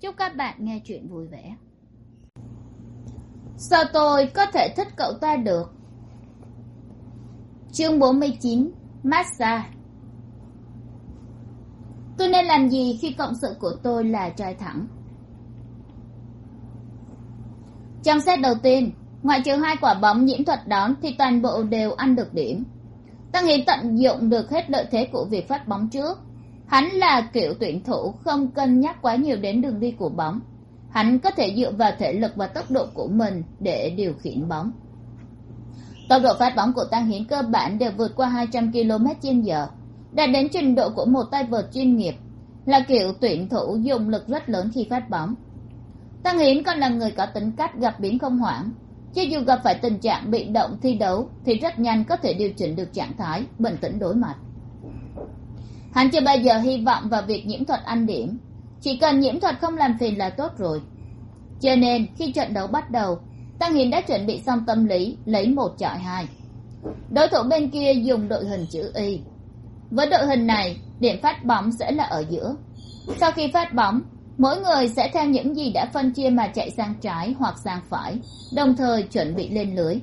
chúc các bạn nghe chuyện vui vẻ. Sao tôi có thể thích cậu ta được? Chương bốn mươi chín, massage. Tôi nên làm gì khi cộng sự của tôi là trai thẳng? Trong set đầu tiên, ngoại trừ hai quả bóng nhiễm thuật đón thì toàn bộ đều ăn được điểm. Tăng hiến tận dụng được hết lợi thế của việc phát bóng trước hắn là kiểu tuyển thủ không cân nhắc quá nhiều đến đường đi của bóng. Hắn có thể dựa vào thể lực và tốc độ của mình để điều khiển bóng. Tốc độ phát bóng của tăng hiến cơ bản đều vượt qua hai trăm km trên giờ đạt đến trình độ của một tay vợt chuyên nghiệp, là kiểu tuyển thủ dùng lực rất lớn khi phát bóng. Tăng hiến còn là người có tính cách gặp biến không hoảng, cho dù gặp phải tình trạng bị động thi đấu thì rất nhanh có thể điều chỉnh được trạng thái bình tĩnh đối mặt hắn chưa bao giờ hy vọng vào việc nhiễm thuật ăn điểm. Chỉ cần nhiễm thuật không làm phiền là tốt rồi. Cho nên, khi trận đấu bắt đầu, tăng hiền đã chuẩn bị xong tâm lý, lấy một chọi hai. Đối thủ bên kia dùng đội hình chữ y. Với đội hình này, điểm phát bóng sẽ là ở giữa. Sau khi phát bóng, mỗi người sẽ theo những gì đã phân chia mà chạy sang trái hoặc sang phải, đồng thời chuẩn bị lên lưới.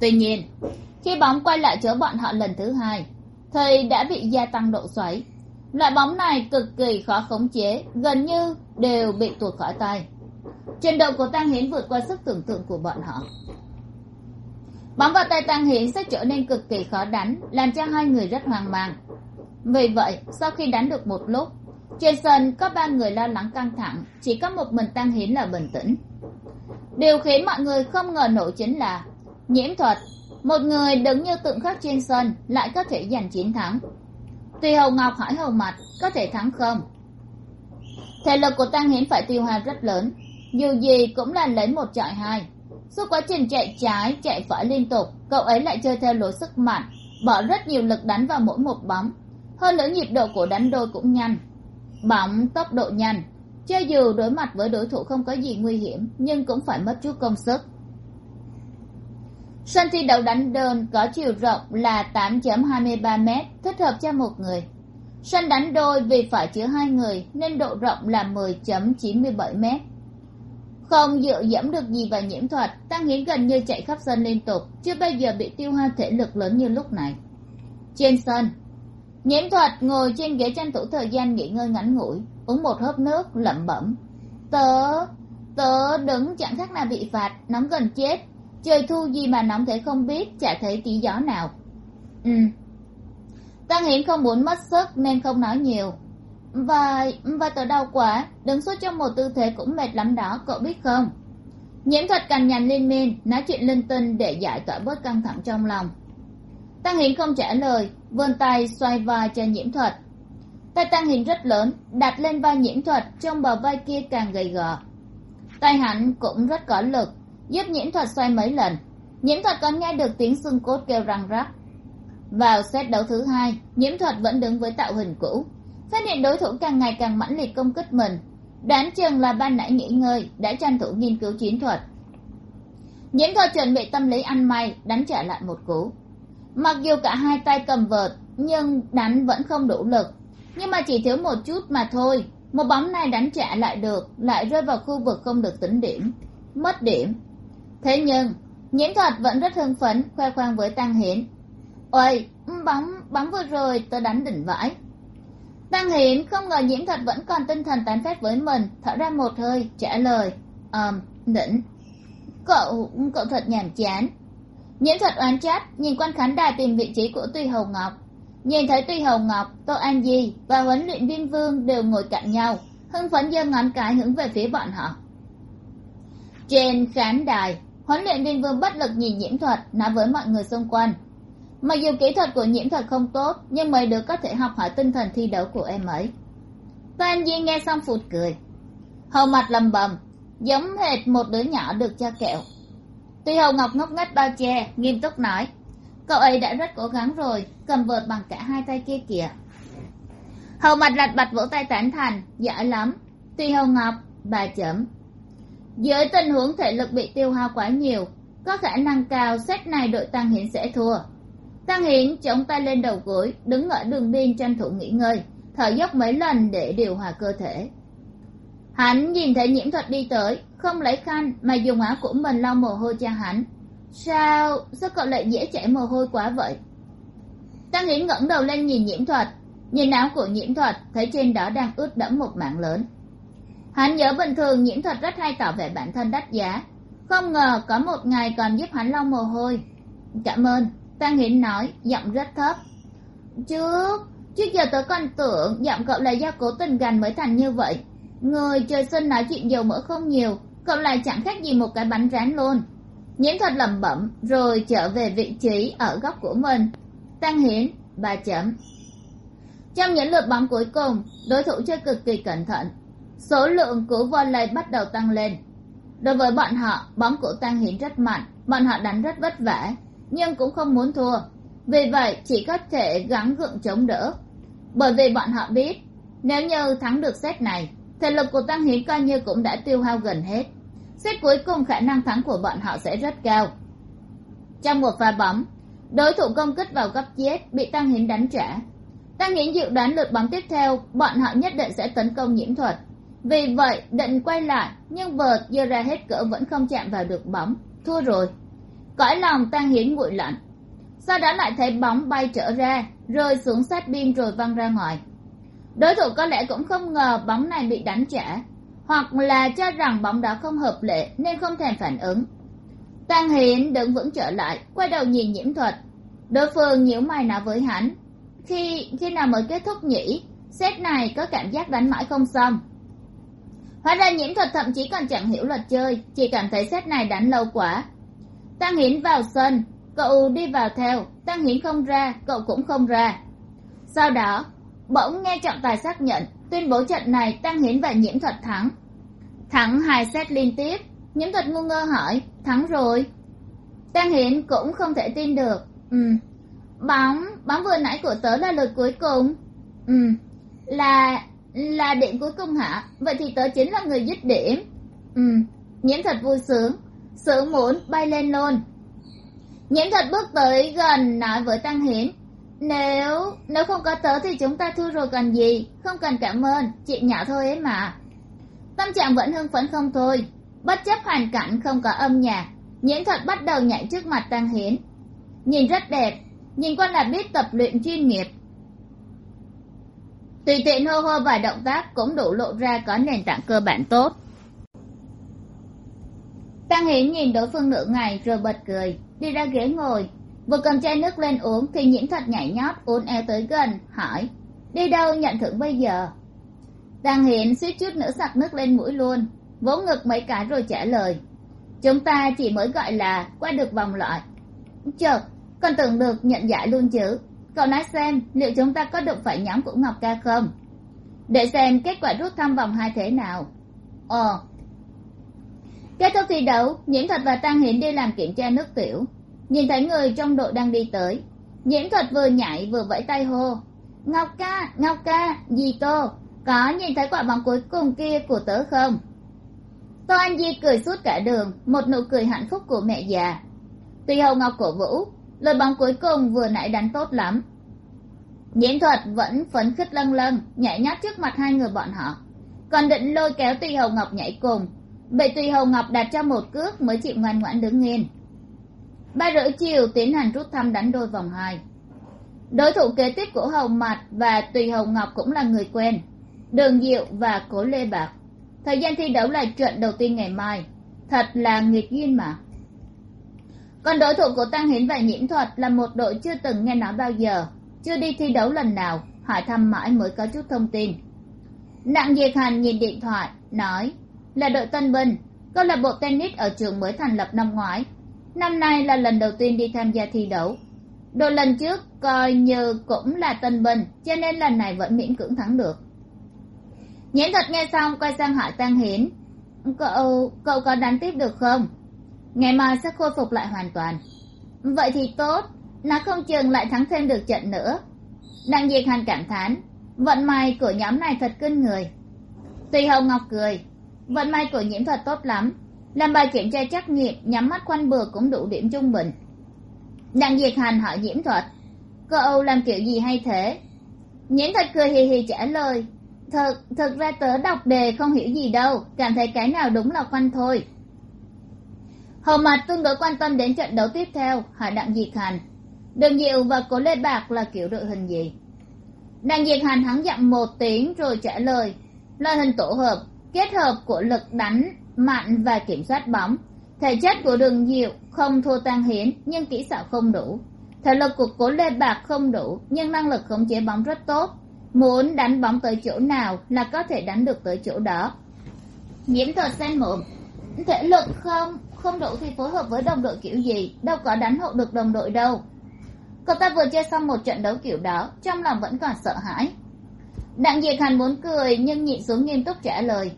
Tuy nhiên, khi bóng quay lại chỗ bọn họ lần thứ hai thì đã bị gia tăng độ xoáy. Loại bóng này cực kỳ khó khống chế, gần như đều bị tuột khỏi tay. Trình độ của tăng hiến vượt qua sức tưởng tượng của bọn họ. Bóng vào tay tăng hiến sẽ trở nên cực kỳ khó đánh, làm cho hai người rất hoang mang. Vì vậy, sau khi đánh được một lúc, trên sân có ba người lo lắng căng thẳng, chỉ có một mình tăng hiến là bình tĩnh. Điều khiến mọi người không ngờ nổi chính là nhiễm thuật một người đứng như tượng khắc trên sân lại có thể giành chiến thắng. Tùy hầu ngọc hỏi hầu mặt có thể thắng không? Thể lực của tăng hiến phải tiêu hao rất lớn, dù gì cũng là lấy một chọi hai. Suốt quá trình chạy trái, chạy phải liên tục, cậu ấy lại chơi theo lối sức mạnh, bỏ rất nhiều lực đánh vào mỗi một bóng. Hơn nữa nhịp độ của đánh đôi cũng nhanh. Bóng tốc độ nhanh, cho dù đối mặt với đối thủ không có gì nguy hiểm, nhưng cũng phải mất chút công sức sân thi đấu đánh đơn có chiều rộng là tám hai mươi ba m thích hợp cho một người. Sân đánh đôi vì phải chứa hai người, nên độ rộng là mười chín mươi bảy m không dựa dẫm được gì vào nhiễm thuật tăng hiến gần như chạy khắp sân liên tục chưa bao giờ bị tiêu hao thể lực lớn như lúc này. Trên sân, nhiễm thuật ngồi trên ghế tranh thủ thời gian nghỉ ngơi ngắn ngủi, uống một hớp nước lẩm bẩm. Tớ tớ đứng chẳng khác nào bị phạt, nóng gần chết trời thu gì mà nóng thế không biết, chả thấy tí gió nào. Ừ. Tăng hiển không muốn mất sức nên không nói nhiều. Và và tớ đau quá, đứng suốt trong một tư thế cũng mệt lắm đó, cậu biết không? Nhiễm thuật cằn nhằn liên miên, nói chuyện linh tinh để giải tỏa bớt căng thẳng trong lòng. Tăng hiển không trả lời, vươn tay xoay vai cho nhiễm thuật. Tay tăng hiển rất lớn, đặt lên vai nhiễm thuật trong bờ vai kia càng gầy gò. Tay hắn cũng rất có lực giúp nhiễm thuật xoay mấy lần. Nhiễm thuật còn nghe được tiếng xương cốt kêu răng rắc. Vào xét đấu thứ hai nhiễm thuật vẫn đứng với tạo hình cũ. Phát hiện đối thủ càng ngày càng mãnh liệt công kích mình. Đoán chừng là ban nãy nghỉ ngơi, đã tranh thủ nghiên cứu chiến thuật. Nhiễm thuật chuẩn bị tâm lý ăn may, đánh trả lại một cú. Mặc dù cả hai tay cầm vợt, nhưng đánh vẫn không đủ lực. Nhưng mà chỉ thiếu một chút mà thôi. Một bóng này đánh trả lại được, lại rơi vào khu vực không được tính điểm. Mất điểm thế nhưng, nhiễm thuật vẫn rất hưng phấn, khoe khoang với tăng hiến ôi, bóng bóng vừa rồi tôi đánh đỉnh vãi. Tăng hiến không ngờ nhiễm thuật vẫn còn tinh thần tán phép với mình, thở ra một hơi, trả lời, ờm, đỉnh. Cậu cậu thật nhàm chán. Nhiễm thuật oán trách, nhìn quan khán đài tìm vị trí của tuy hầu ngọc. Nhìn thấy tuy hầu ngọc, tô an di và huấn luyện viên vương đều ngồi cạnh nhau, hưng phấn giơ ngón cái hướng về phía bọn họ. Trên khán đài huấn luyện viên vương bất lực nhìn nhiễm thuật, nói với mọi người xung quanh. Mặc dù kỹ thuật của nhiễm thuật không tốt, nhưng mấy đứa có thể học hỏi tinh thần thi đấu của em ấy. Toàn nhiên di nghe xong phụt cười. Hầu mặt lầm bầm, giống hệt một đứa nhỏ được cho kẹo. Tuy hầu ngọc ngốc nghếch bao che, nghiêm túc nói, cậu ấy đã rất cố gắng rồi, cầm vợt bằng cả hai tay kia kìa. Hầu mặt lạch bạch vỗ tay tán thành, giỏi lắm. Tuy hầu ngọc, bà chấm dưới tình huống thể lực bị tiêu hao quá nhiều, có khả năng cao xét này đội tăng hiển sẽ thua. Tăng hiển chống tay lên đầu gối, đứng ở đường biên tranh thủ nghỉ ngơi, thở dốc mấy lần để điều hòa cơ thể. Hắn nhìn thấy nhiễm thuật đi tới, không lấy khăn mà dùng áo của mình lau mồ hôi cho hắn. Sao? Sao cậu lại dễ chảy mồ hôi quá vậy? Tăng hiển ngẩng đầu lên nhìn nhiễm thuật, nhìn áo của nhiễm thuật, thấy trên đó đang ướt đẫm một mảng lớn hắn nhớ bình thường nhiễm thuật rất hay tỏ vẻ bản thân đắt giá. Không ngờ có một ngày còn giúp hắn lau mồ hôi. Cảm ơn tăng Hiến nói giọng rất thấp. Trước trước giờ tớ còn tưởng giọng cậu là do cố tình gần mới thành như vậy. Người trời sinh nói chuyện dầu mỡ không nhiều cậu lại chẳng khác gì một cái bánh rán luôn. Nhiễm thuật lẩm bẩm rồi trở về vị trí ở góc của mình. Tăng Hiến, ba chấm. Trong những lượt bóng cuối cùng đối thủ chơi cực kỳ cẩn thận số lượng của volley bắt đầu tăng lên. Đối với bọn họ, bóng của tăng hiển rất mạnh, bọn họ đánh rất vất vả, nhưng cũng không muốn thua. Vì vậy, chỉ có thể gắng gượng chống đỡ. Bởi vì bọn họ biết, nếu như thắng được xét này, thể lực của tăng hiến coi như cũng đã tiêu hao gần hết. Xét cuối cùng khả năng thắng của bọn họ sẽ rất cao. Trong một pha bóng, đối thủ công kích vào góc chết bị tăng hiến đánh trả. Tăng hiến dự đoán lượt bóng tiếp theo, bọn họ nhất định sẽ tấn công nhiễm thuật vì vậy, định quay lại, nhưng vợt giơ ra hết cỡ vẫn không chạm vào được bóng. Thua rồi. Cõi lòng tan hiến nguội lạnh. Sau đó lại thấy bóng bay trở ra, rơi xuống sát biên rồi văng ra ngoài. Đối thủ có lẽ cũng không ngờ bóng này bị đánh trả, hoặc là cho rằng bóng đó không hợp lệ nên không thèm phản ứng. Tang hiến đứng vững trở lại, quay đầu nhìn nhiễm thuật. Đối phương nhíu mày nói với hắn, khi khi nào mới kết thúc nhỉ? Xét này có cảm giác đánh mãi không xong hóa ra nhiễm thuật thậm chí còn chẳng hiểu luật chơi, chỉ cảm thấy xét này đánh lâu quá. Tăng hiến vào sân, cậu đi vào theo. Tăng hiến không ra, cậu cũng không ra. Sau đó, bỗng nghe trọng tài xác nhận, tuyên bố trận này tăng hiến và nhiễm thuật thắng. Thắng hai set liên tiếp. Nhiễm thuật ngu ngơ hỏi, thắng rồi? Tăng hiến cũng không thể tin được. Ừ bóng bóng vừa nãy của tớ là lượt cuối cùng. Ừ là là điểm cuối cùng hả? Vậy thì tớ chính là người dứt điểm. Ừ nhiễm thuật vui sướng. Sướng muốn bay lên luôn. Nhiễm thuật bước tới gần nói với tăng hiến. Nếu nếu không có tớ thì chúng ta thua rồi cần gì. Không cần cảm ơn, chuyện nhỏ thôi ấy mà. Tâm trạng vẫn hưng phấn không thôi. Bất chấp hoàn cảnh không có âm nhạc, nhiễm thuật bắt đầu nhảy trước mặt tăng hiến. Nhìn rất đẹp, nhìn qua là biết tập luyện chuyên nghiệp tùy tiện hô hô vài động tác cũng đủ lộ ra có nền tảng cơ bản tốt. Tăng hiến nhìn đối phương nửa ngày rồi bật cười, đi ra ghế ngồi. Vừa cầm chai nước lên uống thì nhiễm thật nhảy nhót uốn eo tới gần, hỏi, đi đâu nhận thưởng bây giờ? Tăng hiến suýt chút nữa sặc nước lên mũi luôn, vỗ ngực mấy cái rồi trả lời, chúng ta chỉ mới gọi là qua được vòng loại. Chợt, còn tưởng được nhận giải luôn chứ? Cậu nói xem, liệu chúng ta có đụng phải nhóm của ngọc ca không? Để xem kết quả rút thăm vòng hai thế nào. Ờ. Kết thúc thi đấu nhiễm thuật và tăng hiến đi làm kiểm tra nước tiểu. Nhìn thấy người trong đội đang đi tới nhiễm thuật vừa nhảy vừa vẫy tay hô. Ngọc ca ngọc ca dì tô, có nhìn thấy quả bóng cuối cùng kia của tớ không? Tô anh di cười suốt cả đường, một nụ cười hạnh phúc của mẹ già. Tùy hầu ngọc cổ vũ lời bóng cuối cùng vừa nãy đánh tốt lắm. Nhiễm thuật vẫn phấn khích lâng lâng, nhảy nhót trước mặt hai người bọn họ. Còn định lôi kéo tùy hầu ngọc nhảy cùng, bị tùy hầu ngọc đặt cho một cước mới chịu ngoan ngoãn đứng yên. Ba rưỡi chiều tiến hành rút thăm đánh đôi vòng hai. Đối thủ kế tiếp của hầu mặt và tùy hầu ngọc cũng là người quen, đường diệu và cố lê bạc. Thời gian thi đấu là trận đầu tiên ngày mai. Thật là nghịch duyên mà còn đối thủ của tăng hiến và nhiễm thuật là một đội chưa từng nghe nói bao giờ, chưa đi thi đấu lần nào, hỏi thăm mãi mới có chút thông tin. Nặng diệt hành nhìn điện thoại, nói, là đội tân binh câu lạc bộ tennis ở trường mới thành lập năm ngoái. Năm nay là lần đầu tiên đi tham gia thi đấu. Đội lần trước coi như cũng là tân binh, cho nên lần này vẫn miễn cưỡng thắng được. Nhiễm thuật nghe xong, quay sang hỏi tăng hiến, cậu cậu có đánh tiếp được không? Ngày mai sẽ khôi phục lại hoàn toàn. Vậy thì tốt nó không chừng lại thắng thêm được trận nữa. Đặng diệt hàn cảm thán, vận may của nhóm này thật kinh người. Tùy hồng ngọc cười, vận may của nhiễm thuật tốt lắm, làm bài kiểm tra trắc nghiệm, nhắm mắt khoanh bừa cũng đủ điểm trung bình. Đặng diệt hàn hỏi nhiễm thuật, cậu làm kiểu gì hay thế? Nhiễm thuật cười hì hì trả lời, thật thực ra tớ đọc đề không hiểu gì đâu, cảm thấy cái nào đúng là khoanh thôi hầu mặt tương đối quan tâm đến trận đấu tiếp theo, hỏi đặng diệt hành đường diệu và cố lê bạc là kiểu đội hình gì? Đặng diệt hành hắn dặm một tiếng rồi trả lời. Loại hình tổ hợp, kết hợp của lực đánh mạnh và kiểm soát bóng. Thể chất của đường diệu không thua tăng hiến, nhưng kỹ xảo không đủ. Thể lực của cố lê bạc không đủ, nhưng năng lực khống chế bóng rất tốt. Muốn đánh bóng tới chỗ nào là có thể đánh được tới chỗ đó. Nhiễm thuật sen mồm. Thể lực không? Không đủ thì phối hợp với đồng đội kiểu gì, đâu có đánh hộ được đồng đội đâu. Cậu ta vừa chơi xong một trận đấu kiểu đó, trong lòng vẫn còn sợ hãi. Đặng diệt hành muốn cười, nhưng nhịn xuống nghiêm túc trả lời.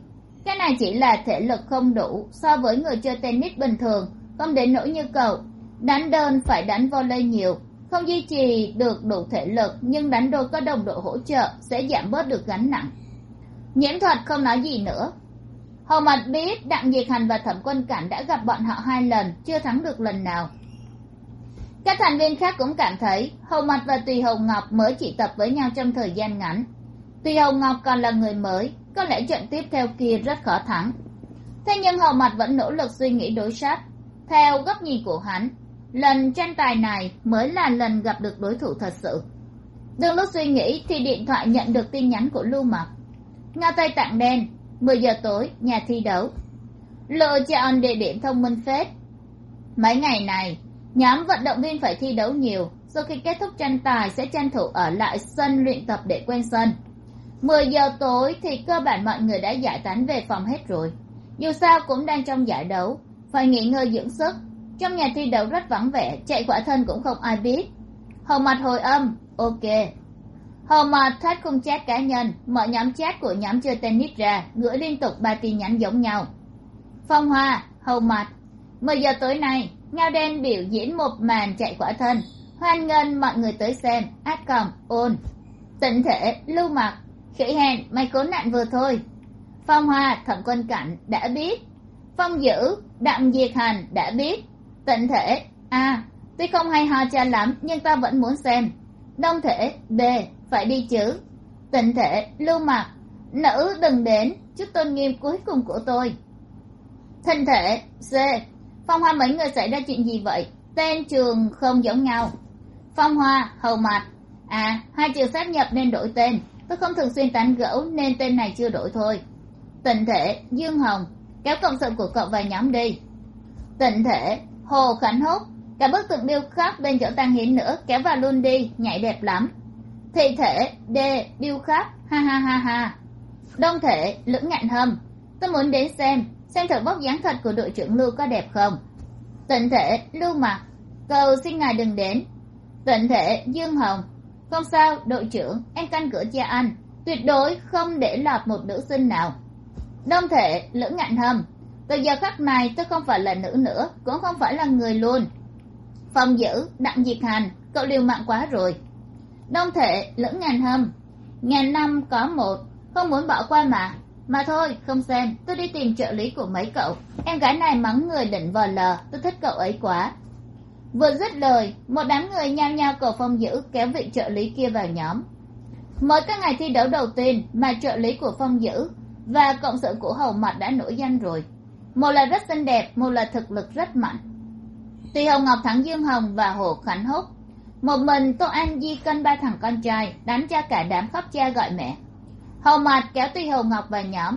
Cái này chỉ là thể lực không đủ, so với người chơi tennis bình thường, không đến nỗi như cậu. Đánh đơn phải đánh volley nhiều, không duy trì được đủ thể lực, nhưng đánh đôi có đồng đội hỗ trợ, sẽ giảm bớt được gánh nặng. Nhiễm thuật không nói gì nữa hầu mặt biết đặng diệt hành và thẩm quân cảnh đã gặp bọn họ hai lần, chưa thắng được lần nào. Các thành viên khác cũng cảm thấy hầu mặt và tùy hầu ngọc mới chỉ tập với nhau trong thời gian ngắn. Tùy hầu ngọc còn là người mới, có lẽ trận tiếp theo kia rất khó thắng. Thế nhưng hầu mặt vẫn nỗ lực suy nghĩ đối sách theo góc nhìn của hắn, lần tranh tài này mới là lần gặp được đối thủ thật sự. Đương lúc suy nghĩ thì điện thoại nhận được tin nhắn của lưu mặc ngao tay tặng đen mười giờ tối, nhà thi đấu. Lựa chọn địa điểm thông minh phết. Mấy ngày này, nhóm vận động viên phải thi đấu nhiều. Sau khi kết thúc tranh tài, sẽ tranh thủ ở lại sân luyện tập để quen sân. Mười giờ tối thì cơ bản mọi người đã giải tán về phòng hết rồi. Dù sao cũng đang trong giải đấu. Phải nghỉ ngơi dưỡng sức. Trong nhà thi đấu rất vắng vẻ, chạy quả thân cũng không ai biết. Hầu mặt hồi âm, ok hầu mặt thoát khung chat cá nhân mở nhóm chat của nhóm chơi tennis ra gửi liên tục ba tin nhắn giống nhau. Phong hoa hầu mặt mười giờ tối nay, ngao đen biểu diễn một màn chạy quả thân. Hoan nghênh mọi người tới xem át còng ôn, tịnh thể, lưu mặc, khỉ hèn mày cố nạn vừa thôi. Phong hoa, thẩm quân cảnh đã biết. Phong dữ, đặng diệt hành đã biết. Tịnh thể, a, tuy không hay ho cha lắm, nhưng ta vẫn muốn xem. Đông thể, b phải đi chứ tịnh thể, lưu mặc nữ đừng đến chút tôn nghiêm cuối cùng của tôi. Thân thể, c, phong hoa mấy người xảy ra chuyện gì vậy? Tên trường không giống nhau. Phong hoa, hầu mặt à hai trường sát nhập nên đổi tên. Tôi không thường xuyên tán gẫu nên tên này chưa đổi thôi. Tịnh thể, dương hồng. Kéo cộng sự của cậu vào nhóm đi. Tịnh thể, hồ khánh húc. Cả bức tượng điêu khắc bên chỗ tăng hiến nữa kéo vào luôn đi, nhảy đẹp lắm thi thể d điêu khắc, ha ha ha ha. Đông thể lưỡng ngạn hâm tôi muốn đến xem xem thử bóc dáng thật của đội trưởng lưu có đẹp không. Tịnh thể lưu mặc, cầu xin ngài đừng đến. Tịnh thể dương hồng, không sao, đội trưởng, em canh cửa cha anh. Tuyệt đối không để lọt một nữ sinh nào. Đông thể lưỡng ngạn hâm từ giờ khắc này tôi không phải là nữ nữa, cũng không phải là người luôn. Phòng giữ đặng diệt hành, cậu liều mạng quá rồi đông thể lẫn ngàn hâm ngàn năm có một, không muốn bỏ qua mà. Mà thôi, không xem, tôi đi tìm trợ lý của mấy cậu. Em gái này mắng người đỉnh vờ lờ, tôi thích cậu ấy quá. Vừa dứt lời, một đám người nhao nhao cầu phong dữ kéo vị trợ lý kia vào nhóm. Mới các ngày thi đấu đầu tiên mà trợ lý của phong dữ và cộng sự của hầu mặt đã nổi danh rồi. Một là rất xinh đẹp, một là thực lực rất mạnh. Tuy hồng ngọc thắng dương hồng và hồ khánh húc một mình tô an di cân ba thằng con trai, đánh cho cả đám khóc cha gọi mẹ. Hầu mặt kéo tuy hồng ngọc vào nhóm.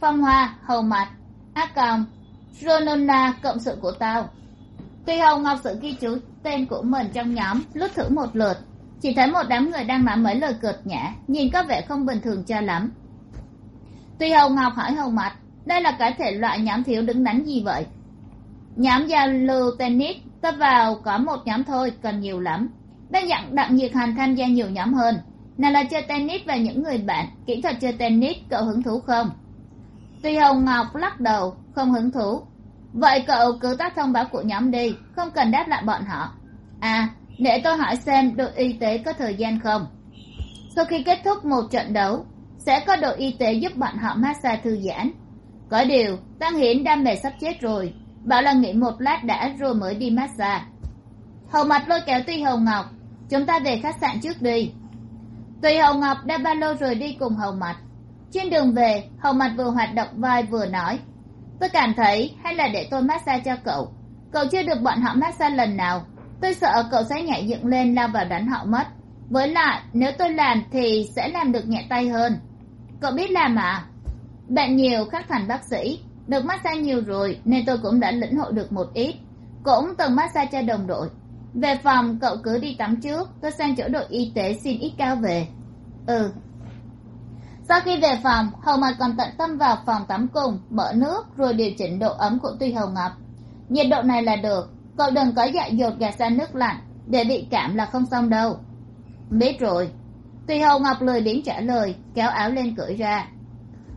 Phong hoa, hầu mặt a còng, ronona cộng sự của tao. Tuy hồng ngọc sự ghi chú tên của mình trong nhóm, lút thử một lượt. Chỉ thấy một đám người đang nói mấy lời cợt nhã, nhìn có vẻ không bình thường cho lắm. Tuy hồng ngọc hỏi hầu mặt đây là cái thể loại nhóm thiếu đứng đánh gì vậy? Nhóm giao lưu tennis ta vào có một nhóm thôi, cần nhiều lắm. Bên dặn đặng nhiệt hành tham gia nhiều nhóm hơn nào là chơi tennis và những người bạn, kỹ thuật chơi tennis cậu hứng thú không? Tuy hồng ngọc lắc đầu, không hứng thú. Vậy cậu cứ tắt thông báo của nhóm đi, không cần đáp lại bọn họ. À để tôi hỏi xem đội y tế có thời gian không? Sau khi kết thúc một trận đấu, sẽ có đội y tế giúp bọn họ massage thư giãn. Có điều, tăng hiển đam mê sắp chết rồi bảo là nghỉ một lát đã rồi mới đi massage. Hầu mặt lôi kéo tuy hầu ngọc, chúng ta về khách sạn trước đi. Tùy hầu ngọc đã ba lô rồi đi cùng hầu mặt. Trên đường về, hầu mặt vừa hoạt động vai vừa nói, tôi cảm thấy hay là để tôi massage cho cậu. Cậu chưa được bọn họ massage lần nào. Tôi sợ cậu sẽ nhảy dựng lên lao vào đánh họ mất. Với lại, nếu tôi làm thì sẽ làm được nhẹ tay hơn. Cậu biết làm à? Bạn nhiều khác thành bác sĩ được massage nhiều rồi, nên tôi cũng đã lĩnh hội được một ít. Cũng từng massage cho đồng đội. Về phòng, cậu cứ đi tắm trước, tôi sang chỗ đội y tế xin ít cao về. Ừ. Sau khi về phòng hầu mặt còn tận tâm vào phòng tắm cùng mở nước, rồi điều chỉnh độ ấm của tuy hầu ngọc. Nhiệt độ này là được, cậu đừng có dại dột gạt ra nước lạnh, để bị cảm là không xong đâu. Biết rồi. Tùy hầu ngọc lười biếng trả lời, kéo áo lên cởi ra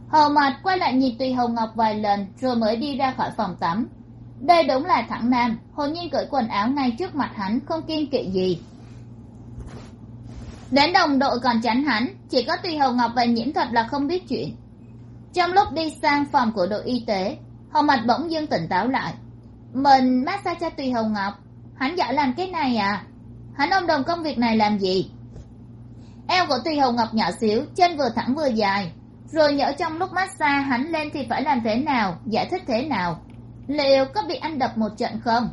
hầu mặt quay lại nhìn tùy Hồng ngọc vài lần rồi mới đi ra khỏi phòng tắm. Đây đúng là thẳng nam, hồn nhiên cởi quần áo ngay trước mặt hắn, không kiên kỵ gì. Đến đồng đội còn tránh hắn, chỉ có tùy Hồng ngọc và nhiễm thuật là không biết chuyện. Trong lúc đi sang phòng của đội y tế hầu mặt bỗng dưng tỉnh táo lại. Mình massage cho tùy Hồng ngọc, hắn giỏi làm cái này à? Hắn ôm đồng công việc này làm gì? Eo của tùy Hồng ngọc nhỏ xíu, chân vừa thẳng vừa dài rồi nhỡ trong lúc massage hắn lên thì phải làm thế nào? Giải thích thế nào? Liệu có bị anh đập một trận không?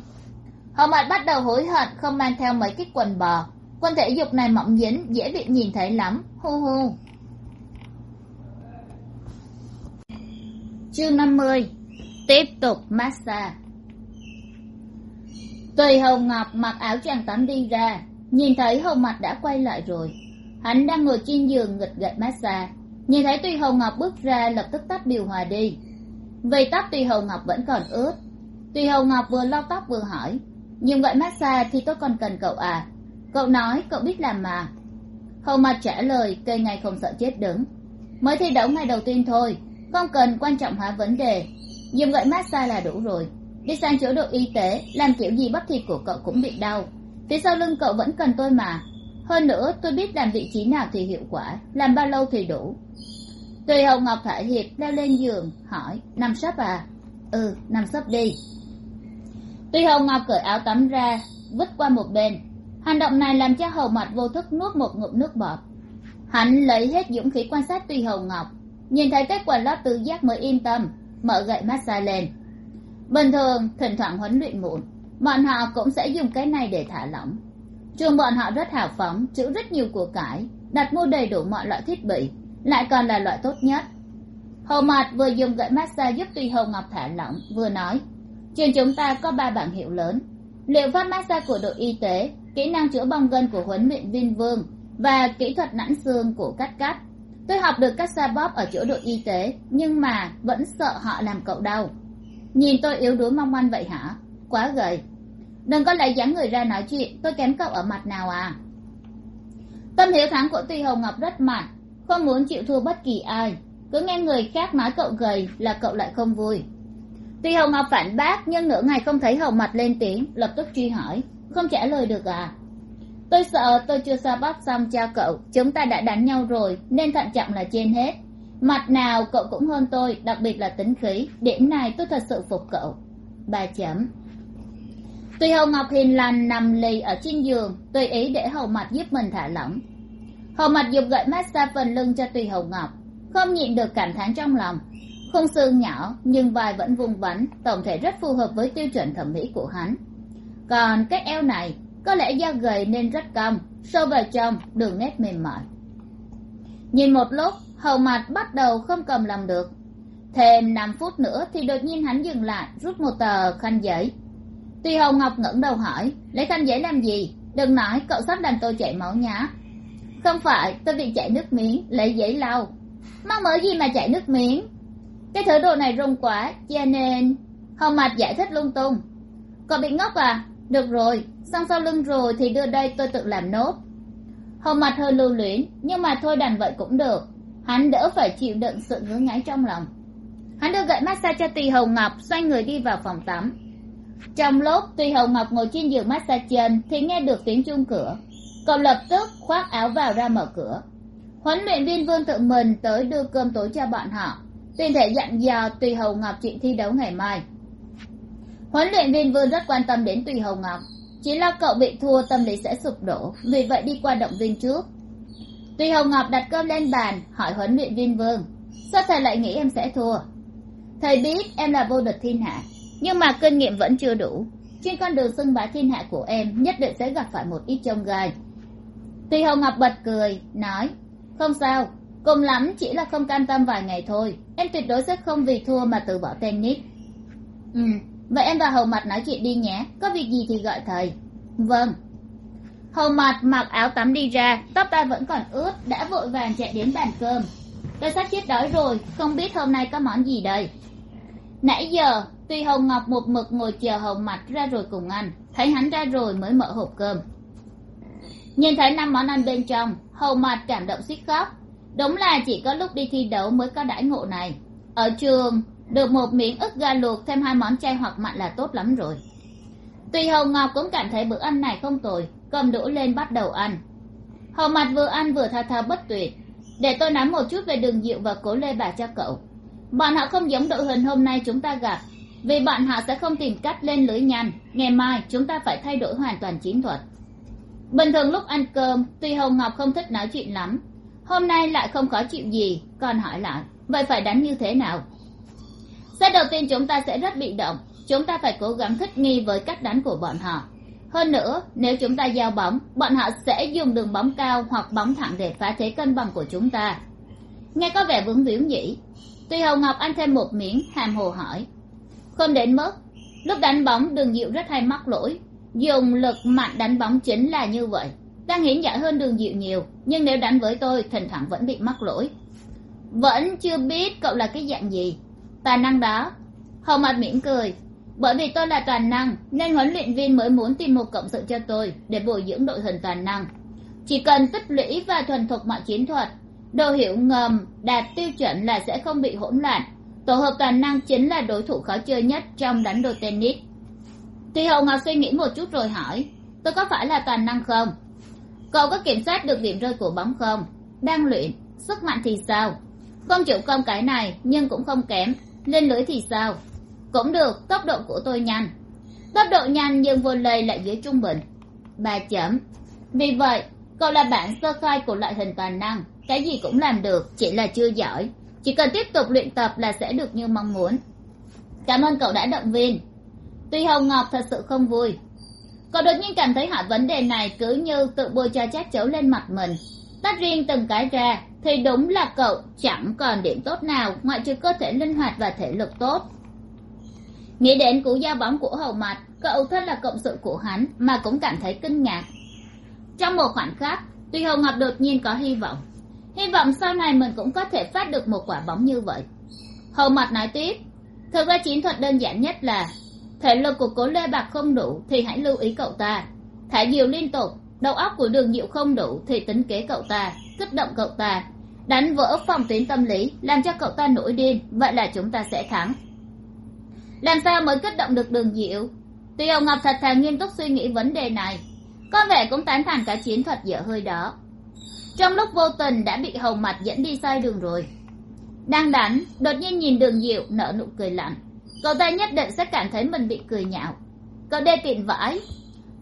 Hầu mặt bắt đầu hối hận, không mang theo mấy cái quần bò. Quần thể dục này mỏng dính, dễ bị nhìn thấy lắm. Hu hu. Chương năm mươi. Tiếp tục massage. Tùy hồng ngọc mặc áo chàng tắm đi ra, nhìn thấy hầu mặt đã quay lại rồi. Hắn đang ngồi trên giường nghịch gậy massage nhìn thấy tùy hầu ngọc bước ra, lập tức tắt điều hòa đi. Vì tóc tùy hầu ngọc vẫn còn ướt. Tùy hầu ngọc vừa lau tóc vừa hỏi nhưng vậy massage thì tôi còn cần cậu à? Cậu nói cậu biết làm mà. Hầu mặt trả lời, cây ngay không sợ chết đứng. Mới thi đấu ngày đầu tiên thôi, không cần quan trọng hóa vấn đề. Dùng gậy massage là đủ rồi. Đi sang chỗ đội y tế, làm kiểu gì bắp thịt của cậu cũng bị đau. Phía sau lưng cậu vẫn cần tôi mà. Hơn nữa, tôi biết làm vị trí nào thì hiệu quả, làm bao lâu thì đủ tùy hồng ngọc thả hiệp leo lên giường, hỏi, nằm sấp à? Ừ nằm sấp đi. Tùy hồng ngọc cởi áo tắm ra, vứt qua một bên. Hành động này làm cho hầu mặt vô thức nuốt một ngụm nước bọt. Hắn lấy hết dũng khí quan sát tùy hồng ngọc, nhìn thấy kết quả lót tự giác mới yên tâm, mở gậy massage lên. Bình thường, thỉnh thoảng huấn luyện muộn, bọn họ cũng sẽ dùng cái này để thả lỏng. Trường bọn họ rất hào phóng, chữ rất nhiều của cải, đặt mua đầy đủ mọi loại thiết bị lại còn là loại tốt nhất. Hầu mặt vừa dùng gậy massage giúp tùy hầu ngọc thả lỏng, vừa nói, trên chúng ta có ba bảng hiệu lớn. Liệu pháp massage của đội y tế, kỹ năng chữa bong gân của huấn luyện viên vương và kỹ thuật nãn xương của cắt cắt tôi học được cắt xa bóp ở chỗ đội y tế, nhưng mà vẫn sợ họ làm cậu đau. Nhìn tôi yếu đuối mong manh vậy hả? Quá gầy. Đừng có lấy dáng người ra nói chuyện, tôi kém cậu ở mặt nào à? Tâm hiếu thắng của tuy hồng ngọc rất mạnh không muốn chịu thua bất kỳ ai. Cứ nghe người khác nói cậu gầy là cậu lại không vui. Tuy hồng ngọc phản bác, nhưng nửa ngày không thấy hầu mặt lên tiếng, lập tức truy hỏi. Không trả lời được à? Tôi sợ tôi chưa sao bắt xong cho cậu, chúng ta đã đánh nhau rồi, nên thận trọng là trên hết. Mặt nào cậu cũng hơn tôi, đặc biệt là tính khí. Điểm này tôi thật sự phục cậu. Ba chấm. Tùy hầu ngọc hiền lành nằm lì ở trên giường, tùy ý để hầu mặt giúp mình thả lỏng hầu mặt dục gậy massage phần lưng cho tùy Hồng ngọc. Không nhịn được cảm thán trong lòng. Khung xương nhỏ, nhưng vai vẫn vung vắn tổng thể rất phù hợp với tiêu chuẩn thẩm mỹ của hắn. Còn cái eo này, có lẽ do gầy nên rất cong, sâu vào trong, đường nét mềm mại. Nhìn một lúc hầu mặt bắt đầu không cầm lòng được. Thêm năm phút nữa thì đột nhiên hắn dừng lại, rút một tờ khăn giấy. Tuy hồng ngọc ngẩng đầu hỏi, lấy khăn giấy làm gì? Đừng nói, cậu sắp làm tôi chảy máu nhá không phải, tôi bị chảy nước miếng, lấy giấy lau. Mắc mớ gì mà chảy nước miếng? Cái thứ đồ này rung quá cho nên. Hồng mặt giải thích lung tung. Cậu bị ngốc à? Được rồi, xong sau lưng rồi thì đưa đây tôi tự làm nốt. Hồng mặt hơi lưu luyến, nhưng mà thôi đành vậy cũng được. Hắn đỡ phải chịu đựng sự ngứa ngáy trong lòng. Hắn đưa gậy massage cho tùy hồng ngọc, xoay người đi vào phòng tắm. Trong lúc tùy hồng ngọc ngồi trên giường massage chân thì nghe được tiếng chuông cửa cậu lập tức khoác áo vào ra mở cửa. Huấn luyện viên vương tự mình tới đưa cơm tối cho bọn họ. Tuyên thể dặn dò tùy hồng ngọc chuyện thi đấu ngày mai. Huấn luyện viên vương rất quan tâm đến tùy hồng ngọc. Chỉ lo cậu bị thua, tâm lý sẽ sụp đổ. Vì vậy đi qua động viên trước. Tùy hồng ngọc đặt cơm lên bàn, hỏi huấn luyện viên vương, sao thầy lại nghĩ em sẽ thua? Thầy biết em là vô địch thiên hạ, nhưng mà kinh nghiệm vẫn chưa đủ. Trên con đường xưng bá thiên hạ của em, nhất định sẽ gặp phải một ít trông gai. Tuy hồng ngọc bật cười, nói, không sao, cùng lắm chỉ là không can tâm vài ngày thôi. Em tuyệt đối sẽ không vì thua mà từ bỏ tennis ừ vậy em và hầu mặt nói chuyện đi nhé, có việc gì thì gọi thầy. Vâng. Hầu mặt mặc áo tắm đi ra, tóc ta vẫn còn ướt, đã vội vàng chạy đến bàn cơm. Tôi sắp chết đói rồi, không biết hôm nay có món gì đây? Nãy giờ, tuy hồng ngọc một mực ngồi chờ hầu mặt ra rồi cùng ăn, thấy hắn ra rồi mới mở hộp cơm nhìn thấy năm món ăn bên trong, hầu mặt cảm động suýt khóc. Đúng là chỉ có lúc đi thi đấu mới có đãi ngộ này. Ở trường, được một miếng ức gà luộc thêm hai món chay hoặc mặn là tốt lắm rồi. Tuy hầu ngọc cũng cảm thấy bữa ăn này không tồi cầm đũa lên bắt đầu ăn. Hầu mặt vừa ăn vừa thao thao bất tuyệt. Để tôi nói một chút về đường diệu và cố lê bà cho cậu. Bọn họ không giống đội hình hôm nay chúng ta gặp, vì bọn họ sẽ không tìm cách lên lưới nhanh. Ngày mai, chúng ta phải thay đổi hoàn toàn chiến thuật bình thường lúc ăn cơm, tuy hồng ngọc không thích nói chuyện lắm, hôm nay lại không khó chịu gì, còn hỏi lại, vậy phải đánh như thế nào? Xét đầu tiên chúng ta sẽ rất bị động, chúng ta phải cố gắng thích nghi với cách đánh của bọn họ. Hơn nữa, nếu chúng ta giao bóng, bọn họ sẽ dùng đường bóng cao hoặc bóng thẳng để phá thế cân bằng của chúng ta. Nghe có vẻ vướng víu nhỉ? Tuy hồng ngọc ăn thêm một miếng, hàm hồ hỏi. Không đến mức, lúc đánh bóng, đường diệu rất hay mắc lỗi dùng lực mạnh đánh bóng chính là như vậy. Đang hiển giải hơn đường diệu nhiều, nhưng nếu đánh với tôi, thỉnh thoảng vẫn bị mắc lỗi. Vẫn chưa biết cậu là cái dạng gì. Tài năng đó. Hầu mặt mỉm cười. Bởi vì tôi là toàn năng, nên huấn luyện viên mới muốn tìm một cộng sự cho tôi để bồi dưỡng đội hình toàn năng. Chỉ cần tích lũy và thuần thục mọi chiến thuật, đồ hiệu ngầm, đạt tiêu chuẩn là sẽ không bị hỗn loạn. Tổ hợp toàn năng chính là đối thủ khó chơi nhất trong đánh đồ tennis thì hậu ngọc suy nghĩ một chút rồi hỏi, tôi có phải là toàn năng không? Cậu có kiểm soát được điểm rơi của bóng không? Đang luyện, sức mạnh thì sao? Không chịu công cái này, nhưng cũng không kém. Lên lưới thì sao? Cũng được, tốc độ của tôi nhanh. Tốc độ nhanh nhưng vô lây lại dưới trung bình. Ba chấm. Vì vậy, cậu là bản sơ khai của loại hình toàn năng. Cái gì cũng làm được, chỉ là chưa giỏi. Chỉ cần tiếp tục luyện tập là sẽ được như mong muốn. Cảm ơn cậu đã động viên tuy hồng ngọc thật sự không vui cậu đột nhiên cảm thấy hỏi vấn đề này cứ như tự bôi cho chát chấu lên mặt mình. Tách riêng từng cái ra thì đúng là cậu chẳng còn điểm tốt nào ngoại trừ cơ thể linh hoạt và thể lực tốt. Nghĩ đến cú giao bóng của hầu mặt cậu thân là cộng sự của hắn mà cũng cảm thấy kinh ngạc. Trong một khoảnh khắc, tuy Hồng ngọc đột nhiên có hy vọng. Hy vọng sau này mình cũng có thể phát được một quả bóng như vậy. Hầu mặt nói tiếp, thực ra chiến thuật đơn giản nhất là thể lực của cố lê bạc không đủ thì hãy lưu ý cậu ta. Thả diều liên tục, đầu óc của đường diệu không đủ thì tính kế cậu ta, kích động cậu ta. Đánh vỡ phòng tuyến tâm lý, làm cho cậu ta nổi điên, vậy là chúng ta sẽ thắng. Làm sao mới kích động được đường diệu? Tuy ông ngọc thật thà nghiêm túc suy nghĩ vấn đề này. Có vẻ cũng tán thành cả chiến thuật dở hơi đó. Trong lúc vô tình đã bị hầu mặt dẫn đi sai đường rồi. Đang đánh, đột nhiên nhìn đường diệu, nở nụ cười lạnh cậu ta nhất định sẽ cảm thấy mình bị cười nhạo. Cậu đê tiện vãi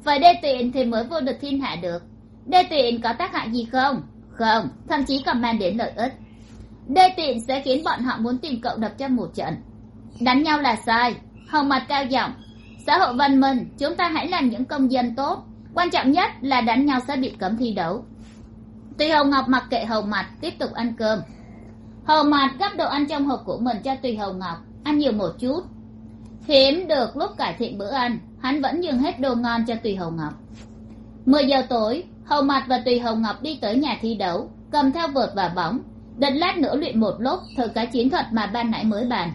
phải đê tiện thì mới vô được thiên hạ được. Đê tiện có tác hại gì không? Không, thậm chí còn mang đến lợi ích. Đê tiện sẽ khiến bọn họ muốn tìm cậu đập cho một trận. Đánh nhau là sai. Hầu mặt cao giọng, xã hội văn minh, chúng ta hãy làm những công dân tốt. Quan trọng nhất là đánh nhau sẽ bị cấm thi đấu. Tuy hầu ngọc mặc kệ hầu mặt tiếp tục ăn cơm. Hầu mặt gắp đồ ăn trong hộp của mình cho tùy hầu ngọc, ăn nhiều một chút hiếm được lúc cải thiện bữa ăn, hắn vẫn dừng hết đồ ngon cho tùy hầu ngọc. Mười giờ tối, hầu mặt và tùy hầu ngọc đi tới nhà thi đấu, cầm theo vợt và bóng đợt lát nữa luyện một lúc, thử cái chiến thuật mà ban nãy mới bàn.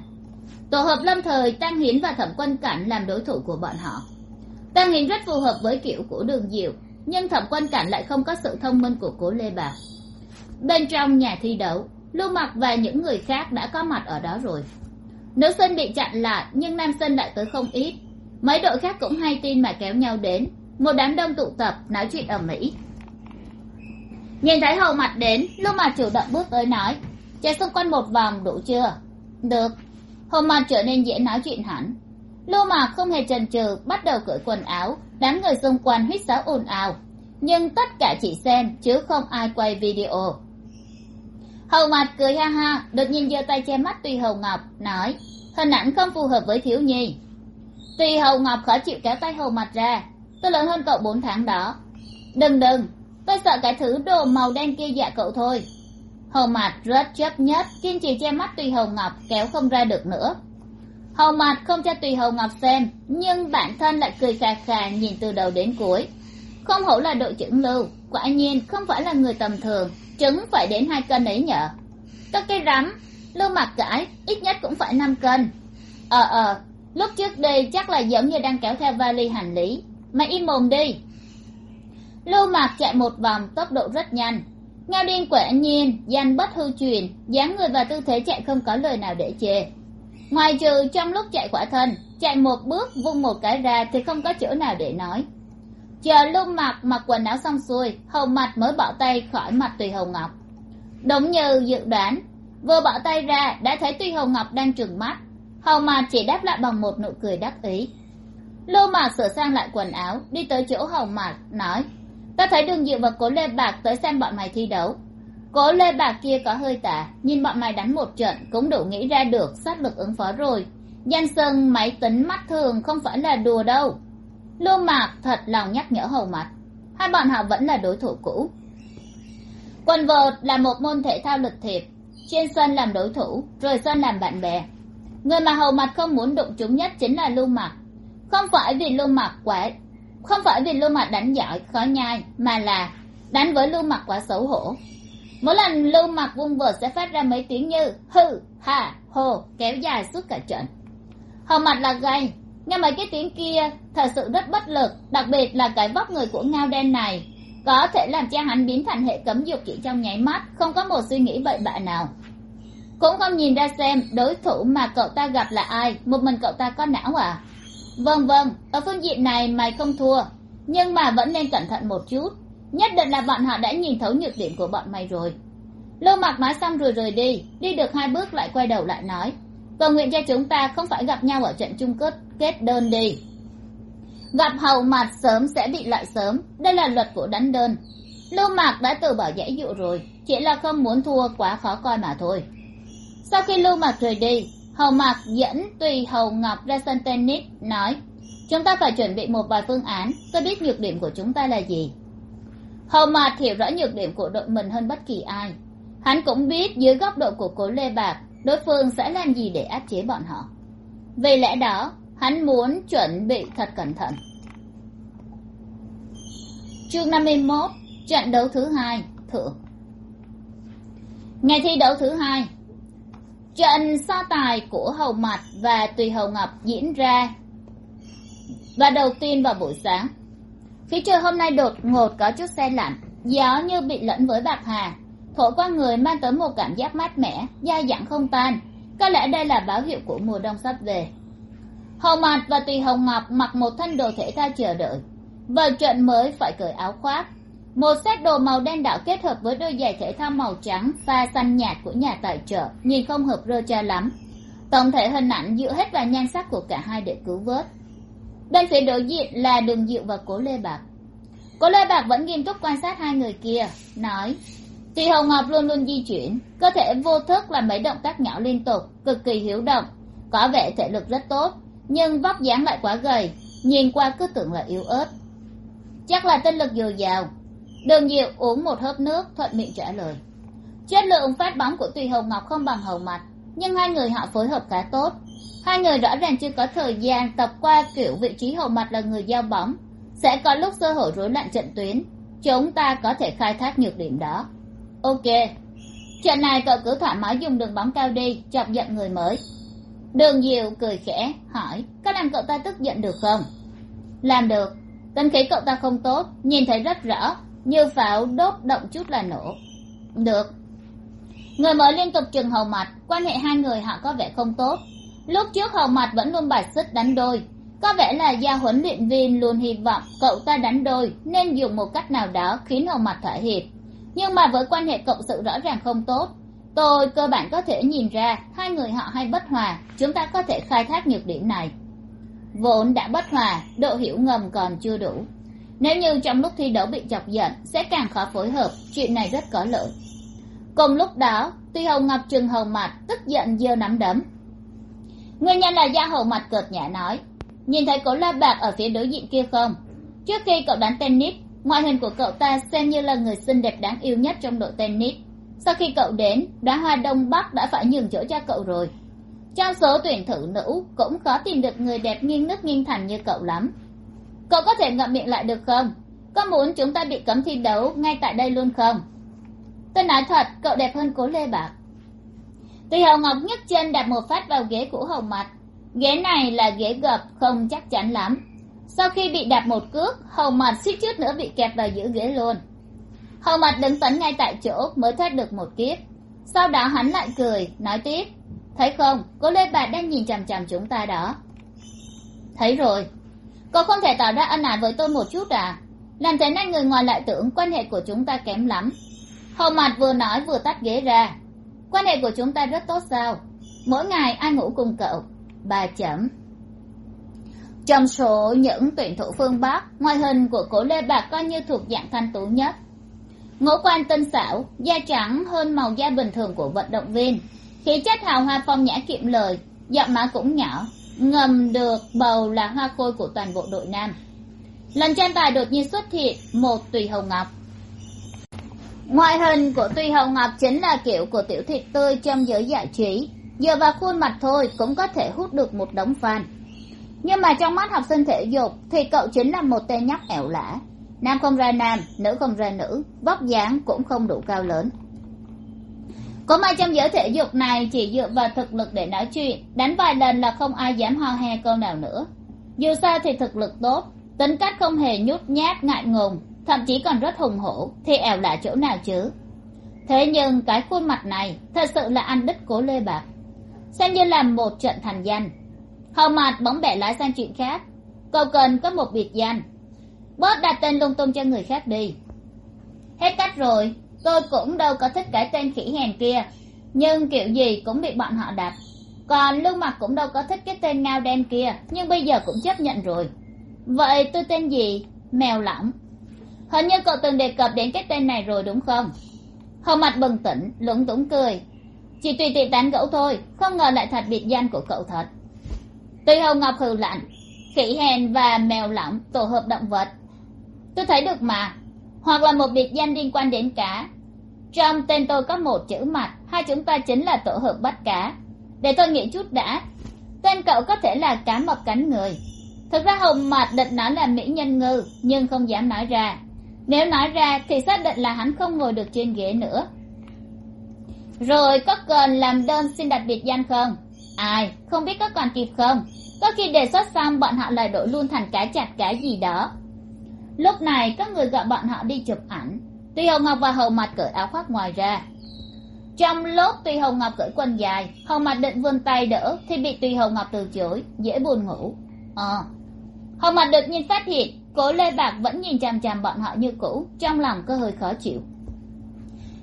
Tổ hợp lâm thời, tăng hiến và thẩm quân cảnh làm đối thủ của bọn họ. Tăng hiến rất phù hợp với kiểu của đường diệu, nhưng thẩm quân cảnh lại không có sự thông minh của cố lê bạc bên trong nhà thi đấu, lưu mặc và những người khác đã có mặt ở đó rồi nữ sinh bị chặn lại, nhưng nam sinh lại tới không ít. Mấy đội khác cũng hay tin mà kéo nhau đến. Một đám đông tụ tập, nói chuyện ở mỹ nhìn thấy hầu mặt đến lúc mà chủ động bước tới nói, chạy xung quanh một vòng, đủ chưa? Được. Hầu mặt trở nên dễ nói chuyện hẳn. Lưu mạc không hề chần chừ, bắt đầu cởi quần áo. Đám người xung quanh huýt sáo ồn ào. Nhưng tất cả chỉ xem, chứ không ai quay video hầu mặt cười ha ha, đột nhiên giơ tay che mắt tùy hầu ngọc, nói, hình ảnh không phù hợp với thiếu nhi. Tùy hầu ngọc khó chịu kéo tay hầu mặt ra, tôi lớn hơn cậu bốn tháng đó. Đừng đừng, tôi sợ cái thứ đồ màu đen kia dạ cậu thôi. Hầu mặt rất chấp nhất, kiên trì che mắt tùy hầu ngọc, kéo không ra được nữa. Hầu mặt không cho tùy hầu ngọc xem, nhưng bản thân lại cười khà khà nhìn từ đầu đến cuối. Không hổ là đội trưởng lưu, quả nhiên không phải là người tầm thường trứng phải đến hai cân ấy nhở? Các cái rắm lưu mặt cải ít nhất cũng phải năm cân. Ờ ờ lúc trước đây chắc là giống như đang kéo theo vali hành lý. Mày im mồm đi. Lưu mạc chạy một vòng tốc độ rất nhanh. Ngao điên quả nhiên, danh bất hư truyền, dáng người và tư thế chạy không có lời nào để chê. Ngoài trừ trong lúc chạy quả thân, chạy một bước vung một cái ra thì không có chỗ nào để nói chờ lưu mặc mặc quần áo xong xuôi, hầu mặt mới bỏ tay khỏi mặt tùy hầu ngọc. Đúng như dự đoán, vừa bỏ tay ra, đã thấy tuy hầu ngọc đang trừng mắt. Hầu mặt chỉ đáp lại bằng một nụ cười đắc ý. Lưu mạc sửa sang lại quần áo, đi tới chỗ hầu mặt nói, ta thấy đường diệu và cố lê bạc tới xem bọn mày thi đấu. Cố lê bạc kia có hơi tả nhìn bọn mày đánh một trận cũng đủ nghĩ ra được sát lực ứng phó rồi. Danh sơn máy tính mắt thường không phải là đùa đâu lưu mạc thật lòng nhắc nhở hầu mặt hai bọn họ vẫn là đối thủ cũ. Quần vợt là một môn thể thao lịch thiệp. Trên sân làm đối thủ rồi sân làm bạn bè. Người mà hầu mặt không muốn đụng chúng nhất chính là lưu mạc. Không phải vì lưu mạc quá, không phải vì lưu mạc đánh giỏi, khó nhai, mà là đánh với lưu mạc quá xấu hổ. Mỗi lần lưu mạc vung vợt sẽ phát ra mấy tiếng như hư hà hồ kéo dài suốt cả trận. Hầu mặt là gay nghe mấy cái tiếng kia thật sự rất bất lực, đặc biệt là cái vóc người của ngao đen này. Có thể làm cho hắn biến thành hệ cấm dục chỉ trong nháy mắt, không có một suy nghĩ bậy bạ nào. Cũng không nhìn ra xem đối thủ mà cậu ta gặp là ai, một mình cậu ta có não à? Vâng vâng ở phương diện này mày không thua, nhưng mà vẫn nên cẩn thận một chút. Nhất định là bọn họ đã nhìn thấu nhược điểm của bọn mày rồi. Lưu mặc nói xong rồi rời đi đi được hai bước lại quay đầu lại nói cầu nguyện cho chúng ta không phải gặp nhau ở trận chung kết kết đơn đi. Gặp hầu mặt sớm sẽ bị loại sớm. Đây là luật của đánh đơn. Lưu mạc đã từ bỏ giải dụ rồi, chỉ là không muốn thua quá khó coi mà thôi. Sau khi lưu mạc rời đi hầu mạc dẫn tùy hầu ngọc ra sân tennis nói, chúng ta phải chuẩn bị một vài phương án. Tôi biết nhược điểm của chúng ta là gì. Hầu mạc hiểu rõ nhược điểm của đội mình hơn bất kỳ ai. Hắn cũng biết dưới góc độ của cố lê bạc đối phương sẽ làm gì để áp chế bọn họ? Vì lẽ đó, hắn muốn chuẩn bị thật cẩn thận. Chương năm mươi mốt, trận đấu thứ hai thượng ngày thi đấu thứ hai, trận so tài của hầu mặt và tùy hầu ngọc diễn ra và đầu tiên vào buổi sáng. Khí trời hôm nay đột ngột có chút xe lạnh, gió như bị lẫn với bạc hà thổi qua người mang tới một cảm giác mát mẻ, dai dẳng không tan. Có lẽ đây là báo hiệu của mùa đông sắp về. Hầu mặt và tùy hồng ngọc mặc một thân đồ thể thao chờ đợi. Vào trận mới phải cởi áo khoác. Một set đồ màu đen đảo kết hợp với đôi giày thể thao màu trắng pha xanh nhạt của nhà tài trợ nhìn không hợp rơ cha lắm. Tổng thể hình ảnh dựa hết vào nhan sắc của cả hai để cứu vớt. Bên phía đối diện là đường diệu và cố lê bạc. Cố lê bạc vẫn nghiêm túc quan sát hai người kia, nói thì hồng ngọc luôn luôn di chuyển, cơ thể vô thức làm mấy động tác nhỏ liên tục, cực kỳ hiếu động, có vẻ thể lực rất tốt, nhưng vóc dáng lại quá gầy, nhìn qua cứ tưởng là yếu ớt. Chắc là tinh lực dồi dào. Đường diệu uống một hớp nước, thuận miệng trả lời. Chất lượng phát bóng của tùy hồng ngọc không bằng hầu mặt nhưng hai người họ phối hợp khá tốt. Hai người rõ ràng chưa có thời gian tập qua kiểu vị trí hầu mặt là người giao bóng, sẽ có lúc sơ hở rối loạn trận tuyến. Chúng ta có thể khai thác nhược điểm đó ok. Chuyện này cậu cứ thoải mái dùng đường bóng cao đi chọc giận người mới. Đường diệu cười khẽ, hỏi, có làm cậu ta tức giận được không? Làm được. Tính khí cậu ta không tốt, nhìn thấy rất rõ, như pháo đốt động chút là nổ. Được. Người mới liên tục trừng hầu mặt, quan hệ hai người họ có vẻ không tốt. Lúc trước hầu mặt vẫn luôn bài xích đánh đôi. Có vẻ là gia huấn luyện viên luôn hy vọng cậu ta đánh đôi, nên dùng một cách nào đó khiến hầu mặt thỏa hiệp nhưng mà với quan hệ cộng sự rõ ràng không tốt, tôi cơ bản có thể nhìn ra hai người họ hay bất hòa, chúng ta có thể khai thác nhược điểm này. Vốn đã bất hòa, độ hiểu ngầm còn chưa đủ. Nếu như trong lúc thi đấu bị chọc giận, sẽ càng khó phối hợp, chuyện này rất có lợi. Cùng lúc đó, tuy hầu ngọc trừng hầu mặt tức giận giơ nắm đấm. Nguyên nhân là do hầu mặt cợt nhả nói, nhìn thấy cổ la bạc ở phía đối diện kia không? Trước khi cậu đánh tennis ngoại hình của cậu ta xem như là người xinh đẹp đáng yêu nhất trong đội tennis. Sau khi cậu đến, đóa hoa đông bắc đã phải nhường chỗ cho cậu rồi. Trong số tuyển thử nữ cũng khó tìm được người đẹp nghiêng nước nghiêng thành như cậu lắm. Cậu có thể ngậm miệng lại được không? Có muốn chúng ta bị cấm thi đấu ngay tại đây luôn không? Tôi nói thật, cậu đẹp hơn cố lê bạc. Tùy hầu ngọc nhấc chân đạp một phát vào ghế của hầu mặt ghế này là ghế gập, không chắc chắn lắm sau khi bị đạp một cước, hầu mặt suýt chút nữa bị kẹp vào giữa ghế luôn. Hầu mặt đứng tấn ngay tại chỗ, mới thoát được một kiếp. Sau đó hắn lại cười, nói tiếp. Thấy không, cô lê bạc đang nhìn chằm chằm chúng ta đó. Thấy rồi. Cô không thể tỏ ra ân ái với tôi một chút à? Làm thế nên người ngoài lại tưởng quan hệ của chúng ta kém lắm. Hầu mặt vừa nói vừa tắt ghế ra. Quan hệ của chúng ta rất tốt sao? Mỗi ngày ai ngủ cùng cậu? Bà chấm trong số những tuyển thủ phương bắc, ngoại hình của cổ lê bạc coi như thuộc dạng thanh tú nhất. Ngũ quan tinh xảo, da trắng hơn màu da bình thường của vận động viên. Khí chất hào hoa phong nhã kiệm lời, giọng mã cũng nhỏ, ngầm được bầu là hoa khôi của toàn bộ đội nam. Lần tranh tài đột nhiên xuất hiện một tùy hồng ngọc. Ngoại hình của tùy hồng ngọc chính là kiểu của tiểu thịt tươi trong giới giải trí. Dựa vào khuôn mặt thôi cũng có thể hút được một đống fan nhưng mà trong mắt học sinh thể dục thì cậu chính là một tên nhóc ẻo lả nam không ra nam, nữ không ra nữ, vóc dáng cũng không đủ cao lớn. Có mai trong giới thể dục này chỉ dựa vào thực lực để nói chuyện, đánh vài lần là không ai dám ho he câu nào nữa. Dù sao thì thực lực tốt, tính cách không hề nhút nhát, ngại ngùng, thậm chí còn rất hùng hổ, thì ẻo lả chỗ nào chứ? Thế nhưng cái khuôn mặt này thật sự là ăn đứt cố lê bạc. Xem như là một trận thành danh hầu mặt bóng bẻ lái sang chuyện khác. Cậu cần có một biệt danh. Bớt đặt tên lung tung cho người khác đi. Hết cách rồi, tôi cũng đâu có thích cái tên khỉ hèn kia, nhưng kiểu gì cũng bị bọn họ đặt. Còn lưu mặt cũng đâu có thích cái tên ngao đen kia, nhưng bây giờ cũng chấp nhận rồi. Vậy tôi tên gì? Mèo lỏng. Hình như cậu từng đề cập đến cái tên này rồi đúng không? Hầu mặt bừng tỉnh, lúng túng cười. Chỉ tùy tiện tán gẫu thôi, không ngờ lại thật biệt danh của cậu thật tuy hầu ngọc hừ lạnh, khỉ hèn và mèo lỏng tổ hợp động vật. Tôi thấy được mà, hoặc là một biệt danh liên quan đến cá. Trong tên tôi có một chữ mặt hai chúng ta chính là tổ hợp bắt cá. Để tôi nghĩ chút đã, tên cậu có thể là cá mập cánh người. Thực ra hồng mặt định nói là mỹ nhân ngư, nhưng không dám nói ra. Nếu nói ra thì xác định là hắn không ngồi được trên ghế nữa. Rồi có cần làm đơn xin đặt biệt danh không? Ai, không biết có còn kịp không? Có khi đề xuất xong, bọn họ lại đổi luôn thành cái chặt cái gì đó. Lúc này, có người gọi bọn họ đi chụp ảnh. Tuy hồng ngọc và hầu mặt cởi áo khoác ngoài ra. Trong lúc tuy hồng ngọc cởi quần dài, hầu mặt định vươn tay đỡ, thì bị tuy hồng ngọc từ chối, dễ buồn ngủ. Ờ. Hầu mặt đột nhiên phát hiện, cố lê bạc vẫn nhìn chằm chằm bọn họ như cũ, trong lòng có hơi khó chịu.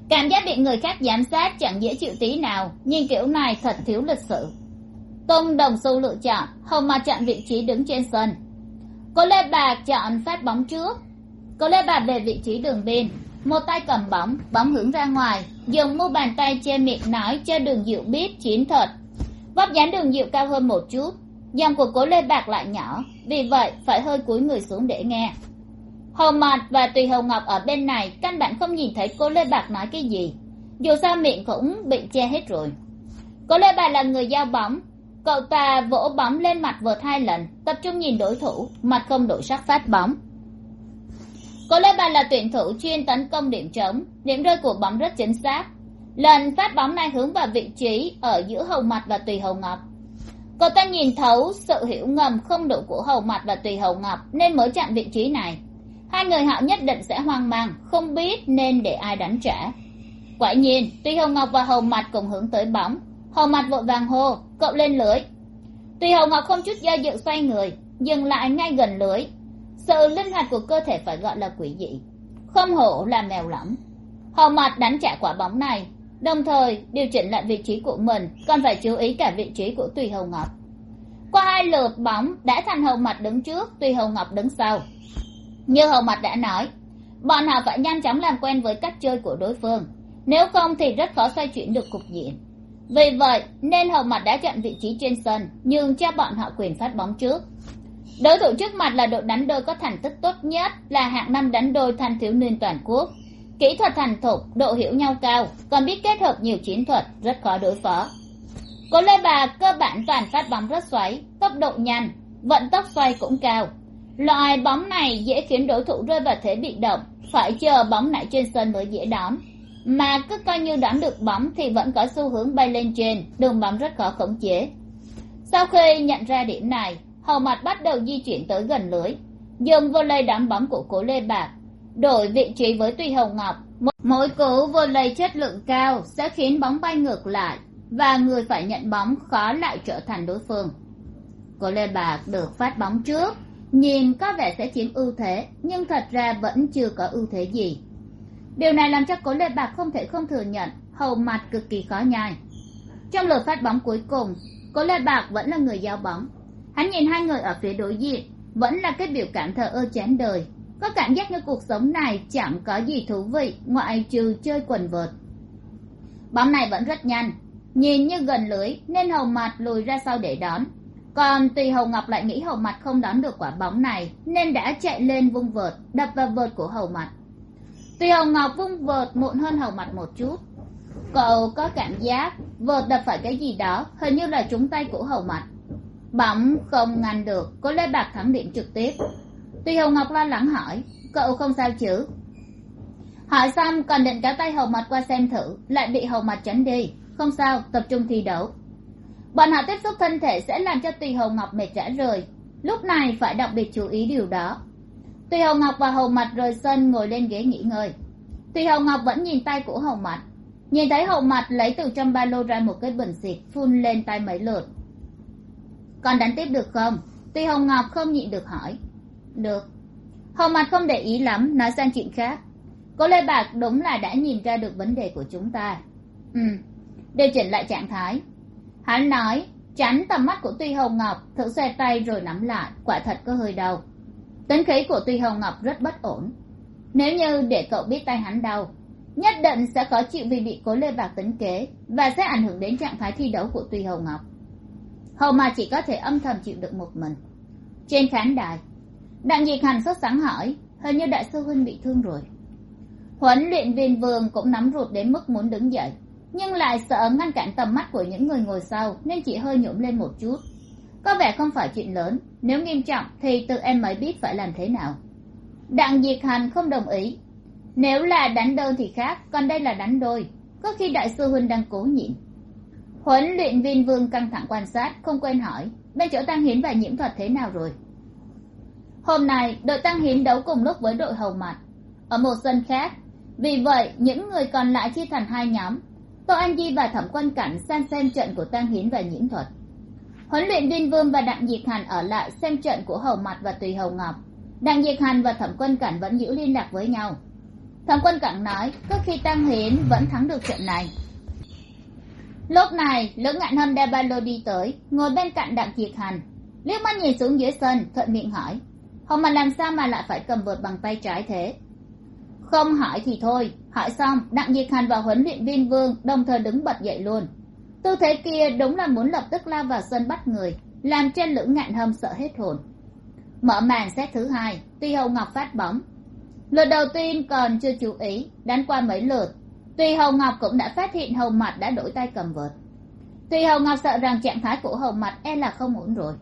Cảm giác bị người khác giám sát chẳng dễ chịu tí nào, nhưng kiểu này thật thiếu lịch sự tung đồng xu lựa chọn, hầu mặt chọn vị trí đứng trên sân. Cô lê bạc chọn phát bóng trước. Cô lê bạc về vị trí đường biên một tay cầm bóng bóng hướng ra ngoài. Dùng mu bàn tay che miệng nói cho đường diệu biết chiến thuật vóc dáng đường diệu cao hơn một chút. Dòng của cố lê bạc lại nhỏ, vì vậy phải hơi cúi người xuống để nghe. Hầu mạt và tùy hầu ngọc ở bên này căn bản không nhìn thấy cố lê bạc nói cái gì. Dù sao miệng cũng bị che hết rồi. Cố lê bạc là người giao bóng cậu ta vỗ bóng lên mặt vợt hai lần, tập trung nhìn đối thủ, mặt không đổi sắc phát bóng. Cô lê bà là tuyển thủ chuyên tấn công điểm trống, điểm rơi của bóng rất chính xác. Lần phát bóng này hướng vào vị trí ở giữa hầu mặt và tùy hầu ngọc. Cậu ta nhìn thấu sự hiểu ngầm không đủ của hầu mặt và tùy hầu ngọc nên mới chặn vị trí này. Hai người họ nhất định sẽ hoang mang, không biết nên để ai đánh trả. Quả nhiên, tùy hầu ngọc và hầu mặt cùng hướng tới bóng hầu mặt vội vàng hô, cậu lên lưới. Tùy hồng ngọc không chút do dự xoay người, dừng lại ngay gần lưới. Sự linh hoạt của cơ thể phải gọi là quỷ dị. Không hổ là mèo lỏng hầu mặt đánh trả quả bóng này, đồng thời điều chỉnh lại vị trí của mình, còn phải chú ý cả vị trí của tùy hầu ngọc. Qua hai lượt bóng đã thành hầu mặt đứng trước tùy hầu ngọc đứng sau. Như hầu mặt đã nói, bọn họ phải nhanh chóng làm quen với cách chơi của đối phương. Nếu không thì rất khó xoay chuyển được cục diện vì vậy, nên hầu mặt đã chọn vị trí trên sân, nhưng cho bọn họ quyền phát bóng trước. Đối thủ trước mặt là đội đánh đôi có thành tích tốt nhất, là hạng năm đánh đôi thanh thiếu niên toàn quốc. Kỹ thuật thành thục, độ hiểu nhau cao, còn biết kết hợp nhiều chiến thuật, rất khó đối phó. Cố lê bà cơ bản toàn phát bóng rất xoáy, tốc độ nhanh, vận tốc xoay cũng cao. Loại bóng này dễ khiến đối thủ rơi vào thế bị động, phải chờ bóng lại trên sân mới dễ đón mà cứ coi như đoán được bóng thì vẫn có xu hướng bay lên trên, đường bóng rất khó khống chế. Sau khi nhận ra điểm này, hầu mặt bắt đầu di chuyển tới gần lưới. Dùng vô lây đón bóng của cố lê bạc, đổi vị trí với tùy hồng ngọc. Mỗi cú vô lây chất lượng cao sẽ khiến bóng bay ngược lại và người phải nhận bóng khó lại trở thành đối phương. Cố lê bạc được phát bóng trước, nhìn có vẻ sẽ chiếm ưu thế, nhưng thật ra vẫn chưa có ưu thế gì điều này làm cho cố lê bạc không thể không thừa nhận, hầu mặt cực kỳ khó nhai. Trong lượt phát bóng cuối cùng, cố lê bạc vẫn là người giao bóng. Hắn nhìn hai người ở phía đối diện, vẫn là cái biểu cảm thờ ơ chán đời. Có cảm giác như cuộc sống này chẳng có gì thú vị ngoại trừ chơi quần vợt. Bóng này vẫn rất nhanh, nhìn như gần lưới nên hầu mặt lùi ra sau để đón. Còn tùy hầu ngọc lại nghĩ hầu mặt không đón được quả bóng này nên đã chạy lên vung vợt, đập vào vợt của hầu mặt. Tuy hồng ngọc vung vợt muộn hơn hầu mặt một chút. Cậu có cảm giác vợt đập phải cái gì đó, hình như là trúng tay của hầu mặt. Bóng không ngăn được có lê bạc thắng điểm trực tiếp. Tuy hồng ngọc lo lắng hỏi, cậu không sao chứ? Hỏi xong, còn định kéo tay hầu mặt qua xem thử, lại bị hầu mặt tránh đi. Không sao, tập trung thi đấu. Bọn họ tiếp xúc thân thể sẽ làm cho tùy hầu ngọc mệt rã rời. Lúc này phải đặc biệt chú ý điều đó tùy Hồng ngọc và hầu mặt rời sân ngồi lên ghế nghỉ ngơi. Tùy Hồng ngọc vẫn nhìn tay của hầu mặt nhìn thấy hầu mặt lấy từ trong ba lô ra một cái bình xịt phun lên tay mấy lượt. Còn đánh tiếp được không? Tùy Hồng ngọc không nhịn được hỏi. Được. Hầu mặt không để ý lắm, nói sang chuyện khác. Cô lê bạc đúng là đã nhìn ra được vấn đề của chúng ta. Ừ. Điều chỉnh lại trạng thái. Hắn nói tránh tầm mắt của tuy hồng ngọc, thử xoay tay rồi nắm lại, quả thật có hơi đau tính khí của tuy hồng ngọc rất bất ổn. Nếu như để cậu biết tay hắn đau, nhất định sẽ khó chịu vì bị cố lê bạc tính kế và sẽ ảnh hưởng đến trạng thái thi đấu của tuy hồng ngọc. Hầu mà chỉ có thể âm thầm chịu được một mình. Trên khán đài, đặng diệt hành sốt sáng hỏi, hình như đại sư huynh bị thương rồi. Huấn luyện viên vương cũng nắm ruột đến mức muốn đứng dậy, nhưng lại sợ ngăn cản tầm mắt của những người ngồi sau nên chỉ hơi nhổm lên một chút có vẻ không phải chuyện lớn. Nếu nghiêm trọng thì tự em mới biết phải làm thế nào. Đặng diệt hành không đồng ý. Nếu là đánh đơn thì khác, còn đây là đánh đôi. Có khi đại sư huynh đang cố nhịn. Huấn luyện viên vương căng thẳng quan sát, không quên hỏi, bên chỗ tăng hiến và nhiễm thuật thế nào rồi? Hôm nay, đội tăng hiến đấu cùng lúc với đội hầu mặt ở một sân khác, vì vậy những người còn lại chia thành hai nhóm. Tô anh di và thẩm quân cảnh sang xem trận của tăng hiến và nhiễm thuật huấn luyện viên vương và đặng diệt hành ở lại xem trận của hầu mặt và tùy hầu ngọc. Đặng diệt hành và thẩm quân cảnh vẫn giữ liên lạc với nhau. Thẩm quân cảnh nói có khi tăng hiến vẫn thắng được trận này. Lúc này lữ ngạn hâm đeo ba lô đi tới, ngồi bên cạnh đặng diệt hành liếc mắt nhìn xuống dưới sân, thuận miệng hỏi, hầu mặt làm sao mà lại phải cầm vợt bằng tay trái thế? Không hỏi thì thôi. Hỏi xong, đặng diệt hành và huấn luyện viên vương đồng thời đứng bật dậy luôn tư thế kia đúng là muốn lập tức lao vào sân bắt người, làm trên lưỡng ngạn hâm sợ hết hồn. Mở màn xét thứ hai, tuy hầu ngọc phát bóng. Lượt đầu tiên còn chưa chú ý, đánh qua mấy lượt. Tuy hầu ngọc cũng đã phát hiện hầu mặt đã đổi tay cầm vợt. Tuy hầu ngọc sợ rằng trạng thái của hầu mặt e là không ổn rồi.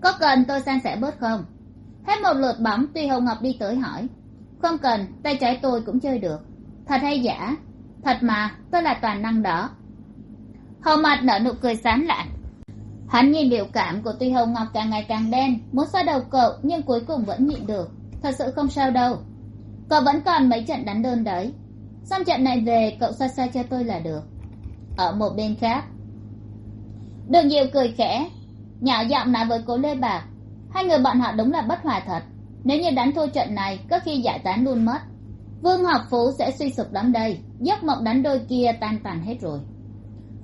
Có cần tôi san sẻ bớt không? Hết một lượt bóng, tuy hầu ngọc đi tới hỏi. Không cần, tay trái tôi cũng chơi được. Thật hay giả? Thật mà, tôi là toàn năng đó hầu mặt nở nụ cười sán lạn. Hắn nhìn biểu cảm của tuy hồng ngọc càng ngày càng đen, muốn xoa đầu cậu, nhưng cuối cùng vẫn nhịn được. Thật sự không sao đâu. Cậu vẫn còn mấy trận đánh đơn đấy. Xong trận này về, cậu xoa xoa cho tôi là được. Ở một bên khác. Đường diệu cười khẽ. Nhỏ giọng nói với cố lê bạc. Hai người bọn họ đúng là bất hòa thật. Nếu như đánh thua trận này, có khi giải tán luôn mất. Vương học phú sẽ suy sụp lắm đây. Giấc mộng đánh đôi kia tan tàn hết rồi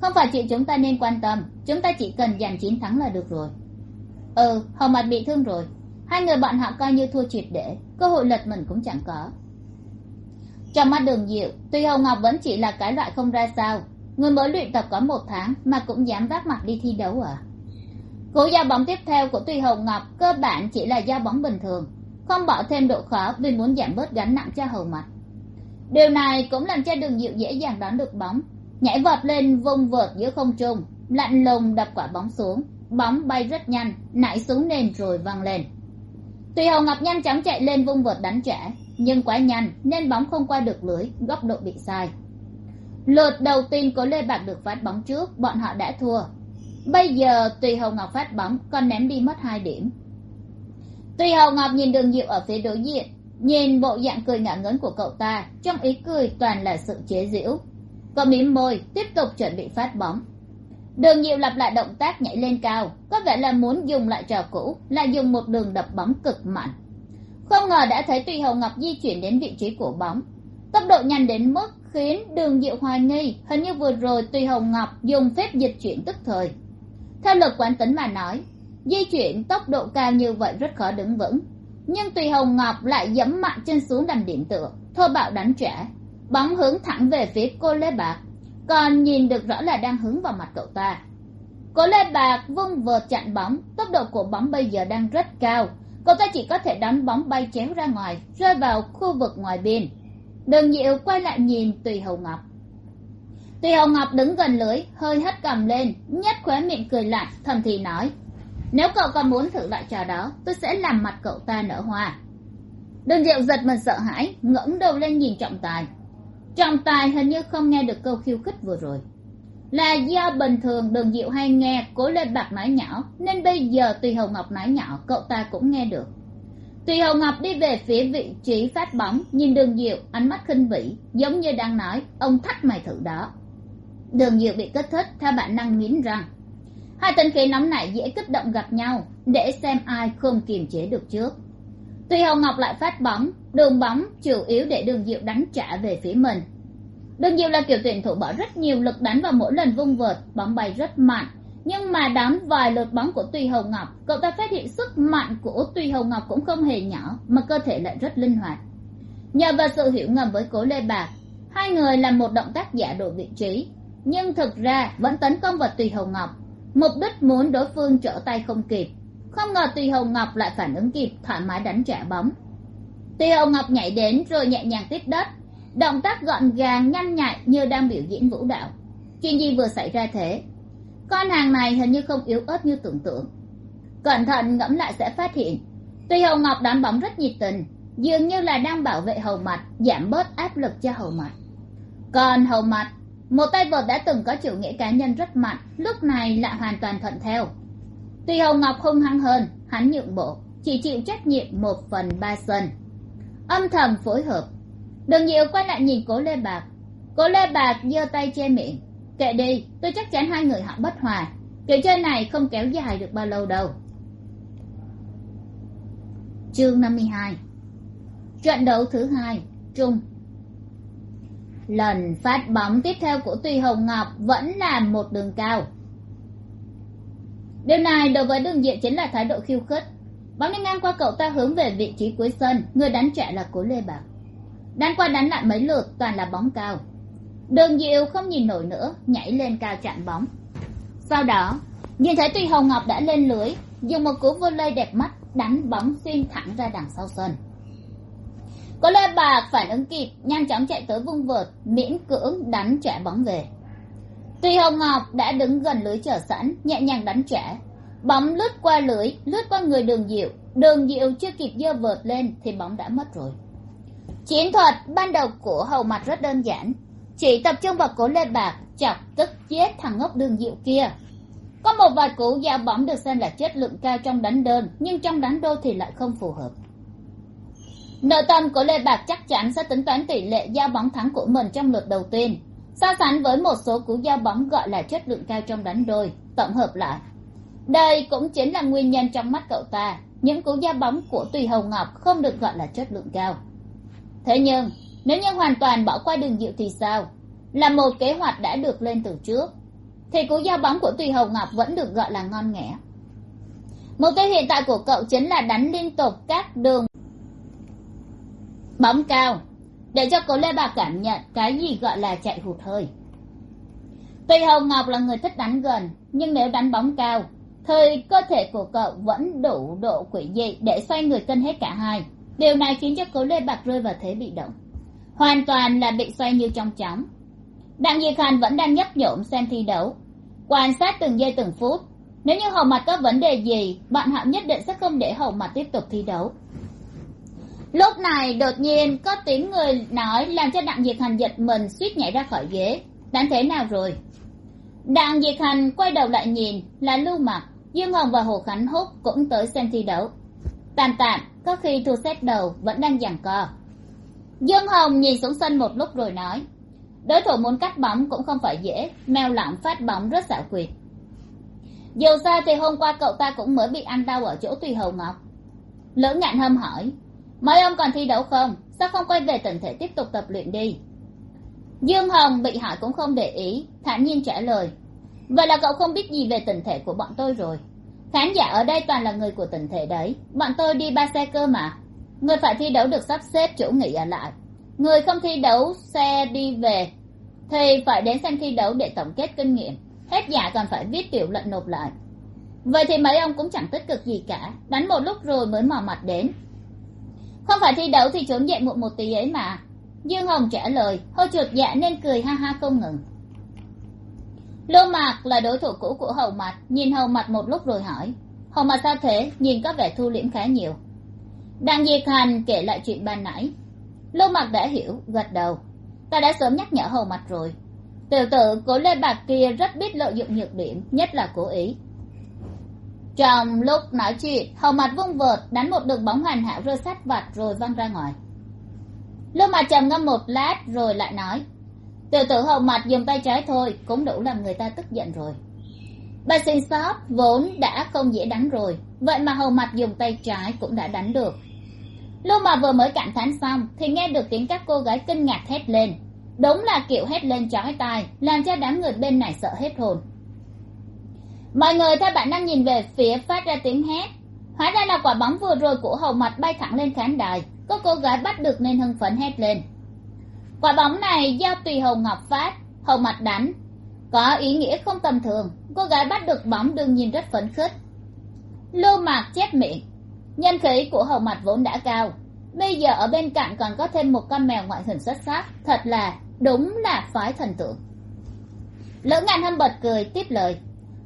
không phải chuyện chúng ta nên quan tâm. Chúng ta chỉ cần giành chiến thắng là được rồi. Ừ hầu mặt bị thương rồi. Hai người bọn họ coi như thua triệt để. Cơ hội lật mình cũng chẳng có. Trong mắt đường diệu, tuy hồng ngọc vẫn chỉ là cái loại không ra sao, người mới luyện tập có một tháng mà cũng dám vác mặt đi thi đấu à? Cú giao bóng tiếp theo của Tuy hồng ngọc cơ bản chỉ là giao bóng bình thường, không bỏ thêm độ khó vì muốn giảm bớt gánh nặng cho hầu mặt. Điều này cũng làm cho đường diệu dễ dàng đón được bóng nhảy vọt lên, vung vợt giữa không trung. Lạnh lùng đập quả bóng xuống. Bóng bay rất nhanh, nảy xuống nền rồi văng lên. Tùy hồng ngọc nhanh chóng chạy lên vung vợt đánh trả nhưng quá nhanh nên bóng không qua được lưới, góc độ bị sai. Lượt đầu tiên có lê bạc được phát bóng trước, bọn họ đã thua. Bây giờ tùy hồng ngọc phát bóng còn ném đi mất hai điểm. Tùy hồng ngọc nhìn đường diệu ở phía đối diện, nhìn bộ dạng cười ngả ngớn của cậu ta, trong ý cười toàn là sự chế giễu cô mím môi, tiếp tục chuẩn bị phát bóng. Đường diệu lặp lại động tác nhảy lên cao, có vẻ là muốn dùng lại trò cũ, là dùng một đường đập bóng cực mạnh. Không ngờ đã thấy tùy hồng ngọc di chuyển đến vị trí của bóng. Tốc độ nhanh đến mức khiến đường diệu hoài nghi, hình như vừa rồi tùy hồng ngọc dùng phép dịch chuyển tức thời. Theo luật quán tính mà nói, di chuyển tốc độ cao như vậy rất khó đứng vững. Nhưng tùy hồng ngọc lại giẫm mạnh chân xuống đầm điểm tựa, thô bạo đánh trả bóng hướng thẳng về phía cô lê bạc, còn nhìn được rõ là đang hướng vào mặt cậu ta. Cô lê bạc vung vợt chặn bóng, tốc độ của bóng bây giờ đang rất cao. Cậu ta chỉ có thể đánh bóng bay chéo ra ngoài, rơi vào khu vực ngoài biên. Đường diệu quay lại nhìn tùy hồng ngọc. Tùy hồng ngọc đứng gần lưới, hơi hất cầm lên, nhếch khóe miệng cười lạnh, thầm thì nói, nếu cậu còn muốn thử lại trò đó, tôi sẽ làm mặt cậu ta nở hoa. Đường diệu giật mình sợ hãi, ngẩng đầu lên nhìn trọng tài trọng tài hình như không nghe được câu khiêu khích vừa rồi. Là do bình thường đường diệu hay nghe cố lên bạc nói nhỏ, nên bây giờ tùy hồng ngọc nói nhỏ, cậu ta cũng nghe được. Tùy hồng ngọc đi về phía vị trí phát bóng, nhìn đường diệu, ánh mắt khinh bỉ, giống như đang nói, ông thách mày thử đó. Đường diệu bị kích thích, theo bản năng nghiến răng. Hai tên khí nóng này dễ kích động gặp nhau, để xem ai không kiềm chế được trước. Tuy hồng ngọc lại phát bóng, đường bóng chủ yếu để đường diệu đánh trả về phía mình. Đường diệu là kiểu tuyển thủ bỏ rất nhiều lực đánh vào mỗi lần vung vợt, bóng bay rất mạnh. Nhưng mà đám vài lượt bóng của Tuy hồng ngọc, cậu ta phát hiện sức mạnh của Tuy hồng ngọc cũng không hề nhỏ, mà cơ thể lại rất linh hoạt. Nhờ vào sự hiểu ngầm với cố lê bạc, hai người làm một động tác giả đổi vị trí. Nhưng thực ra vẫn tấn công vào tùy hồng ngọc. Mục đích muốn đối phương trở tay không kịp không ngờ tùy hồng ngọc lại phản ứng kịp, thoải mái đánh trả bóng. Tùy hồng ngọc nhảy đến rồi nhẹ nhàng tiếp đất. Động tác gọn gàng, nhanh nhạy như đang biểu diễn vũ đạo. Chuyện gì vừa xảy ra thế. Con hàng này hình như không yếu ớt như tưởng tượng. Cẩn thận ngẫm lại sẽ phát hiện tùy hồng ngọc đánh bóng rất nhiệt tình, dường như là đang bảo vệ hầu mặt, giảm bớt áp lực cho hầu mặt. Còn hầu mặt, một tay vợt đã từng có chủ nghĩa cá nhân rất mạnh, lúc này lại hoàn toàn thuận theo tuy hồng ngọc hung hăng hơn, hắn nhượng bộ, chỉ chịu trách nhiệm một phần ba sân. Âm thầm phối hợp. Đừng nhiều quay lại nhìn cố lê bạc. Cố lê bạc giơ tay che miệng. Kệ đi, tôi chắc chắn hai người họ bất hòa. Kiểu chơi này không kéo dài được bao lâu đâu. Chương năm mươi hai. Trận đấu thứ hai trung lần phát bóng tiếp theo của tùy hồng ngọc vẫn là một đường cao điều này đối với đường diện chính là thái độ khiêu khích. Bóng đi ngang qua cậu ta hướng về vị trí cuối sân, người đánh trả là cố lê bạc. Đánh qua đánh lại mấy lượt, toàn là bóng cao. Đường diệu không nhìn nổi nữa, nhảy lên cao chặn bóng. Sau đó, nhìn thấy tuy hồng ngọc đã lên lưới, dùng một cú volley đẹp mắt, đánh bóng xuyên thẳng ra đằng sau sân. Cố lê bạc phản ứng kịp, nhanh chóng chạy tới vung vợt, miễn cưỡng đánh trả bóng về tuy hồng ngọc đã đứng gần lưới chờ sẵn, nhẹ nhàng đánh trả. Bóng lướt qua lưới, lướt qua người đường diệu. Đường diệu chưa kịp giơ vợt lên thì bóng đã mất rồi. Chiến thuật ban đầu của hầu mặt rất đơn giản. Chỉ tập trung vào cố lê bạc, chọc tức chết thằng ngốc đường diệu kia. Có một vài cú giao bóng được xem là chất lượng cao trong đánh đơn, nhưng trong đánh đôi thì lại không phù hợp. Nội tâm của lê bạc chắc chắn sẽ tính toán tỷ lệ giao bóng thắng của mình trong lượt đầu tiên so sánh với một số cú giao bóng gọi là chất lượng cao trong đánh đôi, tổng hợp lại. Đây cũng chính là nguyên nhân trong mắt cậu ta. Những cú giao bóng của tùy hồng ngọc không được gọi là chất lượng cao. Thế nhưng, nếu như hoàn toàn bỏ qua đường diệu thì sao? Là một kế hoạch đã được lên từ trước, thì cú giao bóng của tùy hồng ngọc vẫn được gọi là ngon nghẻ. Mục tiêu hiện tại của cậu chính là đánh liên tục các đường bóng cao để cho cố lê bạc cảm nhận cái gì gọi là chạy hụt hơi. Tuy hồng ngọc là người thích đánh gần, nhưng nếu đánh bóng cao, thì cơ thể của cậu vẫn đủ độ quỷ dị để xoay người cân hết cả hai. Điều này khiến cho cố lê bạc rơi vào thế bị động. Hoàn toàn là bị xoay như trong chóng. Đặng diệt hàn vẫn đang nhấp nhổm xem thi đấu. Quan sát từng giây từng phút. Nếu như hầu mặt có vấn đề gì bạn họ nhất định sẽ không để hầu mặt tiếp tục thi đấu lúc này đột nhiên có tiếng người nói làm cho đặng diệt hành giật mình, suýt nhảy ra khỏi ghế. Đáng thế nào rồi? Đặng diệt hành quay đầu lại nhìn, là lưu mặc. Dương hồng và hồ khánh húc cũng tới xem thi đấu. Tạm tạm, có khi thua xét đầu, vẫn đang giằng co. Dương hồng nhìn xuống sân một lúc rồi nói, đối thủ muốn cắt bóng cũng không phải dễ, mèo lỏng phát bóng rất xảo quyệt. Dù sao thì hôm qua cậu ta cũng mới bị ăn đau ở chỗ tùy hầu ngọc. Lữ ngạn hâm hỏi mấy ông còn thi đấu không? Sao không quay về tỉnh thể tiếp tục tập luyện đi? Dương hồng bị hỏi cũng không để ý, thản nhiên trả lời. Vậy là cậu không biết gì về tỉnh thể của bọn tôi rồi. Khán giả ở đây toàn là người của tỉnh thể đấy. Bọn tôi đi ba xe cơ mà. Người phải thi đấu được sắp xếp chỗ nghỉ ở lại. Người không thi đấu xe đi về, thì phải đến xem thi đấu để tổng kết kinh nghiệm. Hết giả còn phải viết tiểu luận nộp lại. Vậy thì mấy ông cũng chẳng tích cực gì cả. Đánh một lúc rồi mới mò mặt đến không phải thi đấu thì trốn dậy muộn một tí ấy mà. Dương hồng trả lời hơi chuột dạ nên cười ha ha không ngừng. Lô mạc là đối thủ cũ của hầu mặt nhìn hầu mặt một lúc rồi hỏi, hầu mặt sao thế? Nhìn có vẻ thu liễm khá nhiều. Đặng diệt hành kể lại chuyện ban nãy. Lô mạc đã hiểu, gật đầu. Ta đã sớm nhắc nhở hầu mặt rồi. Tiểu tử cố lê bạc kia rất biết lợi dụng nhược điểm, nhất là cố ý trong lúc nói chuyện, hầu mặt vung vợt đánh một đường bóng hoàn hảo rơi sát vặt rồi văng ra ngoài. Lúc mà trầm ngâm một lát rồi lại nói, tiểu tử hầu mặt dùng tay trái thôi, cũng đủ làm người ta tức giận rồi. Bà xin sót vốn đã không dễ đánh rồi, vậy mà hầu mặt dùng tay trái cũng đã đánh được. Lúc mà vừa mới cảm thán xong, thì nghe được tiếng các cô gái kinh ngạc hét lên. Đúng là kiểu hét lên chói tai, làm cho đám người bên này sợ hết hồn mọi người theo bản năng nhìn về phía phát ra tiếng hét. Hóa ra là quả bóng vừa rồi của hầu mặt bay thẳng lên khán đài. Có cô gái bắt được nên hưng phấn hét lên. Quả bóng này do tùy hầu ngọc phát. Hầu mặt đánh. Có ý nghĩa không tầm thường. Cô gái bắt được bóng đương nhiên rất phấn khích. Lưu mạc chép miệng. Nhân khí của hầu mặt vốn đã cao. Bây giờ ở bên cạnh còn có thêm một con mèo ngoại hình xuất sắc. Thật là đúng là phái thần tượng. Lữ ngàn hâm bật cười, tiếp lời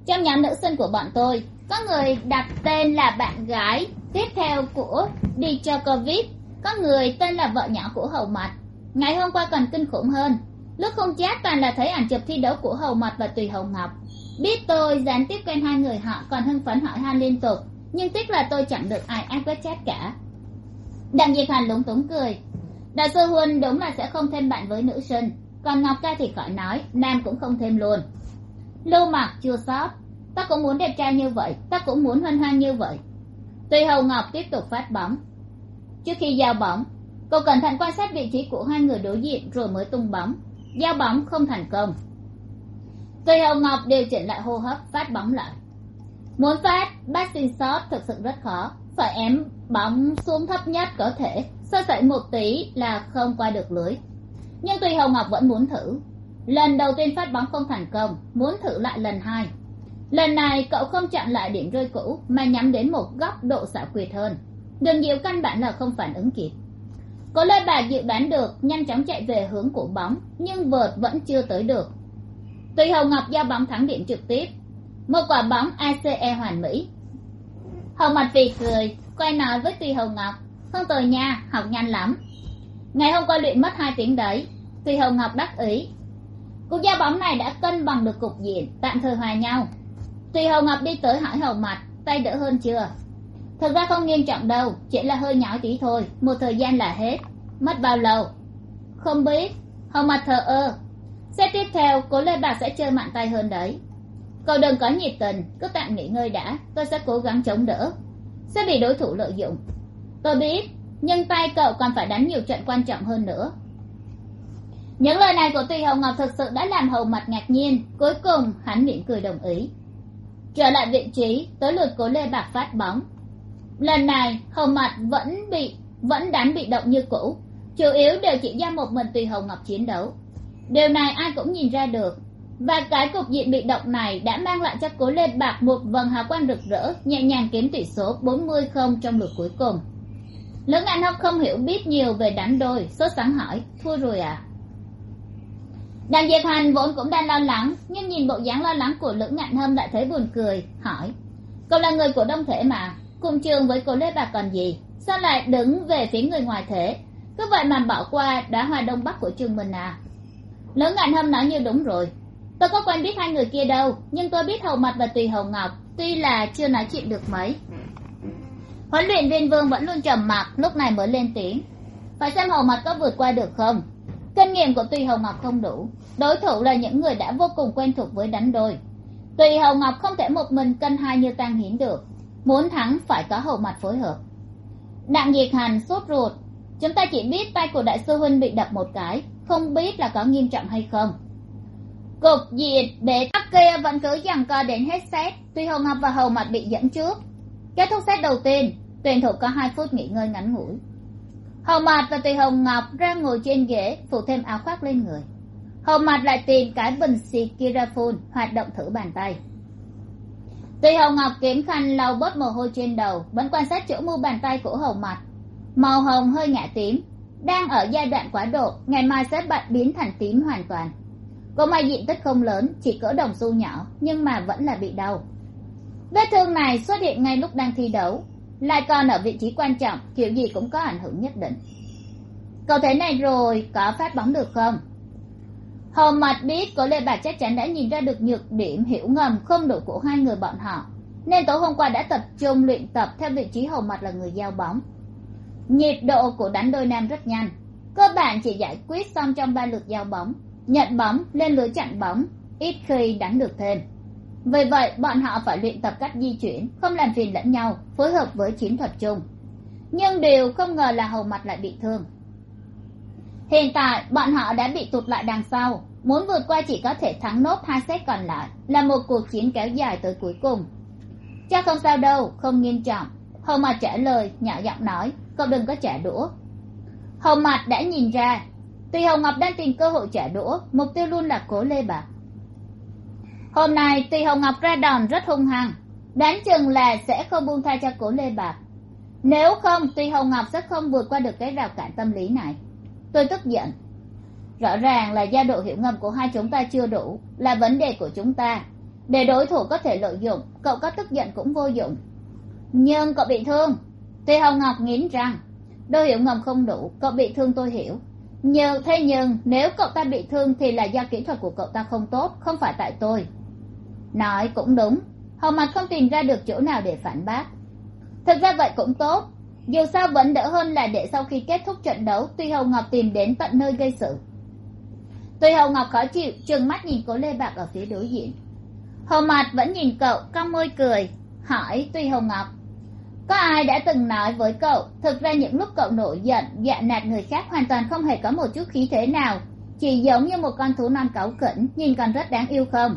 trong nhóm nữ sinh của bọn tôi, có người đặt tên là bạn gái tiếp theo của Djokovic, có người tên là vợ nhỏ của hầu mặt ngày hôm qua còn kinh khủng hơn, lúc không chat toàn là thấy ảnh chụp thi đấu của hầu mặt và tùy hầu ngọc. Biết tôi gián tiếp quen hai người họ còn hưng phấn hỏi han liên tục, nhưng tiếc là tôi chẳng được ai ác với chat cả. Đặng diệp hàn lúng túng cười. Đại sư huân đúng là sẽ không thêm bạn với nữ sinh, còn ngọc ca thì khỏi nói, nam cũng không thêm luôn lưu mặc chưa sót ta cũng muốn đẹp trai như vậy, ta cũng muốn hân hoan như vậy. Tùy hầu ngọc tiếp tục phát bóng. Trước khi giao bóng cậu cẩn thận quan sát vị trí của hai người đối diện rồi mới tung bóng. Giao bóng không thành công. Tùy hầu ngọc điều chỉnh lại hô hấp, phát bóng lại. Muốn phát passing shot thực sự rất khó. Phải ém bóng xuống thấp nhất có thể. Sơ sẩy một tí là không qua được lưới. Nhưng tùy hầu ngọc vẫn muốn thử lần đầu tiên phát bóng không thành công, muốn thử lại lần hai. Lần này, cậu không chặn lại điểm rơi cũ, mà nhắm đến một góc độ xảo quyệt hơn. Đường diệu căn bản là không phản ứng kịp. Có lẽ bà dự đoán được, nhanh chóng chạy về hướng của bóng, nhưng vợt vẫn chưa tới được. Tùy hồng ngọc giao bóng thắng điểm trực tiếp, một quả bóng ace hoàn mỹ. Hồng mặt vì cười, quay nói với tùy hồng ngọc, không tồi nha, học nhanh lắm. Ngày hôm qua luyện mất hai tiếng đấy tùy hồng ngọc đắc ý Cuộc giao bóng này đã cân bằng được cục diện, tạm thời hòa nhau. Tùy hầu ngọc đi tới hỏi hầu mặt tay đỡ hơn chưa? Thực ra không nghiêm trọng đâu, chỉ là hơi nhỏ tí thôi, một thời gian là hết. Mất bao lâu? Không biết. Hầu mặt thờ ơ. Xe tiếp theo, cố lê bạc sẽ chơi mạnh tay hơn đấy. Cậu đừng có nhiệt tình, cứ tạm nghỉ ngơi đã, tôi sẽ cố gắng chống đỡ. Sẽ bị đối thủ lợi dụng. Tôi biết, nhưng tay cậu còn phải đánh nhiều trận quan trọng hơn nữa những lời này của tùy hồng ngọc thực sự đã làm hầu mặt ngạc nhiên. Cuối cùng, hắn mỉm cười đồng ý. Trở lại vị trí, tới lượt cố lê bạc phát bóng. Lần này, hầu mặt vẫn bị, vẫn đánh bị động như cũ. Chủ yếu đều chỉ ra một mình tùy hồng ngọc chiến đấu. Điều này ai cũng nhìn ra được. Và cái cục diện bị động này đã mang lại cho cố lê bạc một vầng hào quang rực rỡ, nhẹ nhàng kiếm tỷ số bốn mươi không trong lượt cuối cùng. Lữ ngạn học không hiểu biết nhiều về đánh đôi, sốt sáng hỏi, thua rồi à? Đàn diệp hành vốn cũng đang lo lắng, nhưng nhìn bộ dáng lo lắng của lữ ngạn hâm lại thấy buồn cười, hỏi. Cậu là người của đông thể mà, cùng trường với cô lê bạc còn gì? Sao lại đứng về phía người ngoài thế? Cứ vậy mà bỏ qua đá hoa đông bắc của trường mình à? Lữ ngạn hâm nói như đúng rồi. Tôi có quen biết hai người kia đâu, nhưng tôi biết hầu mặt và tùy hầu ngọc, tuy là chưa nói chuyện được mấy. Huấn luyện viên vương vẫn luôn trầm mặc, lúc này mới lên tiếng. Phải xem hầu mặt có vượt qua được không? Kinh nghiệm của tùy hầu ngọc không đủ đối thủ là những người đã vô cùng quen thuộc với đánh đôi. Tùy hầu ngọc không thể một mình cân hai như Tang hiến được. Muốn thắng phải có hầu mặt phối hợp. Đặng diệt hành sốt ruột. Chúng ta chỉ biết tay của đại sư huynh bị đập một cái, không biết là có nghiêm trọng hay không. Cục diệt bế tắc kia vẫn cứ giằng co đến hết xét. tuy hầu ngọc và hầu mặt bị dẫn trước. Kết thúc xét đầu tiên, tuyển thủ có hai phút nghỉ ngơi ngắn ngủi. Hầu mặt và tùy hồng ngọc ra ngồi trên ghế, phủ thêm áo khoác lên người hầu mặt lại tìm cái bình xịt kirafun hoạt động thử bàn tay. Tuy hồng ngọc kiếm khăn lau bớt mồ hôi trên đầu, vẫn quan sát chỗ mu bàn tay của hầu mặt. Màu hồng hơi ngã tím, đang ở giai đoạn quá độ, ngày mai sẽ bận biến thành tím hoàn toàn. Cô may diện tích không lớn, chỉ cỡ đồng xu nhỏ, nhưng mà vẫn là bị đau. Vết thương này xuất hiện ngay lúc đang thi đấu, lại còn ở vị trí quan trọng, kiểu gì cũng có ảnh hưởng nhất định. Cậu thế này rồi, có phát bóng được không? Hầu mặt biết có lẽ bà chắc chắn đã nhìn ra được nhược điểm hiểu ngầm không đủ của hai người bọn họ, nên tối hôm qua đã tập trung luyện tập theo vị trí hầu mặt là người giao bóng. Nhịp độ của đánh đôi nam rất nhanh. Cơ bản chỉ giải quyết xong trong ba lượt giao bóng, nhận bóng lên lưới chặn bóng, ít khi đánh được thêm. Vì vậy, bọn họ phải luyện tập cách di chuyển, không làm phiền lẫn nhau, phối hợp với chiến thuật chung. Nhưng điều không ngờ là hầu mặt lại bị thương hiện tại, bọn họ đã bị tụt lại đằng sau. Muốn vượt qua chỉ có thể thắng nốt hai set còn lại, là một cuộc chiến kéo dài tới cuối cùng. Chắc không sao đâu, không nghiêm trọng. Hầu mặt trả lời, nhỏ giọng nói, cậu đừng có trả đũa. Hầu mặt đã nhìn ra. Tuy hồng ngọc đang tìm cơ hội trả đũa, mục tiêu luôn là cố lê bạc. Hôm nay, tuy hồng ngọc ra đòn rất hung hăng, đoán chừng là sẽ không buông tha cho cố lê bạc. Nếu không, tuy hồng ngọc sẽ không vượt qua được cái rào cản tâm lý này tôi tức giận. Rõ ràng là gia độ hiểu ngầm của hai chúng ta chưa đủ là vấn đề của chúng ta. Để đối thủ có thể lợi dụng, cậu có tức giận cũng vô dụng. Nhưng cậu bị thương. Tuy hồng ngọc nghiến rằng đôi hiểu ngầm không đủ, cậu bị thương tôi hiểu. Nhưng thế nhưng nếu cậu ta bị thương thì là do kỹ thuật của cậu ta không tốt, không phải tại tôi. Nói cũng đúng. Hồng mặt không tìm ra được chỗ nào để phản bác. Thực ra vậy cũng tốt dù sao vẫn đỡ hơn là để sau khi kết thúc trận đấu, tuy hầu ngọc tìm đến tận nơi gây sự. Tuy hầu ngọc khó chịu, trừng mắt nhìn cố lê bạc ở phía đối diện. Hồ mạt vẫn nhìn cậu, cong môi cười, hỏi tuy hầu ngọc, có ai đã từng nói với cậu, thực ra những lúc cậu nổi giận dạ nạt người khác hoàn toàn không hề có một chút khí thế nào, chỉ giống như một con thú non cáu kỉnh, nhìn còn rất đáng yêu không?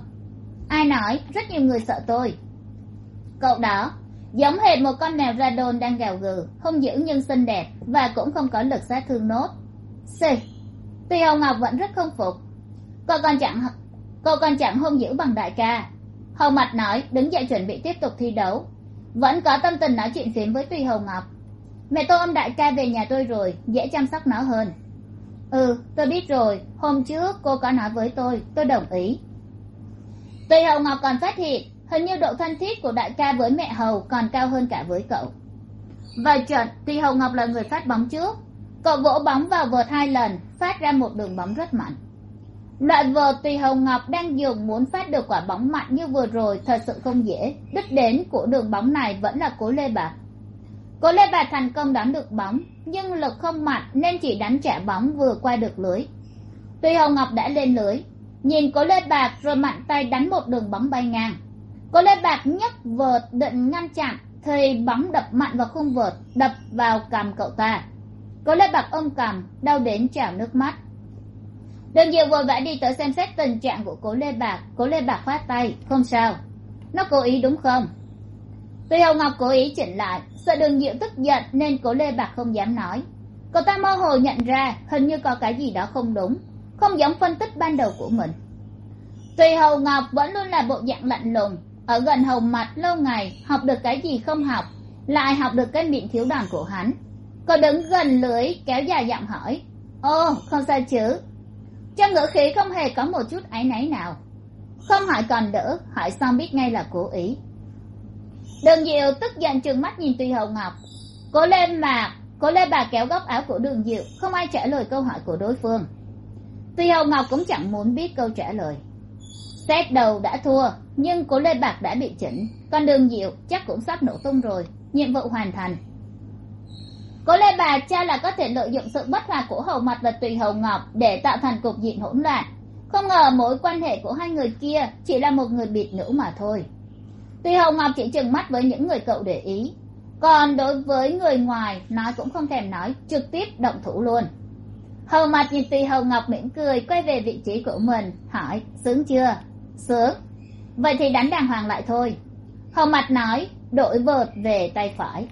Ai nói, rất nhiều người sợ tôi. Cậu đó giống hệt một con mèo ra đôn đang gào gừ không dữ nhưng xinh đẹp và cũng không có lực sát thương nốt. C tuy hồng ngọc vẫn rất không phục. Cô còn chẳng, cô còn chẳng hung dữ bằng đại ca. Hầu mặt nói, đứng dậy chuẩn bị tiếp tục thi đấu. Vẫn có tâm tình nói chuyện phiếm với tuy hồng ngọc. Mẹ tôi ôm đại ca về nhà tôi rồi, dễ chăm sóc nó hơn. Ừ tôi biết rồi, hôm trước cô có nói với tôi tôi đồng ý. Tuy hồng ngọc còn phát hiện hình như độ thân thiết của đại ca với mẹ hầu còn cao hơn cả với cậu. Vài trận thì hồng ngọc là người phát bóng trước. Cậu vỗ bóng vào vợt hai lần, phát ra một đường bóng rất mạnh. Loại vợt tùy hồng ngọc đang dùng muốn phát được quả bóng mạnh như vừa rồi thật sự không dễ. Đích đến của đường bóng này vẫn là cố lê bạc cố lê bạc thành công đón được bóng, nhưng lực không mạnh nên chỉ đánh trả bóng vừa qua được lưới. Tùy hồng ngọc đã lên lưới, nhìn cố lê bạc rồi mạnh tay đánh một đường bóng bay ngang cố lê bạc nhấc vợt định ngăn chặn thì bóng đập mạnh vào khung vợt, đập vào cằm cậu ta. Cố lê bạc ôm cằm, đau đến trào nước mắt. Đường diệu vội vã đi tới xem xét tình trạng của cố lê bạc. Cố lê bạc khoát tay, không sao. Nó cố ý, đúng không? Tuy hồng ngọc cố ý chỉnh lại, sợ đường diệu tức giận nên cố lê bạc không dám nói. Cậu ta mơ hồ nhận ra, hình như có cái gì đó không đúng, không giống phân tích ban đầu của mình. Tùy hầu ngọc vẫn luôn là bộ dạng lạnh lùng ở gần hồng mặt lâu ngày, học được cái gì không học, lại học được cái miệng thiếu đoàn của hắn. Cô đứng gần lưới, kéo dài giọng hỏi, ô, không sao chứ? Trong ngữ khí không hề có một chút áy náy nào. Không hỏi còn đỡ, hỏi xong biết ngay là cố ý. Đường diệu tức giận trừng mắt nhìn tùy hồng ngọc. Cố lên mà, cố lên bà kéo góc áo của đường diệu, không ai trả lời câu hỏi của đối phương. Tùy hồng ngọc cũng chẳng muốn biết câu trả lời xét đầu đã thua, nhưng cố lê bạc đã bị chỉnh. Còn đường diệu chắc cũng sắp nổ tung rồi. Nhiệm vụ hoàn thành. Cố lê bạc cho là có thể lợi dụng sự bất hòa của hầu mặt và tùy hầu ngọc để tạo thành cục diện hỗn loạn. Không ngờ mối quan hệ của hai người kia chỉ là một người biệt nữ mà thôi. Tùy hầu ngọc chỉ chừng mắt với những người cậu để ý. Còn đối với người ngoài nói cũng không thèm nói, trực tiếp động thủ luôn. Hầu mặt nhìn tùy hầu ngọc mỉm cười, quay về vị trí của mình, hỏi, sướng chưa? Sướng vậy thì đánh đàng hoàng lại thôi. Hồng mặt nói, đổi vợt về tay phải.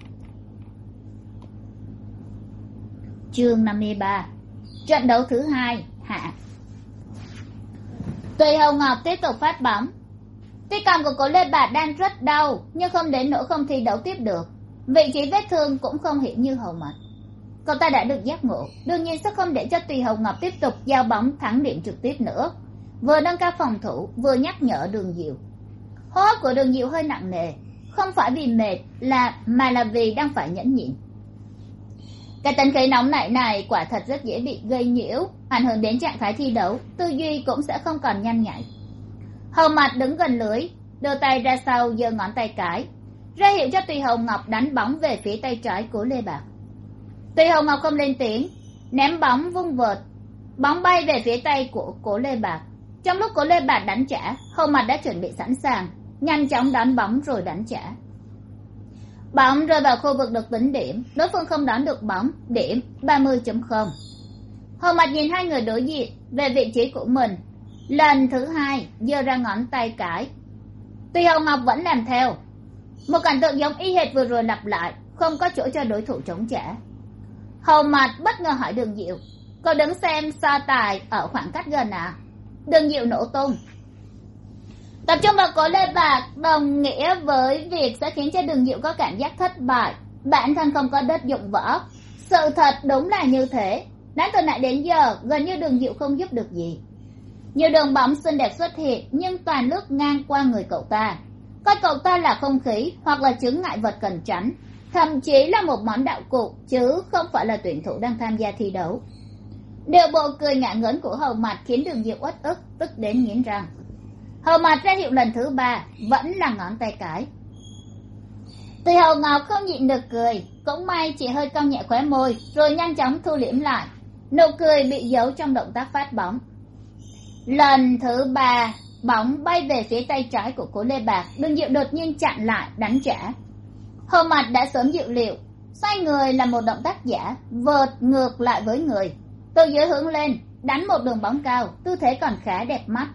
Chương năm mươi ba. Trận đấu thứ hai, hạ. Tùy hồng ngọc tiếp tục phát bóng. Tuy cầm của cố lê bạt đang rất đau, nhưng không đến nỗi không thi đấu tiếp được. Vị trí vết thương cũng không hiểm như hầu mặt. Cậu ta đã được giác ngộ, đương nhiên sẽ không để cho tùy hồng ngọc tiếp tục giao bóng thắng điểm trực tiếp nữa vừa nâng cao phòng thủ, vừa nhắc nhở đường diệu. Hô hấp của đường diệu hơi nặng nề, không phải vì mệt là, mà là vì đang phải nhẫn nhịn. Cái tính khí nóng nảy này quả thật rất dễ bị gây nhiễu, ảnh hưởng đến trạng thái thi đấu, tư duy cũng sẽ không còn nhanh nhạy hầu mặt đứng gần lưới, đưa tay ra sau giơ ngón tay cái, ra hiệu cho tùy hồng ngọc đánh bóng về phía tay trái của lê bạc. Tùy hồng ngọc không lên tiếng, ném bóng vung vợt, bóng bay về phía tay của cố lê bạc trong lúc cố lê Bạt đánh trả, hầu mặt đã chuẩn bị sẵn sàng, nhanh chóng đón bóng rồi đánh trả. Bóng rơi vào khu vực được tính điểm, đối phương không đón được bóng, điểm ba mươi không. Hầu mặt nhìn hai người đối diện, về vị trí của mình. Lần thứ hai, giơ ra ngón tay cái. Tuy hồng ngọc vẫn làm theo, một cảnh tượng giống y hệt vừa rồi lặp lại, không có chỗ cho đối thủ chống trả. Hầu mặt bất ngờ hỏi đường diệu, cậu đứng xem so tài ở khoảng cách gần à? Đường diệu nổ tung. Tập trung vào cố lên bạc đồng nghĩa với việc sẽ khiến cho đường diệu có cảm giác thất bại. Bản thân không có đất dụng võ sự thật đúng là như thế. Đáng từ nãy đến giờ, gần như đường diệu không giúp được gì. Nhiều đường bóng xinh đẹp xuất hiện, nhưng toàn lướt ngang qua người cậu ta. Coi cậu ta là không khí hoặc là chứng ngại vật cần tránh. Thậm chí là một món đạo cụ, chứ không phải là tuyển thủ đang tham gia thi đấu điều bộ cười ngạn ngớn của hầu mặt khiến đường diệu uất ức, tức đến nghiến răng. Hầu mặt ra hiệu lần thứ ba, vẫn là ngón tay cái. Tùy hầu ngọc không nhịn được cười, cũng may chỉ hơi cong nhẹ khóe môi, rồi nhanh chóng thu liễm lại. Nụ cười bị giấu trong động tác phát bóng. Lần thứ ba, bóng bay về phía tay trái của cố lê bạc, đường diệu đột nhiên chặn lại, đánh trả. Hầu mặt đã sớm dự liệu, xoay người là một động tác giả, vợt ngược lại với người từ dưới hướng lên, đánh một đường bóng cao, tư thế còn khá đẹp mắt.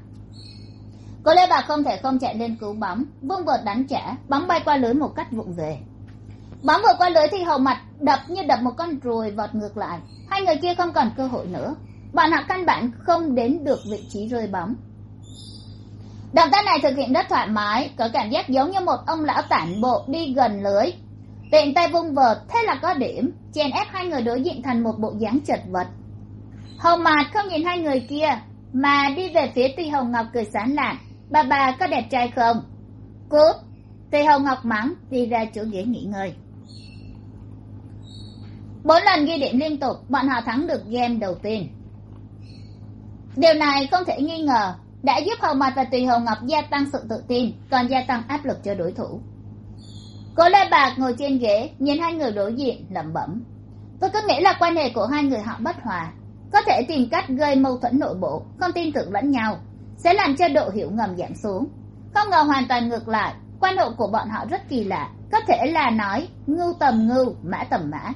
Cô lê bà không thể không chạy lên cứu bóng, vung vợt đánh trả, bóng bay qua lưới một cách vụng về. Bóng vừa qua lưới thì hầu mặt đập như đập một con ruồi vọt ngược lại, hai người kia không còn cơ hội nữa. Bọn họ căn bản không đến được vị trí rơi bóng. Động tác này thực hiện rất thoải mái, có cảm giác giống như một ông lão tản bộ đi gần lưới. Tiện tay vung vợt, thế là có điểm, chèn ép hai người đối diện thành một bộ dáng chật vật hầu mạt không nhìn hai người kia, mà đi về phía tùy hồng ngọc cười sán lạn. Bà bà có đẹp trai không? Cút tùy hồng ngọc mắng, đi ra chỗ ghế nghỉ ngơi. Bốn lần ghi điểm liên tục, bọn họ thắng được game đầu tiên. Điều này không thể nghi ngờ, đã giúp hầu Mạt và tùy hồng ngọc gia tăng sự tự tin, còn gia tăng áp lực cho đối thủ. Cố lê bạc ngồi trên ghế, nhìn hai người đối diện, lẩm bẩm. Tôi cứ nghĩ là quan hệ của hai người họ bất hòa có thể tìm cách gây mâu thuẫn nội bộ, không tin tưởng lẫn nhau, sẽ làm cho độ hiểu ngầm giảm xuống. Không ngờ hoàn toàn ngược lại, quan hộ của bọn họ rất kỳ lạ, có thể là nói ngưu tầm ngưu, mã tầm mã.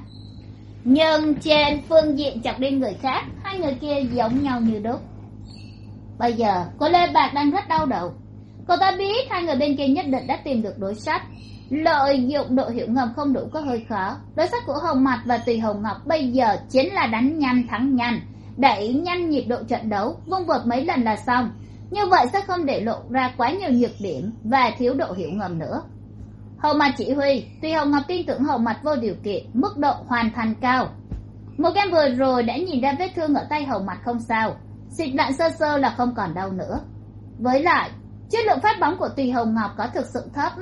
Nhưng trên phương diện chọc đi người khác, hai người kia giống nhau như đúc. Bây giờ, cô lê bạc đang rất đau đầu. Cô ta biết hai người bên kia nhất định đã tìm được đối sách lợi dụng độ hiểu ngầm không đủ có hơi khó. Đối sách của hồng mặt và tùy hồng ngọc bây giờ chính là đánh nhanh thắng nhanh. Đẩy nhanh nhịp độ trận đấu, vung vợt mấy lần là xong. Như vậy sẽ không để lộ ra quá nhiều nhược điểm và thiếu độ hiểu ngầm nữa. Hồng mặt chỉ huy, tùy hồng ngọc tin tưởng hồng mặt vô điều kiện, mức độ hoàn thành cao. Một game vừa rồi đã nhìn ra vết thương ở tay hồng mặt không sao. Xịt đạn sơ sơ là không còn đau nữa. Với lại, chất lượng phát bóng của tùy hồng ngọc có thực sự thấp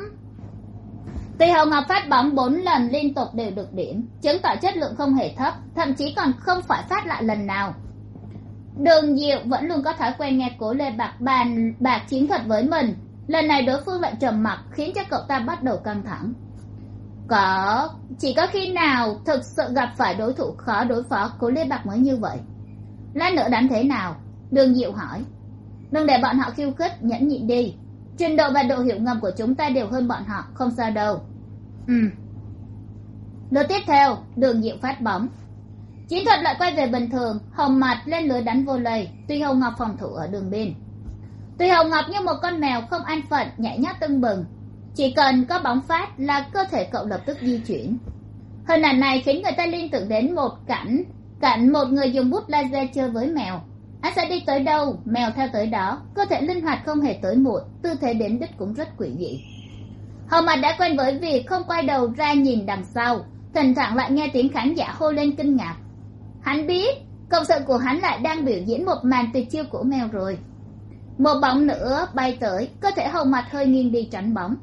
tuy hồng ngọc phát bóng bốn lần liên tục đều được điểm, chứng tỏ chất lượng không hề thấp, thậm chí còn không phải phát lại lần nào. Đường diệu vẫn luôn có thói quen nghe cố lê bạc bàn bạc chiến thuật với mình. Lần này đối phương lại trầm mặc, khiến cho cậu ta bắt đầu căng thẳng. Có, chỉ có khi nào thực sự gặp phải đối thủ khó đối phó cố lê bạc mới như vậy? Lát nữa đánh thế nào? Đường diệu hỏi. Đừng để bọn họ khiêu khích, nhẫn nhịn đi. Trình độ và độ hiểu ngầm của chúng ta đều hơn bọn họ, không sao đâu ừ. Lượt tiếp theo, đường diệu phát bóng. Chiến thuật lại quay về bình thường, hồng mặt lên lưới đánh vô lầy, tuy hồng ngọc phòng thủ ở đường biên. Tuy hồng ngọc như một con mèo không an phận, nhảy nhót tưng bừng, chỉ cần có bóng phát là cơ thể cậu lập tức di chuyển. Hình ảnh này khiến người ta liên tưởng đến một cảnh cảnh một người dùng bút laser chơi với mèo. Anh sẽ đi tới đâu, mèo theo tới đó, cơ thể linh hoạt không hề tới muộn, tư thế đến đích cũng rất quỷ dị hầu mặt đã quen với việc không quay đầu ra nhìn đằng sau. Thỉnh thoảng lại nghe tiếng khán giả hô lên kinh ngạc. Hắn biết cộng sự của hắn lại đang biểu diễn một màn tuyệt chiêu của mèo rồi. Một bóng nữa bay tới, cơ thể hầu mặt hơi nghiêng đi tránh bóng.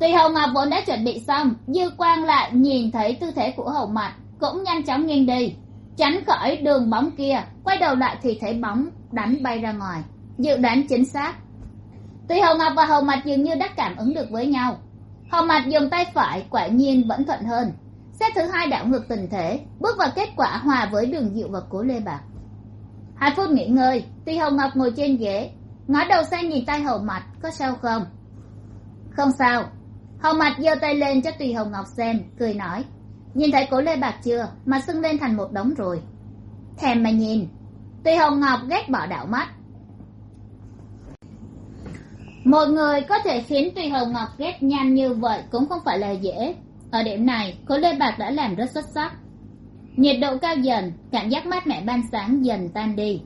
Tuy hầu mặt vốn đã chuẩn bị xong, dư quang lại nhìn thấy tư thế của hầu mặt cũng nhanh chóng nghiêng đi. Tránh khỏi đường bóng kia, quay đầu lại thì thấy bóng đánh bay ra ngoài. Dự đoán chính xác tuy hầu ngọc và hầu mặt dường như đã cảm ứng được với nhau. Hầu mặt dùng tay phải quả nhiên vẫn thuận hơn. Xét thứ hai đảo ngược tình thế, bước vào kết quả hòa với đường diệu và cố lê bạc. Hai phút nghỉ ngơi tuy hầu ngọc ngồi trên ghế ngó đầu sang nhìn tay hầu mặt có sao không? Không sao. Hầu mặt giơ tay lên cho tùy hồng ngọc xem cười nói. Nhìn thấy cố lê bạc chưa? Mà sưng lên thành một đống rồi. Thèm mà nhìn. Tùy hồng ngọc ghét bỏ đảo mắt một người có thể khiến tùy hồng ngọc ghét nhanh như vậy cũng không phải là dễ. Ở điểm này cố lê bạc đã làm rất xuất sắc. Nhiệt độ cao dần, cảm giác mát mẻ ban sáng dần tan đi.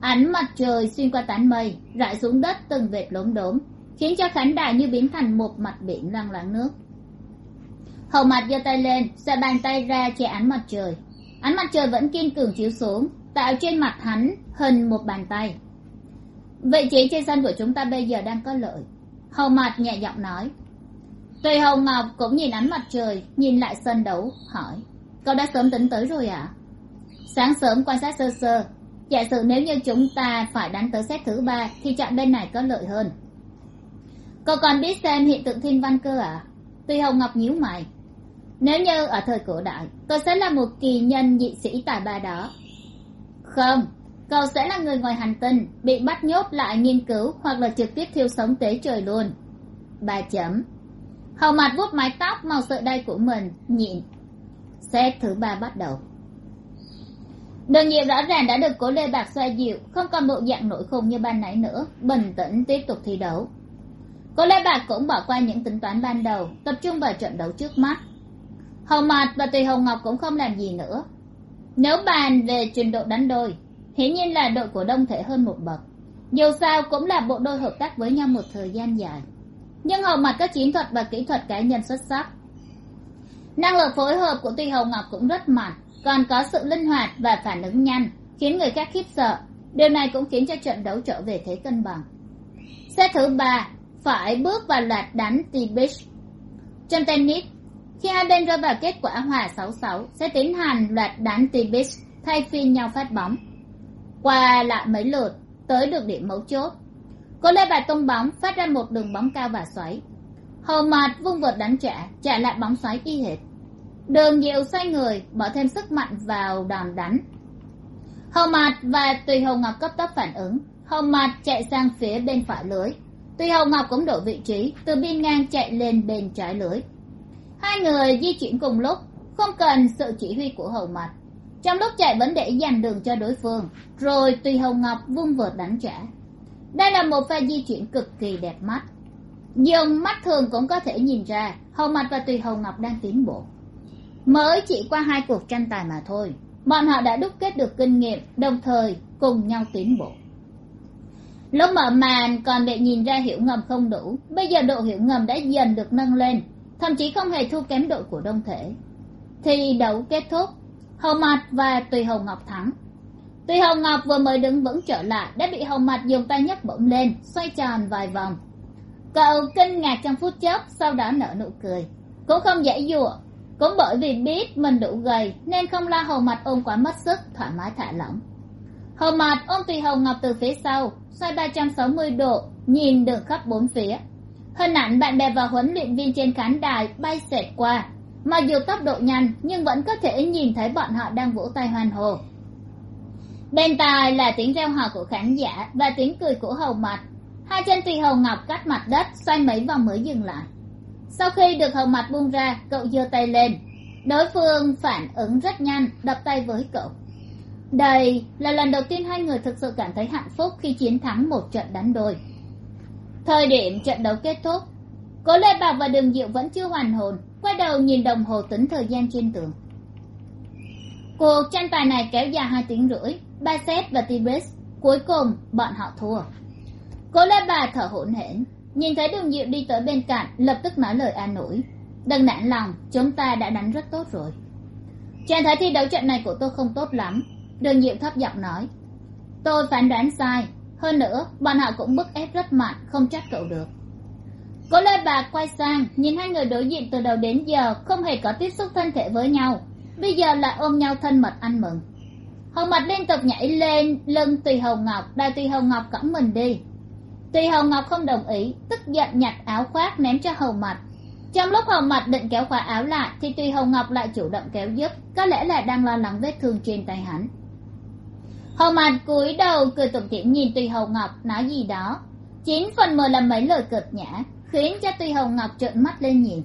Ánh mặt trời xuyên qua tán mây, rải xuống đất từng vệt lốm đốm, khiến cho khán đài như biến thành một mặt biển loang loáng nước. Hầu mặt giơ tay lên, xoa bàn tay ra che ánh mặt trời. Ánh mặt trời vẫn kiên cường chiếu xuống, tạo trên mặt hắn hình một bàn tay vị trí trên sân của chúng ta bây giờ đang có lợi. Hầu mặt nhẹ giọng nói. Tùy hầu ngọc cũng nhìn ánh mặt trời, nhìn lại sân đấu, hỏi. Cậu đã sớm tính tới rồi ạ. À? sáng sớm quan sát sơ sơ. Giả sử nếu như chúng ta phải đánh tới xét thứ ba, thì chọn bên này có lợi hơn. Cậu còn biết xem hiện tượng thiên văn cơ à tuy hồng ngọc nhíu mày. Nếu như ở thời cổ đại cậu sẽ là một kỳ nhân dị sĩ tài ba đó. Không cậu sẽ là người ngoài hành tinh, bị bắt nhốt lại nghiên cứu hoặc là trực tiếp thiêu sống tế trời luôn. Ba chấm. Hầu mặt vuốt mái tóc màu sợi đay của mình, nhịn. Set thứ ba bắt đầu. Đường nhiệm rõ ràng đã được cố lê bạc xoa dịu, không còn bộ dạng nổi khùng như ban nãy nữa, bình tĩnh tiếp tục thi đấu. Cố lê bạc cũng bỏ qua những tính toán ban đầu, tập trung vào trận đấu trước mắt. Hầu mặt và tùy hồng ngọc cũng không làm gì nữa. Nếu bàn về trình độ đánh đôi hiển nhiên là đội của đông thể hơn một bậc. Dù sao cũng là bộ đôi hợp tác với nhau một thời gian dài. Nhưng hầu mặt các chiến thuật và kỹ thuật cá nhân xuất sắc. Năng lực phối hợp của tuy hồng ngọc cũng rất mạnh, còn có sự linh hoạt và phản ứng nhanh, khiến người khác khiếp sợ. Điều này cũng khiến cho trận đấu trở về thế cân bằng. Set thứ ba, phải bước vào loạt đánh t beach trong tennis, khi hai bên rơi vào kết quả hòa sáu sáu, sẽ tiến hành loạt đánh t beach thay phiên nhau phát bóng qua lại mấy lượt tới được điểm mấu chốt. Cô lê bài tung bóng phát ra một đường bóng cao và xoáy. Hầu Mạt vung vợt đánh trả trả lại bóng xoáy y hệt. Đường diệu xoay người, bỏ thêm sức mạnh vào đòn đánh. Hầu Mạt và tùy hầu ngọc cấp tốc phản ứng. Hồng Mạt chạy sang phía bên phải lưới. Tùy hồng ngọc cũng đổi vị trí, từ biên ngang chạy lên bên trái lưới. Hai người di chuyển cùng lúc, không cần sự chỉ huy của hồng Mạt trong lúc chạy vẫn để dành đường cho đối phương, rồi tùy hồng ngọc vung vợt đánh trả. Đây là một pha di chuyển cực kỳ đẹp mắt. Dùng mắt thường cũng có thể nhìn ra, hồng mặt và tùy hồng ngọc đang tiến bộ. Mới chỉ qua hai cuộc tranh tài mà thôi, bọn họ đã đúc kết được kinh nghiệm, đồng thời cùng nhau tiến bộ. Lúc mở màn còn để nhìn ra hiểu ngầm không đủ, bây giờ độ hiểu ngầm đã dần được nâng lên, thậm chí không hề thua kém đội của đông thể. Thì đấu kết thúc hầu mặt và tùy hồng ngọc thắng. Tùy hồng ngọc vừa mới đứng vững trở lại đã bị hầu mặt dùng tay nhấc bổng lên, xoay tròn vài vòng. Cậu kinh ngạc trong phút chốc sau đó nở nụ cười. Cũng không dễ dụa, cũng bởi vì biết mình đủ gầy nên không la hầu mặt ôm quá mất sức, thoải mái thả lỏng. Hầu mặt ôm tùy hồng ngọc từ phía sau, xoay ba trăm sáu mươi độ, nhìn đường khắp bốn phía. Hình ảnh bạn bè và huấn luyện viên trên khán đài bay xẹt qua mặc dù tốc độ nhanh, nhưng vẫn có thể nhìn thấy bọn họ đang vỗ tay hoan hô. Bên tai là tiếng reo hò của khán giả và tiếng cười của hầu mặt hai chân tùy hầu ngọc cắt mặt đất, xoay mấy vòng mới dừng lại. Sau khi được hầu mặt buông ra, cậu giơ tay lên. Đối phương phản ứng rất nhanh, đập tay với cậu. Đây là lần đầu tiên hai người thực sự cảm thấy hạnh phúc khi chiến thắng một trận đánh đôi. Thời điểm trận đấu kết thúc, cố lê bạc và đường diệu vẫn chưa hoàn hồn quay đầu nhìn đồng hồ tính thời gian trên tường. Cuộc tranh tài này kéo dài hai tiếng rưỡi ba set và tibet cuối cùng bọn họ thua. Cố lê bà thở hổn hển, nhìn thấy đường diệu đi tới bên cạnh, lập tức nói lời an ủi. Đừng nản lòng, chúng ta đã đánh rất tốt rồi. Trạng thái thi đấu trận này của tôi không tốt lắm, đường diệu thấp giọng nói. Tôi phán đoán sai, hơn nữa, bọn họ cũng bức ép rất mạnh, không trách cậu được cố lê bà quay sang, nhìn hai người đối diện từ đầu đến giờ, không hề có tiếp xúc thân thể với nhau. Bây giờ lại ôm nhau thân mật ăn mừng. Hồng mặt liên tục nhảy lên lưng tùy hồng ngọc, đòi tùy hồng ngọc cõng mình đi. Tùy hồng ngọc không đồng ý, tức giận nhặt áo khoác ném cho hồng mặt trong lúc hồng mặt định kéo khóa áo lại, thì tùy hồng ngọc lại chủ động kéo giúp, có lẽ là đang lo lắng vết thương trên tay hắn. Hồng mặt cúi đầu cười tủm tỉm nhìn tùy hồng ngọc, nói gì đó. Chín phần mười là mấy lời cực nhã khiến cho tùy hồng ngọc trợn mắt lên nhìn.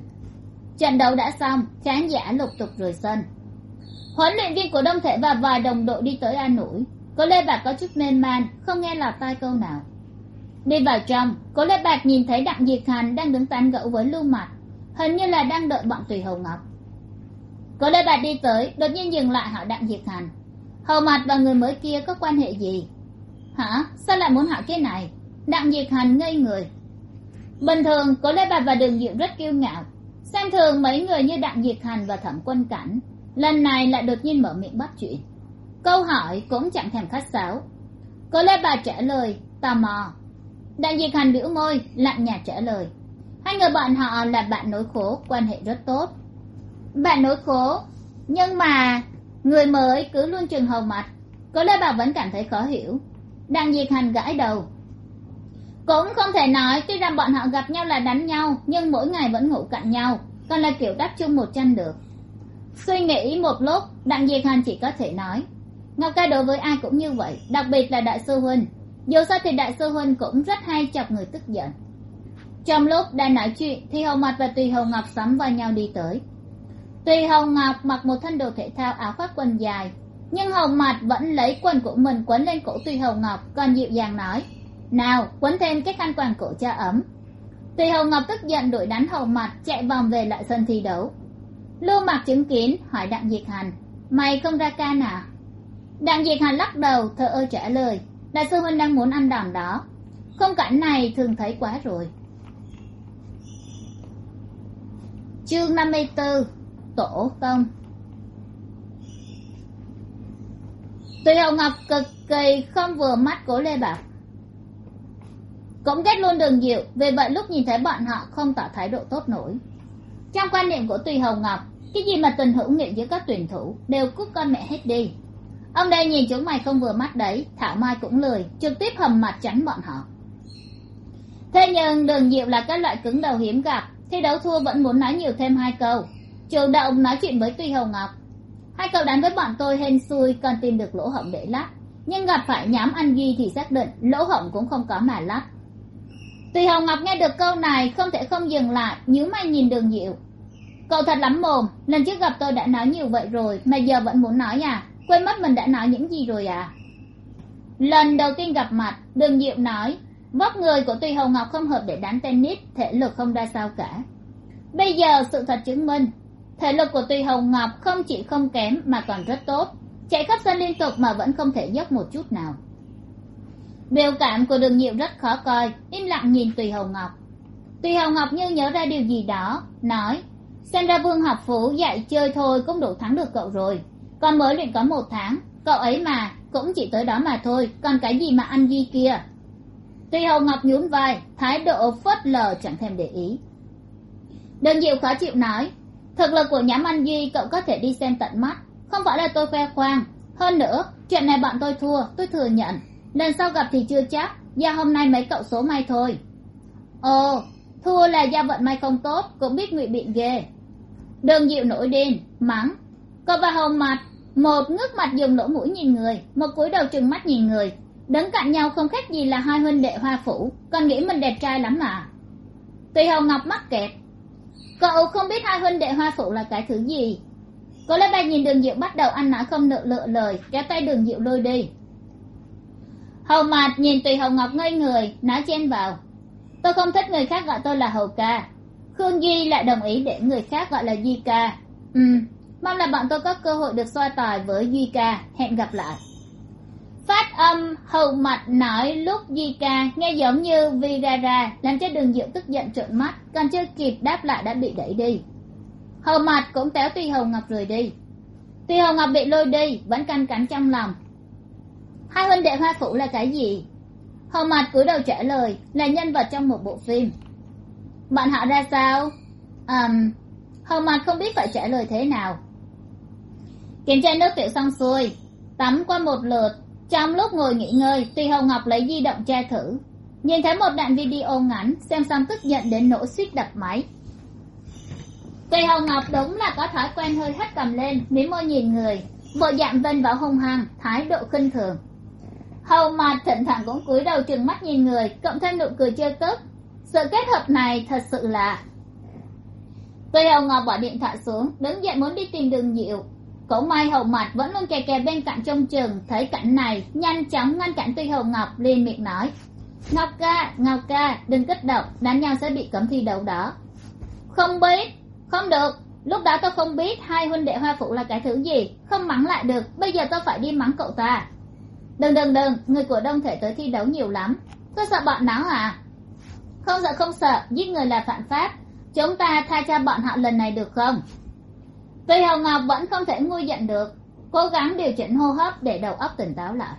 Trận đấu đã xong, khán giả lục tục rời sân. Huấn luyện viên của đông thể và vài đồng đội đi tới an ủi. Cô lê bạc có chút mê man, không nghe lọt tai câu nào. Đi vào trong, cô lê bạc nhìn thấy đặng diệt hành đang đứng tán gẫu với lưu mặt hình như là đang đợi bọn tùy hồng ngọc. Cô lê bạc đi tới, đột nhiên dừng lại hỏi đặng diệt hành hầu mặt và người mới kia có quan hệ gì? Hả? Sao lại muốn hỏi cái này? Đặng diệt hành ngây người bình thường cố lê bạch và đường diệu rất kiêu ngạo. Xem thường, mấy người như đặng diệt hành và thẩm quân cảnh. Lần này lại đột nhiên mở miệng bắt chuyện. Câu hỏi cũng chẳng thèm khách sáo. Cố lê bạch trả lời, tò mò. Đặng diệt hành biểu môi, lạnh nhạt trả lời. Hai người bọn họ là bạn nối khố, quan hệ rất tốt. Bạn nối khố? Nhưng mà người mới cứ luôn chừng hầu mặt. Cố lê bạch vẫn cảm thấy khó hiểu. Đặng diệt hành gãi đầu cũng không thể nói, tuy rằng bọn họ gặp nhau là đánh nhau, nhưng mỗi ngày vẫn ngủ cạnh nhau, còn là kiểu đắp chung một chân được. Suy nghĩ một lúc, đặng diệt hàn chỉ có thể nói, ngọc ca đối với ai cũng như vậy, đặc biệt là đại sư huynh dù sao thì đại sư huynh cũng rất hay chọc người tức giận. Trong lúc đang nói chuyện thì hồng mặt và tùy hồng ngọc sắm vào nhau đi tới. Tùy hồng ngọc mặc một thân đồ thể thao áo khoác quần dài, nhưng hồng mặt vẫn lấy quần của mình quấn lên cổ tùy hồng ngọc, còn dịu dàng nói nào, quấn thêm cái khăn quàng cổ cho ấm. Tùy hồng ngọc tức giận đuổi đánh hầu mặt chạy vòng về lại sân thi đấu. Lưu mặc chứng kiến, hỏi đặng diệt hành mày không ra ca nào đặng diệt hành lắc đầu thờ ơ trả lời, đại sư huynh đang muốn ăn đòn đó. Không cảnh này thường thấy quá rồi. Chương năm mươi bốn tổ tông tùy hồng ngọc cực kỳ không vừa mắt của lê bảo cũng ghét luôn đường diệu vì vậy lúc nhìn thấy bọn họ không tỏ thái độ tốt nổi. Trong quan niệm của tùy hồng ngọc, cái gì mà tình hữu nghị giữa các tuyển thủ đều cút con mẹ hết đi. Ông đây nhìn chúng mày không vừa mắt đấy, thảo mai cũng lười, trực tiếp hầm mặt tránh bọn họ. Thế nhưng đường diệu là các loại cứng đầu hiếm gặp, thi đấu thua vẫn muốn nói nhiều thêm hai câu. Chủ động nói chuyện với tùy hồng ngọc. Hai cậu đánh với bọn tôi hên xui, còn tìm được lỗ hổng để lắp. Nhưng gặp phải nhóm anh duy thì xác định lỗ hổng cũng không có mà lắp tùy hồng ngọc nghe được câu này, không thể không dừng lại, nhíu mày nhìn đường diệu. Cậu thật lắm mồm, lần trước gặp tôi đã nói nhiều vậy rồi, mà giờ vẫn muốn nói à? Quên mất mình đã nói những gì rồi à? Lần đầu tiên gặp mặt, đường diệu nói, vóc người của tùy hồng ngọc không hợp để đánh tennis, thể lực không ra sao cả. Bây giờ sự thật chứng minh, thể lực của tùy hồng ngọc không chỉ không kém mà còn rất tốt, chạy khắp sân liên tục mà vẫn không thể dốc một chút nào biểu cảm của đường diệu rất khó coi, im lặng nhìn tùy hồng ngọc. Tùy hồng ngọc như nhớ ra điều gì đó, nói, xem ra vương học phủ dạy chơi thôi cũng đủ thắng được cậu rồi. Còn mới luyện có một tháng, cậu ấy mà cũng chỉ tới đó mà thôi, còn cái gì mà ăn duy kia? Tùy hồng ngọc nhún vai, thái độ phớt lờ chẳng thèm để ý. Đơn diệu khó chịu nói, thực lực của nhóm anh duy cậu có thể đi xem tận mắt, không phải là tôi khoe khoang. Hơn nữa, chuyện này bọn tôi thua, tôi thừa nhận lần sau gặp thì chưa chắc. Do hôm nay mấy cậu số may thôi. Ồ, thua là do vận may không tốt, cũng biết ngụy biện ghê. Đường diệu nổi điên mắng. Cậu và hồng mặt một ngước mặt dùng lỗ mũi nhìn người, một cúi đầu trừng mắt nhìn người. Đứng cạnh nhau không khác gì là hai huynh đệ hoa phủ, còn nghĩ mình đẹp trai lắm mà tùy hồng ngọc mắc kẹt. Cậu không biết hai huynh đệ hoa phủ là cái thứ gì. Cô lấy ba nhìn đường diệu bắt đầu ăn nói không nợ lựa lời, kéo tay đường diệu lôi đi hầu mạt nhìn tùy hồng ngọc ngây người, nói chen vào. Tôi không thích người khác gọi tôi là hầu ca. Khương duy lại đồng ý để người khác gọi là duy ca. Ừ mong là bọn tôi có cơ hội được soi tòi với duy ca. Hẹn gặp lại. Phát âm hầu Mạt nói lúc duy ca nghe giống như vigara làm cho đường diệu tức giận trợn mắt, còn chưa kịp đáp lại đã bị đẩy đi. Hầu Mạt cũng kéo tùy hầu ngọc rời đi. Tùy hầu ngọc bị lôi đi, vẫn canh cánh trong lòng hai huynh đệ hoa phủ là cái gì? Hờ mặt cúi đầu trả lời, là nhân vật trong một bộ phim. Bọn họ ra sao? Ừm hờ mặt không biết phải trả lời thế nào. Kiểm tra nước tiểu xong xuôi, tắm qua một lượt. Trong lúc ngồi nghỉ ngơi, tùy hồng ngọc lấy di động tra thử. Nhìn thấy một đoạn video ngắn, xem xong tức giận đến nỗi suýt đập máy. Tùy hồng ngọc đúng là có thói quen hơi hất cầm lên, mí môi nhìn người. Bộ dạng vân vào hung hăng, thái độ khinh thường hầu mặt thỉnh thoảng cũng cúi đầu trừng mắt nhìn người, cộng thêm nụ cười chơi tức sự kết hợp này thật sự là Tuy hồng ngọc bỏ điện thoại xuống, đứng dậy muốn đi tìm đường diệu. Cũng may hầu mặt vẫn luôn kè kè bên cạnh trông chừng, thấy cảnh này, nhanh chóng ngăn cản tuy hầu ngọc liền miệng nói, ngọc ca ngọc ca, đừng kích động đánh nhau sẽ bị cấm thi đấu đó. Không biết, không được, lúc đó tôi không biết hai huynh đệ hoa phụ là cái thứ gì, không mắng lại được, bây giờ tôi phải đi mắng cậu ta đừng đừng đừng, người của đông thể tới thi đấu nhiều lắm. Tôi sợ bọn nó à? Không sợ không sợ, giết người là phạm pháp. Chúng ta tha cho bọn họ lần này được không? Tuy hồng ngọc vẫn không thể nguôi giận được. Cố gắng điều chỉnh hô hấp để đầu óc tỉnh táo lại.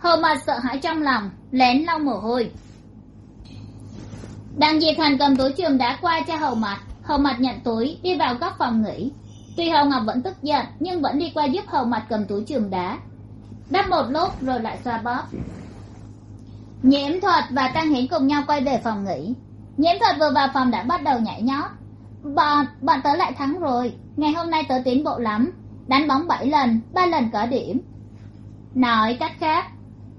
Hồ mật sợ hãi trong lòng, lén lau mồ hôi. Đặng diệt thành cầm túi trường đá qua cho hầu mặt hầu mặt nhận túi, đi vào góc phòng nghỉ. Tuy hầu ngọc vẫn tức giận, nhưng vẫn đi qua giúp hầu mặt cầm túi trường đá đắp một lúc rồi lại xoa bóp. Nhiễm thuật và tăng hiến cùng nhau quay về phòng nghỉ. Nhiễm thuật vừa vào phòng đã bắt đầu nhảy nhót. Bọn bọn tớ lại thắng rồi. Ngày hôm nay tớ tiến bộ lắm. Đánh bóng bảy lần, ba lần có điểm. Nói cách khác,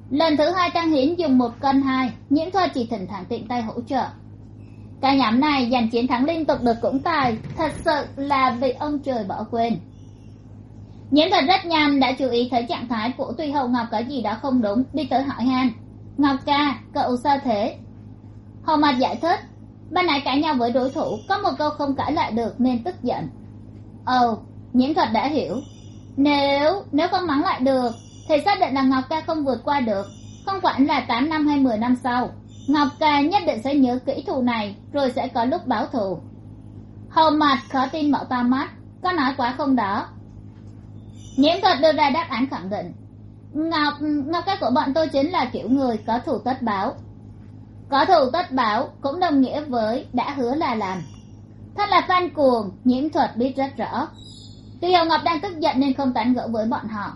lần thứ hai tăng hiến dùng một cân hai, nhiễm thuật chỉ thỉnh thoảng tiện tay hỗ trợ. Cả nhóm này giành chiến thắng liên tục được cũng tài. Thật sự là bị ông trời bỏ quên nhiễm thuật rất nhanh đã chú ý thấy trạng thái của tuy hậu ngọc có gì đó không đúng, đi tới hỏi han. Ngọc ca, cậu sao thế? Hầu mặt giải thích, ban nãy cãi nhau với đối thủ, có một câu không cãi lại được nên tức giận. Ồ nhiễm thuật đã hiểu. Nếu nếu không mắng lại được, thì xác định là ngọc ca không vượt qua được, không quản là tám năm hay mười năm sau. Ngọc ca nhất định sẽ nhớ kỹ thù này, rồi sẽ có lúc báo thù. Hầu mặt khó tin mở to mắt, có nói quá không đó nhiễm thuật đưa ra đáp án khẳng định. Ngọc ngọc các của bọn tôi chính là kiểu người có thủ tất báo. Có thủ tất báo cũng đồng nghĩa với đã hứa là làm. Thật là fan cuồng nhiễm thuật biết rất rõ. Tuy hồng ngọc đang tức giận nên không tán gẫu với bọn họ.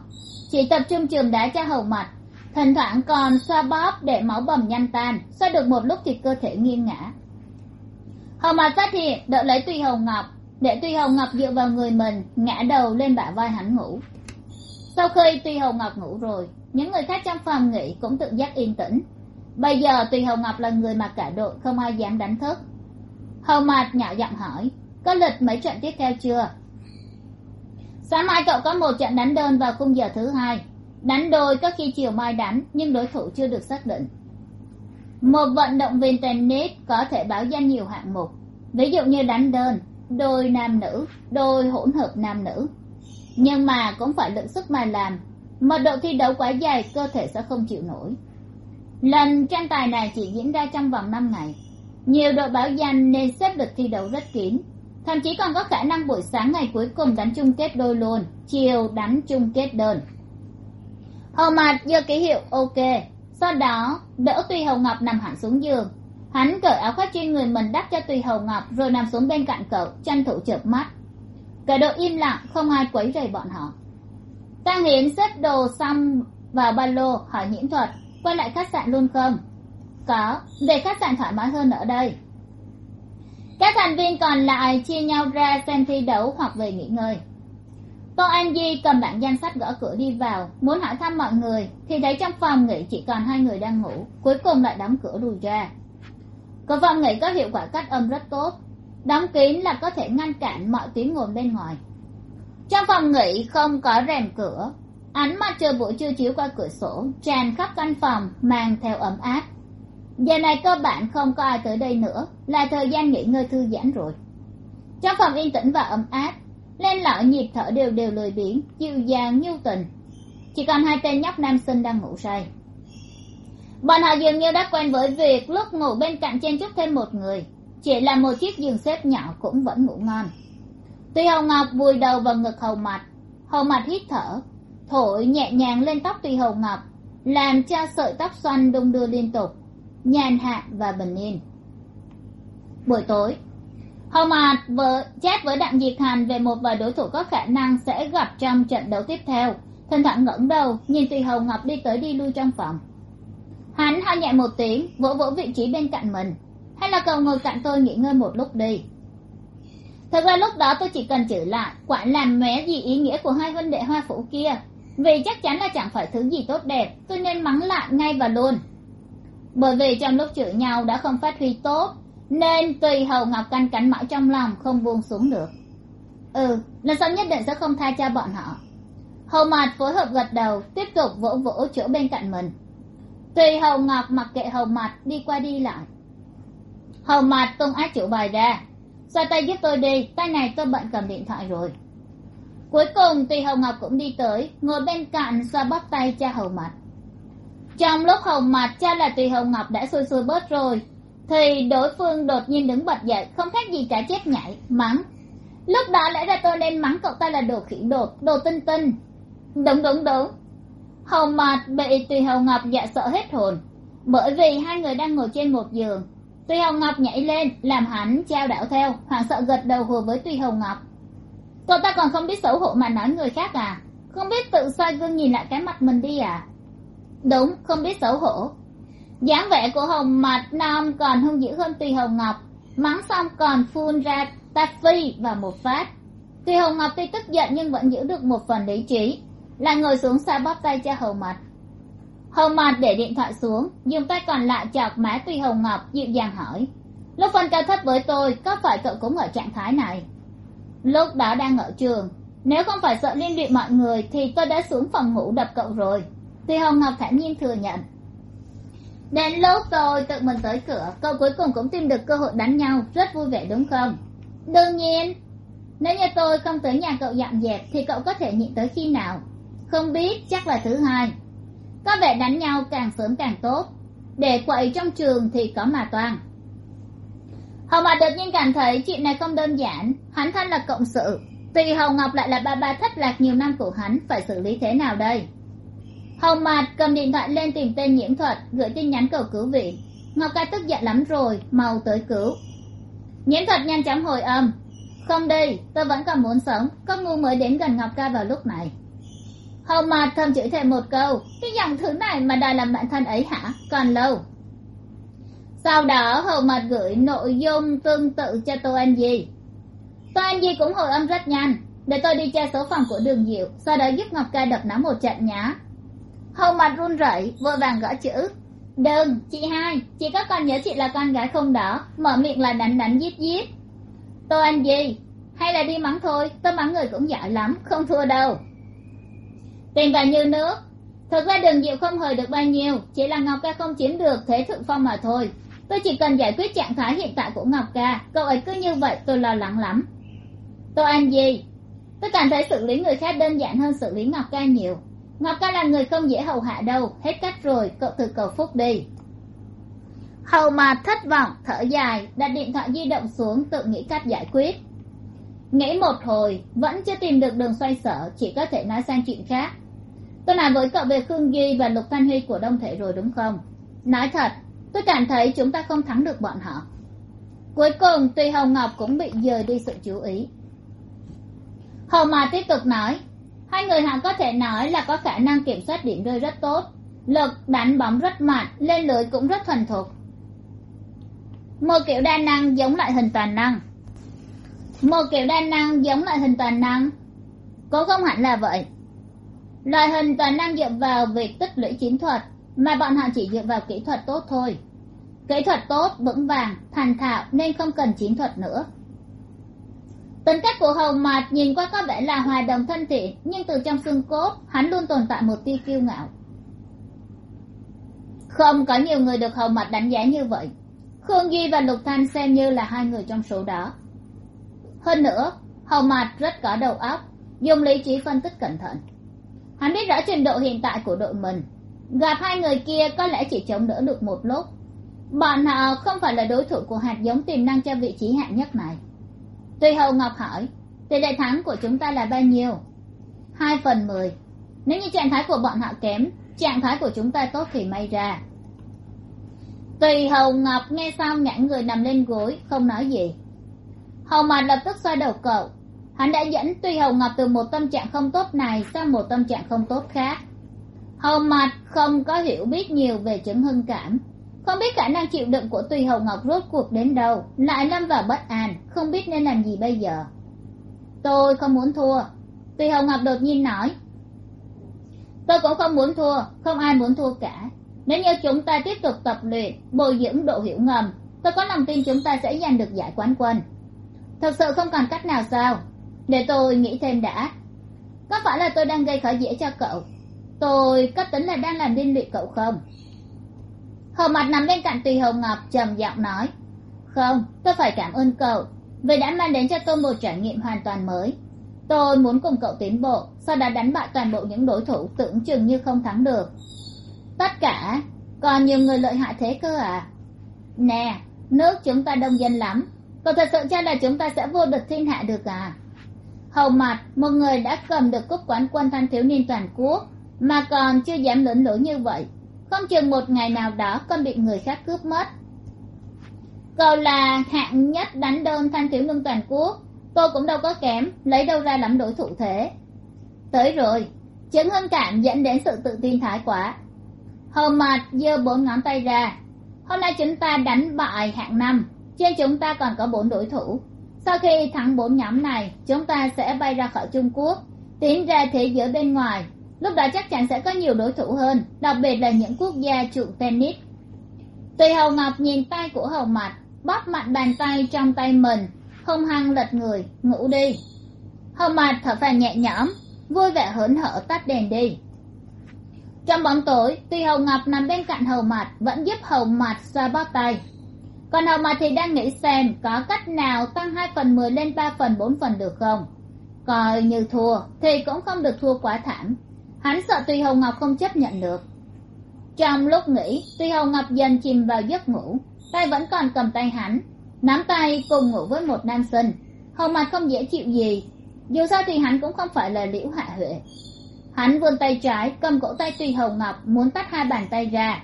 Chỉ tập trung trường đá cho hầu mặt. Thỉnh thoảng còn xoa bóp để máu bầm nhanh tan, xoa được một lúc thì cơ thể nghiêng ngã hầu mặt phát hiện, đỡ lấy tùy hồng ngọc để tuy hồng ngọc dựa vào người mình, ngã đầu lên bả vai hắn ngủ. Sau khi Tuy Hồng ngọc ngủ rồi, những người khác trong phòng nghỉ cũng tự giác yên tĩnh. Bây giờ Tuy Hồng ngọc là người mà cả đội không ai dám đánh thức. Hầu mạt nhỏ giọng hỏi, có lịch mấy trận tiếp theo chưa? Sáng mai cậu có một trận đánh đơn vào khung giờ thứ hai. Đánh đôi có khi chiều mai đánh, nhưng đối thủ chưa được xác định. Một vận động viên tennis có thể báo danh nhiều hạng mục, ví dụ như đánh đơn đôi nam nữ, đôi hỗn hợp nam nữ. Nhưng mà cũng phải lượng sức mà làm. Mật độ thi đấu quá dài, cơ thể sẽ không chịu nổi. Lần tranh tài này chỉ diễn ra trong vòng năm ngày. Nhiều đội báo danh nên xếp lịch thi đấu rất kín. Thậm chí còn có khả năng buổi sáng ngày cuối cùng đánh chung kết đôi luôn, chiều đánh chung kết đơn. Hầu mặt giơ ký hiệu ok, sau đó đỡ tùy hầu ngọc nằm hẳn xuống giường hắn cởi áo khoác trên người mình đắp cho tùy hầu ngọc, rồi nằm xuống bên cạnh cậu, tranh thủ chợp mắt. Cả đội im lặng, không ai quấy rầy bọn họ. Tang hiến xếp đồ xong vào ba lô, hỏi nhiễm thuật, quay lại khách sạn luôn không? Có về khách sạn thoải mái hơn ở đây. Các thành viên còn lại chia nhau ra xem thi đấu hoặc về nghỉ ngơi. Tô an di cầm bản danh sách gõ cửa đi vào, muốn hỏi thăm mọi người, thì thấy trong phòng nghỉ chỉ còn hai người đang ngủ, cuối cùng lại đóng cửa đùi ra cửa phòng vâng, nghỉ có hiệu quả cách âm rất tốt. Đóng kín là có thể ngăn cản mọi tiếng ngồn bên ngoài. Trong phòng nghỉ không có rèm cửa. Ánh mặt trời buổi trưa chiếu qua cửa sổ, tràn khắp căn phòng, mang theo ấm áp. Giờ này cơ bản không có ai tới đây nữa, là thời gian nghỉ ngơi thư giãn rồi. Trong phòng yên tĩnh và ấm áp, lên lọi nhịp thở đều đều lười biếng, dịu dàng, nhu tình. Chỉ còn hai tên nhóc nam sinh đang ngủ say bọn họ dường như đã quen với việc lúc ngủ bên cạnh chen chúc thêm một người. Chỉ là một chiếc giường xếp nhỏ cũng vẫn ngủ ngon. Tuy hồng ngọc vùi đầu vào ngực hầu mặt hầu mặt hít thở, thổi nhẹ nhàng lên tóc tùy hầu ngọc, làm cho sợi tóc xoăn đung đưa liên tục, nhàn hạ và bình yên. Buổi tối, hầu mặt vợ chat với đặng diệt hàn về một vài đối thủ có khả năng sẽ gặp trong trận đấu tiếp theo. Thỉnh thoảng ngẩng đầu, nhìn tùy hầu ngọc đi tới đi lui trong phòng hắn ho nhẹ một tiếng, vỗ vỗ vị trí bên cạnh mình. Hay là cậu ngồi cạnh tôi nghỉ ngơi một lúc đi. Thật ra lúc đó tôi chỉ cần chửi lại, quả làm mé gì ý nghĩa của hai huynh đệ hoa phủ kia. Vì chắc chắn là chẳng phải thứ gì tốt đẹp, tôi nên mắng lại ngay và luôn. Bởi vì trong lúc chửi nhau đã không phát huy tốt, nên tùy hầu ngọc canh cánh mãi trong lòng, không buông xuống được. Ừ lần sau nhất định sẽ không tha cho bọn họ. Hầu mạt phối hợp gật đầu, tiếp tục vỗ vỗ chỗ bên cạnh mình tùy hầu ngọc mặc kệ hầu mặt đi qua đi lại. Hầu mặt tung át chủ bài ra. Xoa tay giúp tôi đi, tay này tôi bận cầm điện thoại rồi. Cuối cùng, tùy hầu ngọc cũng đi tới, ngồi bên cạnh xoa bóp tay cha hầu mặt trong lúc hầu mặt cha là tùy hầu ngọc đã xui xui bớt rồi, thì đối phương đột nhiên đứng bật dậy, không khác gì cả chết nhảy, mắng. Lúc đó lẽ ra tôi nên mắng cậu ta là đồ khỉ đột, đồ tinh tinh. Đúng đúng đúng hầu mặt bị tùy hầu ngọc dọa sợ hết hồn. Bởi vì hai người đang ngồi trên một giường, tùy hầu ngọc nhảy lên, làm hắn trao đảo theo, hoảng sợ gật đầu hùa với tùy hầu ngọc. Cậu ta còn không biết xấu hổ mà nói người khác à? Không biết tự soi gương nhìn lại cái mặt mình đi à? Đúng, không biết xấu hổ. Dáng vẻ của hồng mặt nam còn hung dữ hơn tùy hồng ngọc. Mắng xong còn phun ra taffy và một phát. Tùy hồng ngọc tuy tức giận nhưng vẫn giữ được một phần lý trí lại ngồi xuống xa bóp tay cho hầu mặt hầu mặt để điện thoại xuống, dùng tay còn lại chọc má tuy hồng ngọc, dịu dàng hỏi. Lúc phân cao thấp với tôi, có phải cậu cũng ở trạng thái này? Lúc đó đang ở trường, nếu không phải sợ liên lụy mọi người thì tôi đã xuống phòng ngủ đập cậu rồi. Tuy hồng ngọc thản nhiên thừa nhận. Đến lúc tôi tự mình tới cửa, cậu cuối cùng cũng tìm được cơ hội đánh nhau, rất vui vẻ đúng không? Đương nhiên. Nếu như tôi không tới nhà cậu dọn dẹp thì cậu có thể nhịn tới khi nào? Không biết chắc là thứ hai. Có vẻ đánh nhau càng sớm càng tốt. Để quậy trong trường thì có mà toàn. hồng ngọc đột nhiên cảm thấy chuyện này không đơn giản. Hắn thân là cộng sự. Tùy hồng ngọc lại là ba ba thất lạc nhiều năm của hắn, phải xử lý thế nào đây? Hồng mạt cầm điện thoại lên tìm tên nhiễm thuật, gửi tin nhắn cầu cứu viện ngọc ca tức giận lắm rồi, mau tới cứu. Nhiễm thuật nhanh chóng hồi âm. Không đi, tôi vẫn còn muốn sống. Có ngu mới đến gần ngọc ca vào lúc này hầu mặt thầm chửi thêm một câu, cái dòng thứ này mà đòi làm bạn thân ấy hả? Còn lâu. Sau đó, hầu mặt gửi nội dung tương tự cho tô anh di. Tô anh di cũng hồi âm rất nhanh, để tôi đi tra số phòng của đường diệu, sau đó giúp ngọc ca đập nó một trận nhá. Hầu mặt run rẩy, vội vàng gõ chữ. Đừng, chị hai, chị có còn nhớ chị là con gái không đó, mở miệng là đánh đánh giết giết. Tôi anh gì hay là đi mắng thôi tôi mắng người cũng giỏi lắm, không thua đâu tiền vào như nước. Thực ra đường diệu không hời được bao nhiêu, chỉ là ngọc ca không chiếm được thế thượng phong mà thôi. Tôi chỉ cần giải quyết trạng thái hiện tại của ngọc ca, cậu ấy cứ như vậy, tôi lo lắng lắm. Tôi ăn gì tôi cảm thấy xử lý người khác đơn giản hơn xử lý ngọc ca nhiều. Ngọc ca là người không dễ hầu hạ đâu, hết cách rồi, cậu từ cầu phúc đi. Hầu mà thất vọng, thở dài, đặt điện thoại di động xuống, tự nghĩ cách giải quyết nghĩ một hồi, vẫn chưa tìm được đường xoay sở, chỉ có thể nói sang chuyện khác. Tôi nói với cậu về khương duy và lục thanh huy của đông thể rồi đúng không? Nói thật, tôi cảm thấy chúng ta không thắng được bọn họ. Cuối cùng, tuy hồng ngọc cũng bị dời đi sự chú ý. Hầu mà tiếp tục nói, hai người họ có thể nói là có khả năng kiểm soát điểm rơi rất tốt, lực đánh bóng rất mạnh, lên lưới cũng rất thuần thục. Một kiểu đa năng giống lại hình toàn năng một kiểu đa năng giống loại hình toàn năng. Cũng không hẳn là vậy. Loại hình toàn năng dựa vào việc tích lũy chiến thuật, mà bọn họ chỉ dựa vào kỹ thuật tốt thôi. Kỹ thuật tốt, vững vàng, thành thạo nên không cần chiến thuật nữa. Tính cách của hầu mạt nhìn qua có vẻ là hòa đồng thân thiện, nhưng từ trong xương cốt, hắn luôn tồn tại một tia kiêu ngạo. Không có nhiều người được hầu mạt đánh giá như vậy. Khương duy và lục thanh xem như là hai người trong số đó hơn nữa, hầu mạt rất có đầu óc, dùng lý trí phân tích cẩn thận. Hắn biết rõ trình độ hiện tại của đội mình. Gặp hai người kia có lẽ chỉ chống đỡ được một lúc. Bọn họ không phải là đối thủ của hạt giống tiềm năng cho vị trí hạng nhất này. Tuy hầu ngọc hỏi, tỷ lệ thắng của chúng ta là bao nhiêu? Hai phần mười. Nếu như trạng thái của bọn họ kém, trạng thái của chúng ta tốt thì may ra. Tùy hầu ngọc nghe xong nhãn người nằm lên gối, không nói gì hầu Mạt lập tức xoay đầu cậu. Hắn đã dẫn Tuy hầu ngọc từ một tâm trạng không tốt này sang một tâm trạng không tốt khác. Hầu Mạt không có hiểu biết nhiều về chứng hưng cảm. Không biết khả năng chịu đựng của tùy hầu ngọc rốt cuộc đến đâu, lại lâm vào bất an, không biết nên làm gì bây giờ. Tôi không muốn thua. Tùy hầu ngọc đột nhiên nói. Tôi cũng không muốn thua, không ai muốn thua cả. Nếu như chúng ta tiếp tục tập luyện, bồi dưỡng độ hiểu ngầm, tôi có lòng tin chúng ta sẽ giành được giải quán quân thật sự không còn cách nào sao? Để tôi nghĩ thêm đã. Có phải là tôi đang gây khó dễ cho cậu? Tôi có tính là đang làm liên lụy cậu không? Hầu mặt nằm bên cạnh tùy hồng ngọc trầm giọng nói. Không, tôi phải cảm ơn cậu, vì đã mang đến cho tôi một trải nghiệm hoàn toàn mới. Tôi muốn cùng cậu tiến bộ, sau đó đánh bại toàn bộ những đối thủ tưởng chừng như không thắng được. Tất cả, còn nhiều người lợi hại thế cơ à? Nè, nước chúng ta đông dân lắm cậu thật sự cho là chúng ta sẽ vô địch thiên hạ được à? Hầu mặt, một người đã cầm được cúp quán quân thanh thiếu niên toàn quốc, mà còn chưa dám lẫn lỗi như vậy. Không chừng một ngày nào đó con bị người khác cướp mất. Cậu là hạng nhất đánh đơn thanh thiếu niên toàn quốc. Tôi cũng đâu có kém, lấy đâu ra lắm đối thủ thế? Tới rồi, chứng hưng cảm dẫn đến sự tự tin thái quá. Hầu mặt giơ bốn ngón tay ra. Hôm nay chúng ta đánh bại hạng năm trên chúng ta còn có bốn đối thủ. Sau khi thắng bốn nhóm này, chúng ta sẽ bay ra khỏi trung quốc, tiến ra thế giới bên ngoài. Lúc đó chắc chắn sẽ có nhiều đối thủ hơn, đặc biệt là những quốc gia trụ tennis. Tùy hầu ngọc nhìn tay của hầu mặt bóp mạnh bàn tay trong tay mình, hung hăng lật người, ngủ đi. Hầu mặt thở phào nhẹ nhõm, vui vẻ hớn hở tắt đèn đi. Trong bóng tối, tùy hầu ngọc nằm bên cạnh hầu mặt vẫn giúp hầu mặt xoa bóp tay còn hầu mặt thì đang nghĩ xem có cách nào tăng hai phần mười lên ba phần, bốn phần được không? Coi như thua thì cũng không được thua quá thảm. Hắn sợ tùy hồng ngọc không chấp nhận được. Trong lúc nghĩ tùy hồng ngọc dần chìm vào giấc ngủ, tay vẫn còn cầm tay hắn, nắm tay cùng ngủ với một nam sinh. Hầu mặt không dễ chịu gì, dù sao thì hắn cũng không phải là liễu hạ huệ. Hắn vươn tay trái, cầm cổ tay tùy hồng ngọc, muốn tách hai bàn tay ra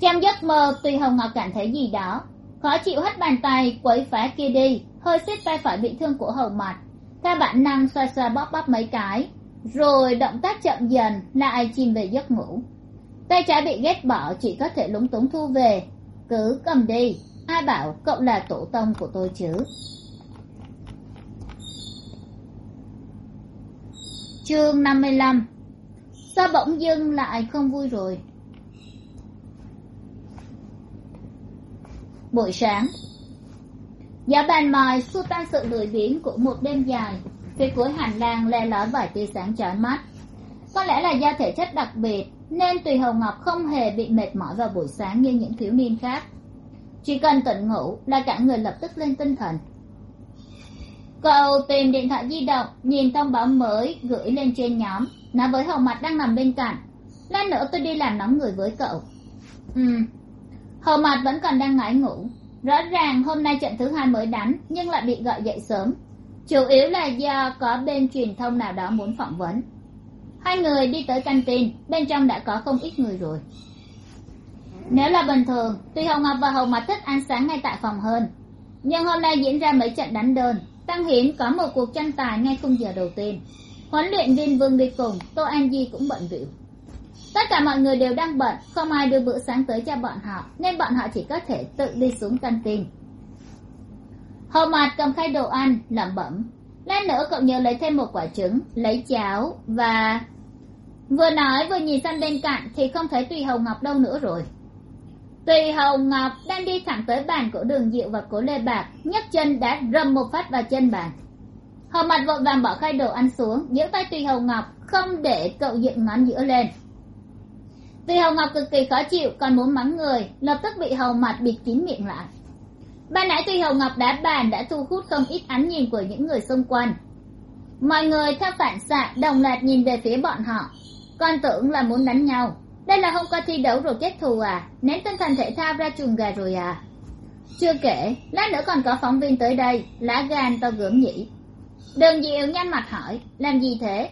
trong giấc mơ tùy hồng ngọc cảm thấy gì đó, khó chịu hết bàn tay, quấy phá kia đi, hơi xiết tay phải bị thương của hầu mặt theo bản năng xoa xoa bóp bóp mấy cái, rồi động tác chậm dần lại chìm về giấc ngủ. Tay trái bị ghét bỏ, chỉ có thể lúng túng thu về. Cứ cầm đi, ai bảo cậu là tổ tông của tôi chứ? Chương năm mươi lăm. Sao bỗng dưng lại không vui rồi? Buổi sáng. Giá bàn mòi xua tan sự lười biếng của một đêm dài, phía cuối hành lang le lói vài tia sáng chói mắt. Có lẽ là do thể chất đặc biệt, nên tùy hồng ngọc không hề bị mệt mỏi vào buổi sáng như những thiếu niên khác. Chỉ cần tỉnh ngủ là cả người lập tức lên tinh thần. Cậu tìm điện thoại di động, nhìn thông báo mới gửi lên trên nhóm, nói với hồng mặt đang nằm bên cạnh. Lát nữa tôi đi làm nóng người với cậu. Ừ hầu Mạt vẫn còn đang ngái ngủ. Rõ ràng hôm nay trận thứ hai mới đánh, nhưng lại bị gọi dậy sớm. Chủ yếu là do có bên truyền thông nào đó muốn phỏng vấn. Hai người đi tới căng tin, bên trong đã có không ít người rồi. Nếu là bình thường, tuy hồng ngọc và hầu mặt thích ăn sáng ngay tại phòng hơn, nhưng hôm nay diễn ra mấy trận đánh đơn, tăng hiển có một cuộc tranh tài ngay khung giờ đầu tiên. Huấn luyện viên vương đi cùng, tô an di cũng bận rộn tất cả mọi người đều đang bận, không ai đưa bữa sáng tới cho bọn họ, nên bọn họ chỉ có thể tự đi xuống căn tin. Hầu Mạt cầm khay đồ ăn, lẩm bẩm. Lát nữa cậu nhớ lấy thêm một quả trứng, lấy cháo và vừa nói vừa nhìn sang bên cạnh thì không thấy tùy hầu ngọc đâu nữa rồi. Tùy hầu ngọc đang đi thẳng tới bàn của đường diệu và cố lê bạc, nhấc chân đã rầm một phát vào chân bàn. Hầu mặt vội vàng bỏ khay đồ ăn xuống giữ tay tùy hầu ngọc, không để cậu dựng ngón giữa lên vì hầu ngọc cực kỳ khó chịu, còn muốn mắng người, lập tức bị hầu mặt bịt kín miệng lại. Ban nãy tuy hầu ngọc đá bàn đã thu hút không ít ánh nhìn của những người xung quanh. Mọi người theo phản xạ, đồng loạt nhìn về phía bọn họ. Con tưởng là muốn đánh nhau. Đây là hôm qua thi đấu rồi kết thù à? Ném tinh thần thể thao ra chuồng gà rồi à? Chưa kể, lát nữa còn có phóng viên tới đây, lá gan tao gớm nhỉ. Đường diệu nhăn mặt hỏi, làm gì thế?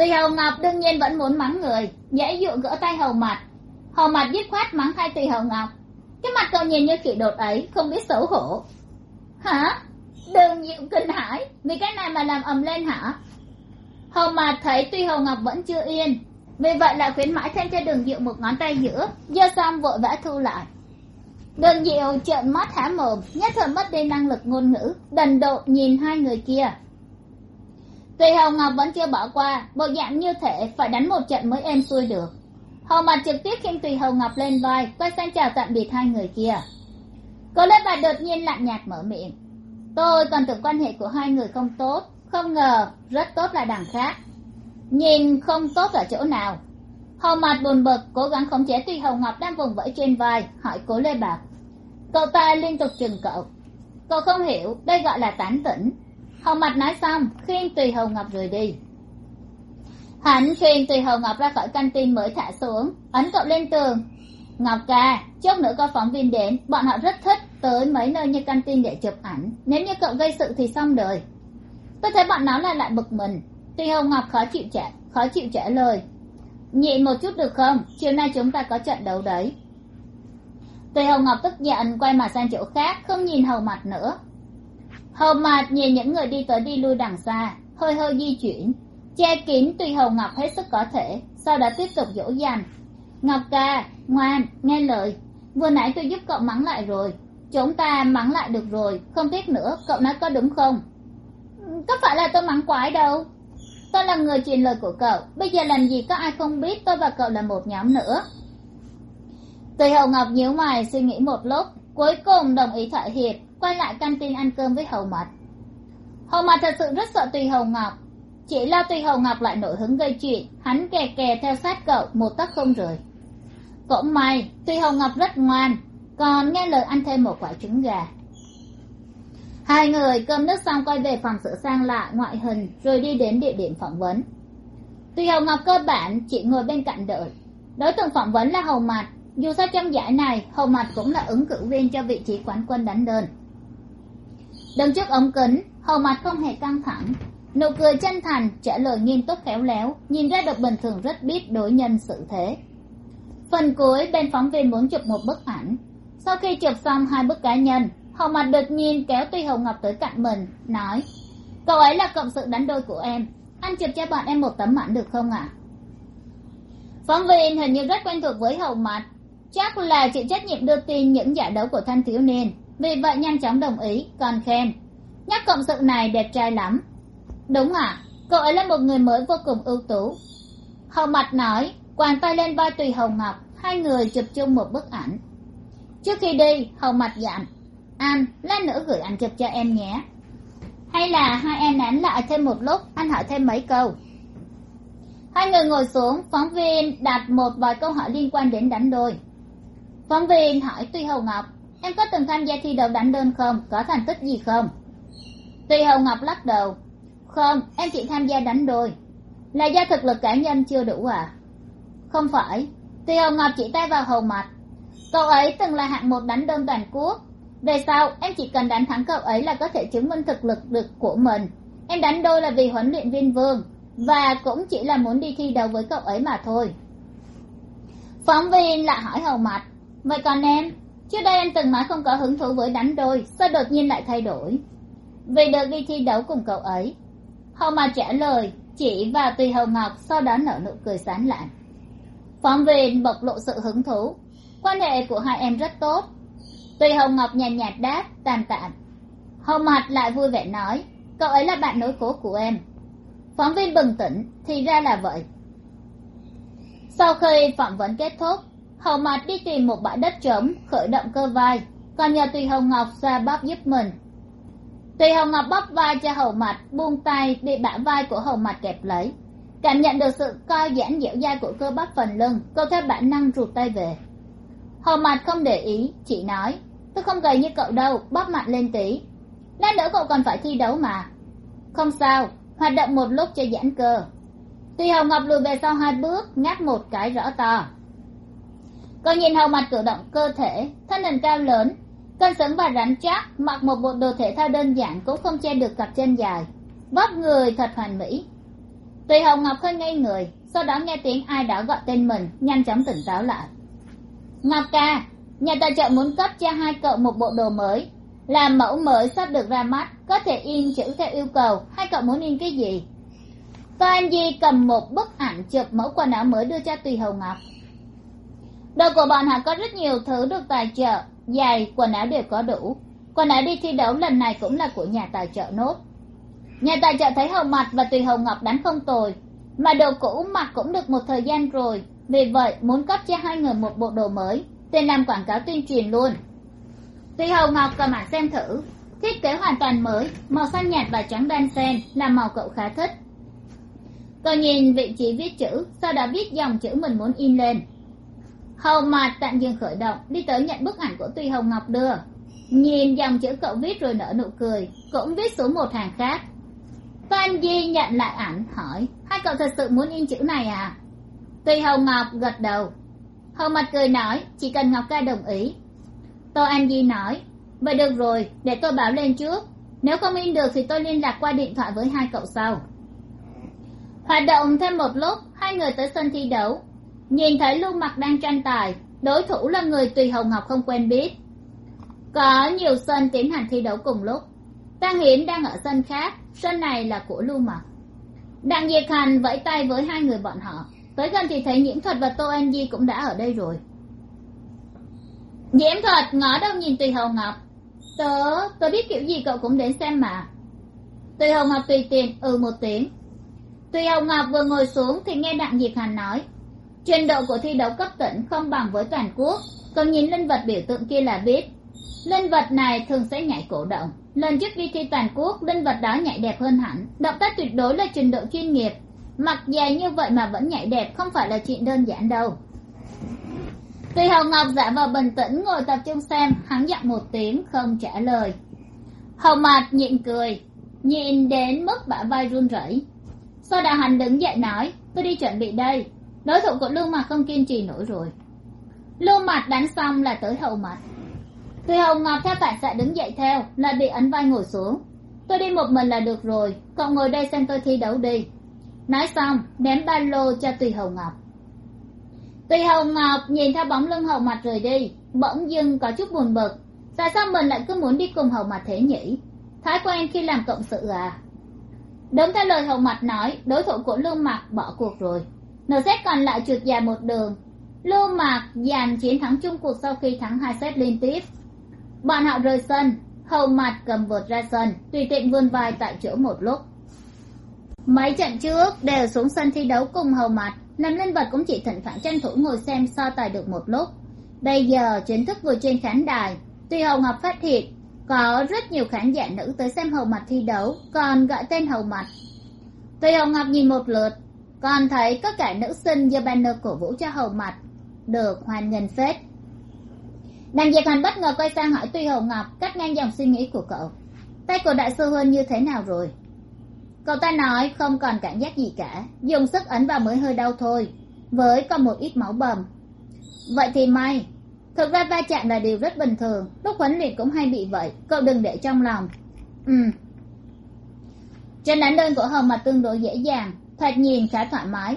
Tùy hầu ngọc đương nhiên vẫn muốn mắng người, dễ dụ gỡ tay hầu mặt. Hầu mặt dứt khoát mắng hai tùy hầu ngọc. Cái mặt cậu nhìn như kỵ đột ấy, không biết xấu hổ. Hả? Đường diệu kinh hãi, vì cái này mà làm ầm lên hả? Hầu mặt thấy tuy hầu ngọc vẫn chưa yên, vì vậy lại khuyến mãi thêm cho đường diệu một ngón tay giữa, giơ xong vội vã thu lại. Đường diệu trợn mắt há mồm, nhất thời mất đi năng lực ngôn ngữ, đần độ nhìn hai người kia tùy Hồng ngọc vẫn chưa bỏ qua, bộ dạng như thể phải đánh một trận mới êm xuôi được. Hồng mặt trực tiếp khiêng tùy Hồng ngọc lên vai, quay sang chào tạm biệt hai người kia. Cô lê bà đột nhiên lạnh nhạt mở miệng. Tôi còn tưởng quan hệ của hai người không tốt, không ngờ rất tốt là đằng khác. Nhìn không tốt ở chỗ nào. Hồng mặt buồn bực, cố gắng khống chế tùy Hồng ngọc đang vùng vẫy trên vai, hỏi cố lê bạc cậu ta liên tục chừng cậu. Cậu không hiểu, đây gọi là tán tỉnh hầu Mạch nói xong khiêng tùy hầu ngọc rời đi. Hắn khiêng tùy hầu ngọc ra khỏi căn tin mới thả xuống, ấn cậu lên tường. Ngọc ca chốc nữa có phóng viên đến, bọn họ rất thích tới mấy nơi như căn tin để chụp ảnh. Nếu như cậu gây sự thì xong đời. Tôi thấy bọn nó là lại bực mình. Tùy hồng ngọc khó chịu trả, khó chịu trả lời. Nhịn một chút được không? Chiều nay chúng ta có trận đấu đấy. Tùy hồng ngọc tức giận quay mặt sang chỗ khác, không nhìn hầu mặt nữa hầu mạt nhìn những người đi tới đi lui đằng xa, hơi hơi di chuyển. Che kín tùy hầu ngọc hết sức có thể, sau đó tiếp tục dỗ dành. Ngọc ca, ngoan, nghe lời. Vừa nãy tôi giúp cậu mắng lại rồi. Chúng ta mắng lại được rồi, không tiếc nữa, cậu nói có đúng không? Có phải là tôi mắng quái đâu? Tôi là người truyền lời của cậu, bây giờ làm gì có ai không biết tôi và cậu là một nhóm nữa. Tùy hầu ngọc nhíu mày suy nghĩ một lúc, cuối cùng đồng ý thỏa hiệp quay lại căn tin ăn cơm với hầu mật. Hầu mật thật sự rất sợ tùy hầu ngọc. Chỉ lo tùy hầu ngọc lại nổi hứng gây chuyện, hắn kè kè theo sát cậu một tấc không rời. Cũng may, tùy hầu ngọc rất ngoan, còn nghe lời ăn thêm một quả trứng gà. Hai người cơm nước xong quay về phòng sửa sang lại ngoại hình, rồi đi đến địa điểm phỏng vấn. Tùy hầu ngọc cơ bản chỉ ngồi bên cạnh đợi. Đối tượng phỏng vấn là hầu mặt dù sao trong giải này, hầu mặt cũng là ứng cử viên cho vị trí quán quân đánh đơn đứng trước ống kính, hầu mặt không hề căng thẳng. Nụ cười chân thành, trả lời nghiêm túc khéo léo, nhìn ra được bình thường rất biết đối nhân xử thế. Phần cuối, bên phóng viên muốn chụp một bức ảnh. Sau khi chụp xong hai bức cá nhân, hầu mặt đột nhiên kéo tuy hồng ngọc tới cạnh mình, nói, cậu ấy là cộng sự đánh đôi của em. Anh chụp cho bọn em một tấm ảnh được không ạ? Phóng viên hình như rất quen thuộc với hầu mặt. Chắc là chịu trách nhiệm đưa tin những giải đấu của thanh thiếu niên vì vậy nhanh chóng đồng ý còn khen. Nhắc cộng sự này đẹp trai lắm. Đúng ạ, cậu ấy là một người mới vô cùng ưu tú. Hầu mặt nói, quàng tay lên vai tùy hồng ngọc, hai người chụp chung một bức ảnh. Trước khi đi hầu mặt dặn anh lát nữa gửi ảnh chụp cho em nhé. Hay là hai em nán lại thêm một lúc, anh hỏi thêm mấy câu. Hai người ngồi xuống, phóng viên đặt một vài câu hỏi liên quan đến đánh đôi. Phóng viên hỏi tuy hồng ngọc em có từng tham gia thi đấu đánh đơn không? Có thành tích gì không? Tuy hầu ngọc lắc đầu. Không, em chỉ tham gia đánh đôi. Là do thực lực cá nhân chưa đủ à? Không phải. Tuy hầu ngọc chỉ tay vào hầu mặt. Cậu ấy từng là hạng một đánh đơn toàn quốc. Về sau, em chỉ cần đánh thắng cậu ấy là có thể chứng minh thực lực được của mình. Em đánh đôi là vì huấn luyện viên vương, và cũng chỉ là muốn đi thi đấu với cậu ấy mà thôi. Phóng viên lại hỏi hầu mặt vậy còn em? Trước đây anh từng mãi không có hứng thú với đánh đôi sao đột nhiên lại thay đổi? Vì được đi thi đấu cùng cậu ấy. Hầu mặt trả lời chỉ và tùy hầu ngọc sau đó nở nụ cười sán lạn. Phóng viên bộc lộ sự hứng thú. Quan hệ của hai em rất tốt. Tùy hầu ngọc nhàn nhạt, nhạt đáp tàn tạm hầu mặt lại vui vẻ nói cậu ấy là bạn nối cố của em. Phóng viên bừng tỉnh thì ra là vậy. Sau khi phỏng vấn kết thúc hầu mặt đi tìm một bãi đất trống, khởi động cơ vai. Còn nhờ tùy hồng ngọc xoa bóp giúp mình. Tùy hồng ngọc bóp vai cho hầu mặt buông tay bị bả vai của hầu mặt kẹp lấy. Cảm nhận được sự co giãn dẻo dai của cơ bắp phần lưng, cô theo bản năng rụt tay về. Hầu mặt không để ý, chỉ nói, tôi không gầy như cậu đâu, bóp mặt lên tí. Lát nữa cậu còn phải thi đấu mà. Không sao, hoạt động một lúc cho giãn cơ. Tùy hồng ngọc lùi về sau hai bước, ngáp một cái rõ to cô nhìn hầu mặt cử động cơ thể, thân hình cao lớn cân xứng và rắn chắc mặc một bộ đồ thể thao đơn giản cũng không che được cặp chân dài. Vóc người thật hoàn mỹ. Tùy hồng ngọc hơi ngây người, sau đó nghe tiếng ai đó gọi tên mình, nhanh chóng tỉnh táo lại. Ngọc ca, nhà tài trợ muốn cấp cho hai cậu một bộ đồ mới. Làm mẫu mới sắp được ra mắt, có thể in chữ theo yêu cầu. Hai cậu muốn in cái gì? Tô anh di cầm một bức ảnh chụp mẫu quần áo mới đưa cho tùy hồng ngọc đồ của bọn họ có rất nhiều thứ được tài trợ, giày, quần áo đều có đủ. Quần áo đi thi đấu lần này cũng là của nhà tài trợ nốt. Nhà tài trợ thấy hồng mặt và tùy hồng ngọc đánh không tồi, mà đồ cũ mặc cũng được một thời gian rồi. Vì vậy, muốn cấp cho hai người một bộ đồ mới tên làm quảng cáo tuyên truyền luôn. Tùy hồng ngọc cầm ảnh xem thử. Thiết kế hoàn toàn mới, màu xanh nhạt và trắng đan xen là màu cậu khá thích. Cậu nhìn vị trí viết chữ, sau đó viết dòng chữ mình muốn in lên hầu mặt tạm dừng khởi động, đi tới nhận bức ảnh của tùy hồng ngọc đưa. Nhìn dòng chữ cậu viết rồi nở nụ cười, cũng viết xuống một hàng khác. Phan di nhận lại ảnh, hỏi, hai cậu thật sự muốn in chữ này à? Tùy hồng ngọc gật đầu. Hầu mặt cười nói, chỉ cần ngọc ca đồng ý. Tô an di nói, vậy được rồi, để tôi báo lên trước. Nếu không in được thì tôi liên lạc qua điện thoại với hai cậu sau. Hoạt động thêm một lúc, hai người tới sân thi đấu nhìn thấy lưu mặc đang tranh tài, đối thủ là người tùy hồng ngọc không quen biết. Có nhiều sân tiến hành thi đấu cùng lúc. Tăng hiển đang ở sân khác, sân này là của lưu mặc. Đặng diệt hành vẫy tay với hai người bọn họ. Tới gần thì thấy nhiễm thuật và tô an di cũng đã ở đây rồi. Nhiễm thuật ngó đâu nhìn tùy hồng ngọc. Tớ tớ biết kiểu gì cậu cũng đến xem mà. Tùy hồng ngọc tùy tiền ừ một tiếng. Tùy hồng ngọc vừa ngồi xuống thì nghe đặng diệt hành nói trình độ của thi đấu cấp tỉnh không bằng với toàn quốc, còn nhìn linh vật biểu tượng kia là biết. Linh vật này thường sẽ nhảy cổ động. Lần trước đi thi toàn quốc, linh vật đó nhảy đẹp hơn hẳn. Động tác tuyệt đối là trình độ chuyên nghiệp. Mặc dài như vậy mà vẫn nhảy đẹp, không phải là chuyện đơn giản đâu. Tùy hồng ngọc giả vào bình tĩnh ngồi tập trung xem, hắn dặn một tiếng không trả lời. Hồng mạt nhịn cười, nhìn đến mức bả vai run rẩy. Sau đó hắn đứng dậy nói, tôi đi chuẩn bị đây đối thủ của lưu mặt không kiên trì nổi rồi. Lưu mặt đánh xong là tới hậu mặt. Tùy hồng ngọc theo phản xạ đứng dậy theo lại bị ấn vai ngồi xuống. Tôi đi một mình là được rồi, cậu ngồi đây xem tôi thi đấu đi. Nói xong, ném ba lô cho tùy hồng ngọc. Tùy hồng ngọc nhìn theo bóng lưng hậu mặt rời đi, bỗng dưng có chút buồn bực. Tại sao mình lại cứ muốn đi cùng hậu mặt thế nhỉ? Thói quen khi làm cộng sự à? Đúng theo lời hậu mặt nói, đối thủ của lương mặt bỏ cuộc rồi nz còn lại trượt dài một đường. Lưu mạc giành chiến thắng chung cuộc sau khi thắng hai set liên tiếp. Bọn họ rời sân hầu mặt cầm vợt ra sân, tùy tiện vươn vai tại chỗ một lúc. Mấy trận trước đều xuống sân thi đấu cùng hầu mặt làm linh vật cũng chỉ thỉnh thoảng tranh thủ ngồi xem so tài được một lúc. Bây giờ chính thức vừa trên khán đài, tuy hầu ngọc phát hiện có rất nhiều khán giả nữ tới xem hầu mặt thi đấu, còn gọi tên hầu mặt. Tuy hầu ngọc nhìn một lượt còn thấy có cả nữ sinh giơ banner cổ vũ cho hầu mặt. Được hoan nghênh phết. Đàn diệp hành bất ngờ quay sang hỏi tuy hầu ngọc cắt ngang dòng suy nghĩ của cậu. Tay của đại sư huynh như thế nào rồi? Cậu ta nói không còn cảm giác gì cả, dùng sức ấn vào mới hơi đau thôi, với còn một ít máu bầm. Vậy thì may. Thực ra va chạm là điều rất bình thường, lúc huấn luyện cũng hay bị vậy, cậu đừng để trong lòng. Ừ. Trên đánh đơn của hầu mặt tương đối dễ dàng thoạt nhìn khá thoải mái.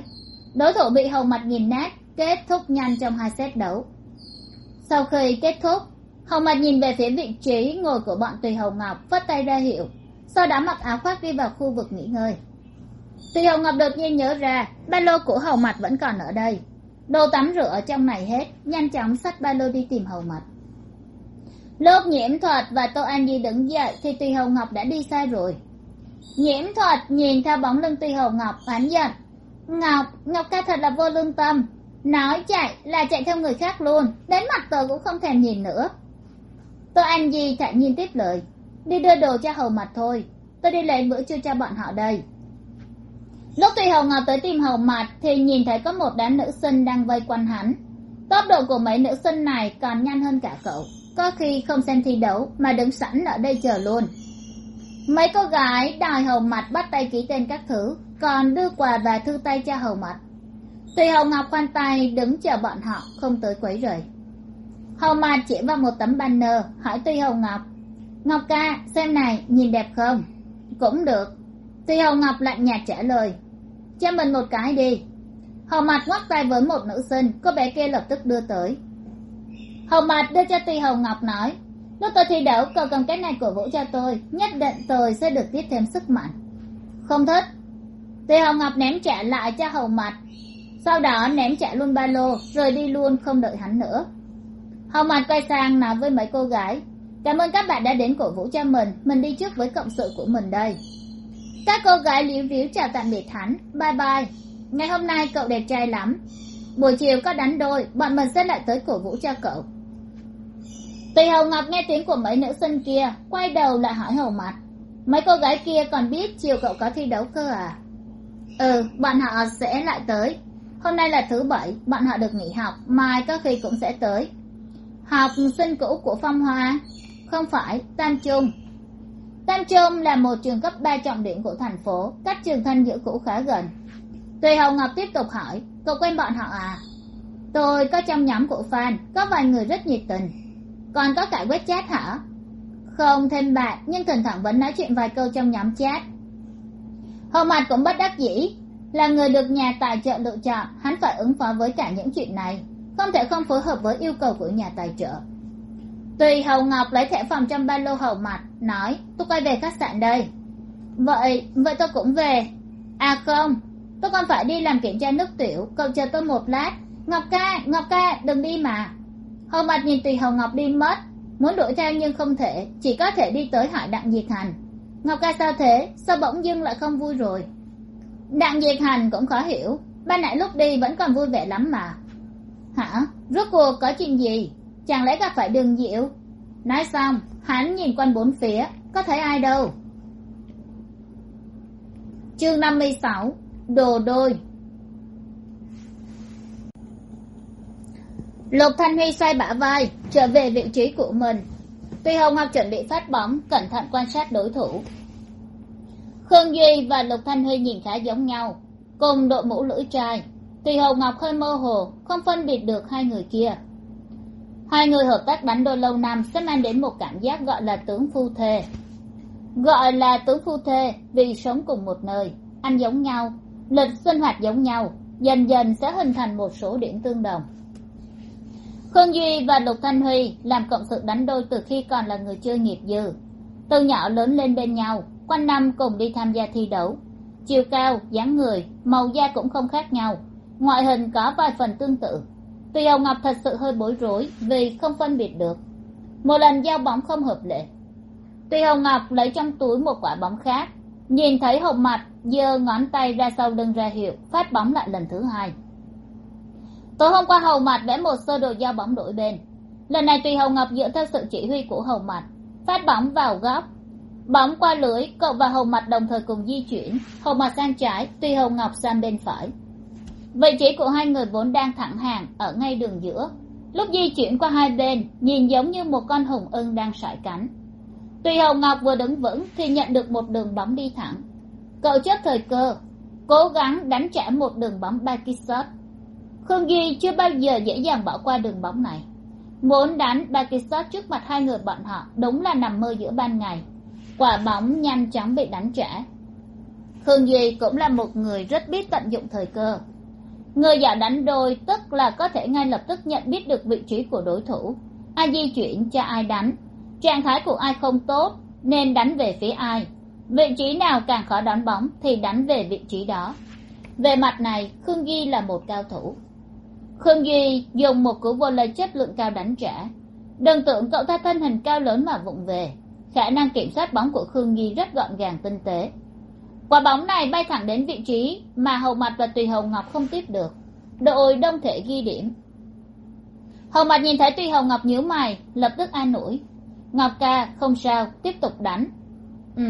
Đối thủ bị hầu mặt nhìn nát, kết thúc nhanh trong hai set đấu. Sau khi kết thúc, hầu mặt nhìn về phía vị trí ngồi của bọn tùy hầu ngọc, phất tay ra hiệu, sau đó mặc áo khoác đi vào khu vực nghỉ ngơi. Tùy hầu ngọc đột nhiên nhớ ra, ba lô của hầu mặt vẫn còn ở đây. Đồ tắm rửa ở trong này hết, nhanh chóng xách ba lô đi tìm hầu mặt. Lúc nhiễm thuật và tô an di đứng dậy thì tùy hầu ngọc đã đi xa rồi nhiễm thuật nhìn theo bóng lưng tùy hồ ngọc oán giận. Ngọc ngọc ca thật là vô lương tâm. Nói chạy là chạy theo người khác luôn, đến mặt tờ cũng không thèm nhìn nữa. Tô ăn di thản nhiên tiếp lời. Đi đưa đồ cho hầu mặt thôi. Tôi đi lấy bữa trưa cho bọn họ đây. Lúc tùy hầu ngọc tới tìm hầu mặt thì nhìn thấy có một đám nữ sinh đang vây quanh hắn. Tốc độ của mấy nữ sinh này còn nhanh hơn cả cậu. Có khi không xem thi đấu mà đứng sẵn ở đây chờ luôn mấy cô gái đòi hầu mặt bắt tay ký tên các thứ, còn đưa quà và thư tay cho hầu mặt tùy hầu ngọc khoan tay đứng chờ bọn họ, không tới quấy rầy. Hầu mặt chỉ vào một tấm banner, hỏi tùy hầu ngọc ngọc ca, xem này, nhìn đẹp không? Cũng được. Tùy hầu ngọc lạnh nhạt trả lời, cho mình một cái đi. Hầu mặt ngoắc tay với một nữ sinh, cô bé kia lập tức đưa tới. Hầu mặt đưa cho tùy hầu ngọc nói lúc tôi thi đấu, cậu cầm cái này cổ vũ cho tôi, nhất định tôi sẽ được tiếp thêm sức mạnh. Không thích. Tùy hồng ngọc ném trả lại cho hầu mặt sau đó ném trả luôn ba lô rồi đi luôn, không đợi hắn nữa. Hầu mặt quay sang nói với mấy cô gái, cảm ơn các bạn đã đến cổ vũ cho mình mình đi trước với cộng sự của mình đây. Các cô gái líu víu chào tạm biệt hắn, bye bye. Ngày hôm nay cậu đẹp trai lắm. Buổi chiều có đánh đôi, bọn mình sẽ lại tới cổ vũ cho cậu tùy hầu ngọc nghe tiếng của mấy nữ sinh kia, quay đầu lại hỏi hầu mặt mấy cô gái kia còn biết chiều cậu có thi đấu cơ à? Ừ bọn họ sẽ lại tới. Hôm nay là thứ bảy, bọn họ được nghỉ học, mai có khi cũng sẽ tới. Học sinh cũ của phong hoa? Không phải, tam trung. Tam trung là một trường cấp ba trọng điểm của thành phố, cách trường thanh giữa cũ khá gần. Tùy hầu ngọc tiếp tục hỏi, cậu quen bọn họ à? Tôi có trong nhóm của fan có vài người rất nhiệt tình còn có cả web chat hả? Không thêm bạn nhưng thỉnh thoảng vẫn nói chuyện vài câu trong nhóm chat. Hầu mặt cũng bất đắc dĩ, là người được nhà tài trợ lựa chọn, hắn phải ứng phó với cả những chuyện này, không thể không phối hợp với yêu cầu của nhà tài trợ. Tùy hầu ngọc lấy thẻ phòng trong ba lô hầu mặt nói, tôi quay về khách sạn đây. Vậy vậy tôi cũng về. À không, tôi còn phải đi làm kiểm tra nước tiểu, cậu chờ tôi một lát. Ngọc ca ngọc ca, đừng đi mà hồ mạch nhìn tùy hầu ngọc đi mất. Muốn đuổi theo nhưng không thể, chỉ có thể đi tới hỏi đặng diệt hành. Ngọc ca sao thế? Sao bỗng dưng lại không vui rồi? Đặng diệt hành cũng khó hiểu. Ban nãy lúc đi vẫn còn vui vẻ lắm mà. Hả? Rốt cuộc có chuyện gì? Chẳng lẽ gặp phải đường diệu nói xong, hắn nhìn quanh bốn phía, có thấy ai đâu? Chương năm mươi sáu, đồ đôi. Lục thanh huy xoay bả vai, trở về vị trí của mình. Tuy hồng ngọc chuẩn bị phát bóng, cẩn thận quan sát đối thủ. Khương duy và lục thanh huy nhìn khá giống nhau, cùng đội mũ lưỡi trai. Tùy hồng ngọc hơi mơ hồ, không phân biệt được hai người kia. Hai người hợp tác đánh đôi lâu năm sẽ mang đến một cảm giác gọi là tướng phu thê. Gọi là tướng phu thê vì sống cùng một nơi, ăn giống nhau, lịch sinh hoạt giống nhau, dần dần sẽ hình thành một số điểm tương đồng khương duy và lục thanh huy làm cộng sự đánh đôi từ khi còn là người chơi nghiệp dư. Từ nhỏ lớn lên bên nhau, quanh năm cùng đi tham gia thi đấu. Chiều cao, dáng người, màu da cũng không khác nhau. Ngoại hình có vài phần tương tự. Tuy hồng ngọc thật sự hơi bối rối vì không phân biệt được. Một lần giao bóng không hợp lệ. Tuy hồng ngọc lấy trong túi một quả bóng khác, nhìn thấy hộp mặt, giơ ngón tay ra sau lưng ra hiệu, phát bóng lại lần thứ hai tối hôm qua hầu mặt vẽ một sơ đồ giao bóng đổi bên. Lần này tùy hầu ngọc dựa theo sự chỉ huy của hầu mặt phát bóng vào góc. Bóng qua lưới, cậu và hầu mặt đồng thời cùng di chuyển. Hầu mặt sang trái, tùy hầu ngọc sang bên phải. Vị trí của hai người vốn đang thẳng hàng ở ngay đường giữa. Lúc di chuyển qua hai bên, nhìn giống như một con hùng ưng đang sải cánh. Tùy hầu ngọc vừa đứng vững thì nhận được một đường bóng đi thẳng. Cậu chấp thời cơ, cố gắng đánh trả một đường bóng ba kích khương duy chưa bao giờ dễ dàng bỏ qua đường bóng này. Muốn đánh ba trước mặt hai người bọn họ đúng là nằm mơ giữa ban ngày. Quả bóng nhanh chóng bị đánh trả khương duy cũng là một người rất biết tận dụng thời cơ. Người giỏi đánh đôi tức là có thể ngay lập tức nhận biết được vị trí của đối thủ. Ai di chuyển cho ai đánh. Trạng thái của ai không tốt, nên đánh về phía ai. Vị trí nào càng khó đón bóng thì đánh về vị trí đó. Về mặt này, khương ghi là một cao thủ khương duy dùng một cú vô lây chất lượng cao đánh trả. Đừng tưởng cậu ta thân hình cao lớn mà vụng về. Khả năng kiểm soát bóng của khương duy rất gọn gàng tinh tế. Quả bóng này bay thẳng đến vị trí mà hầu mặt và tùy hầu ngọc không tiếp được. Đội đông thể ghi điểm. Hầu mặt nhìn thấy tùy hầu ngọc nhíu mày, lập tức an ủi. Ngọc ca, không sao, tiếp tục đánh. Ừ.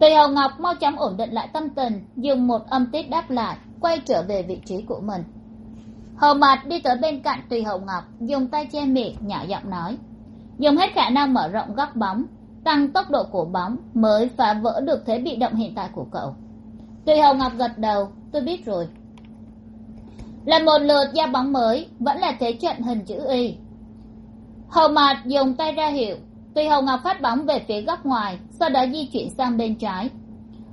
Tùy hầu ngọc mau chóng ổn định lại tâm tình, dùng một âm tiết đáp lại, quay trở về vị trí của mình hầu mặt đi tới bên cạnh tùy hậu ngọc, dùng tay che miệng, nhỏ giọng nói. Dùng hết khả năng mở rộng góc bóng, tăng tốc độ của bóng mới phá vỡ được thế bị động hiện tại của cậu. Tùy hầu ngọc gật đầu, tôi biết rồi. Là một lượt giao bóng mới, vẫn là thế trận hình chữ y. Hầu mạt dùng tay ra hiệu, tùy hầu ngọc phát bóng về phía góc ngoài, sau đó di chuyển sang bên trái.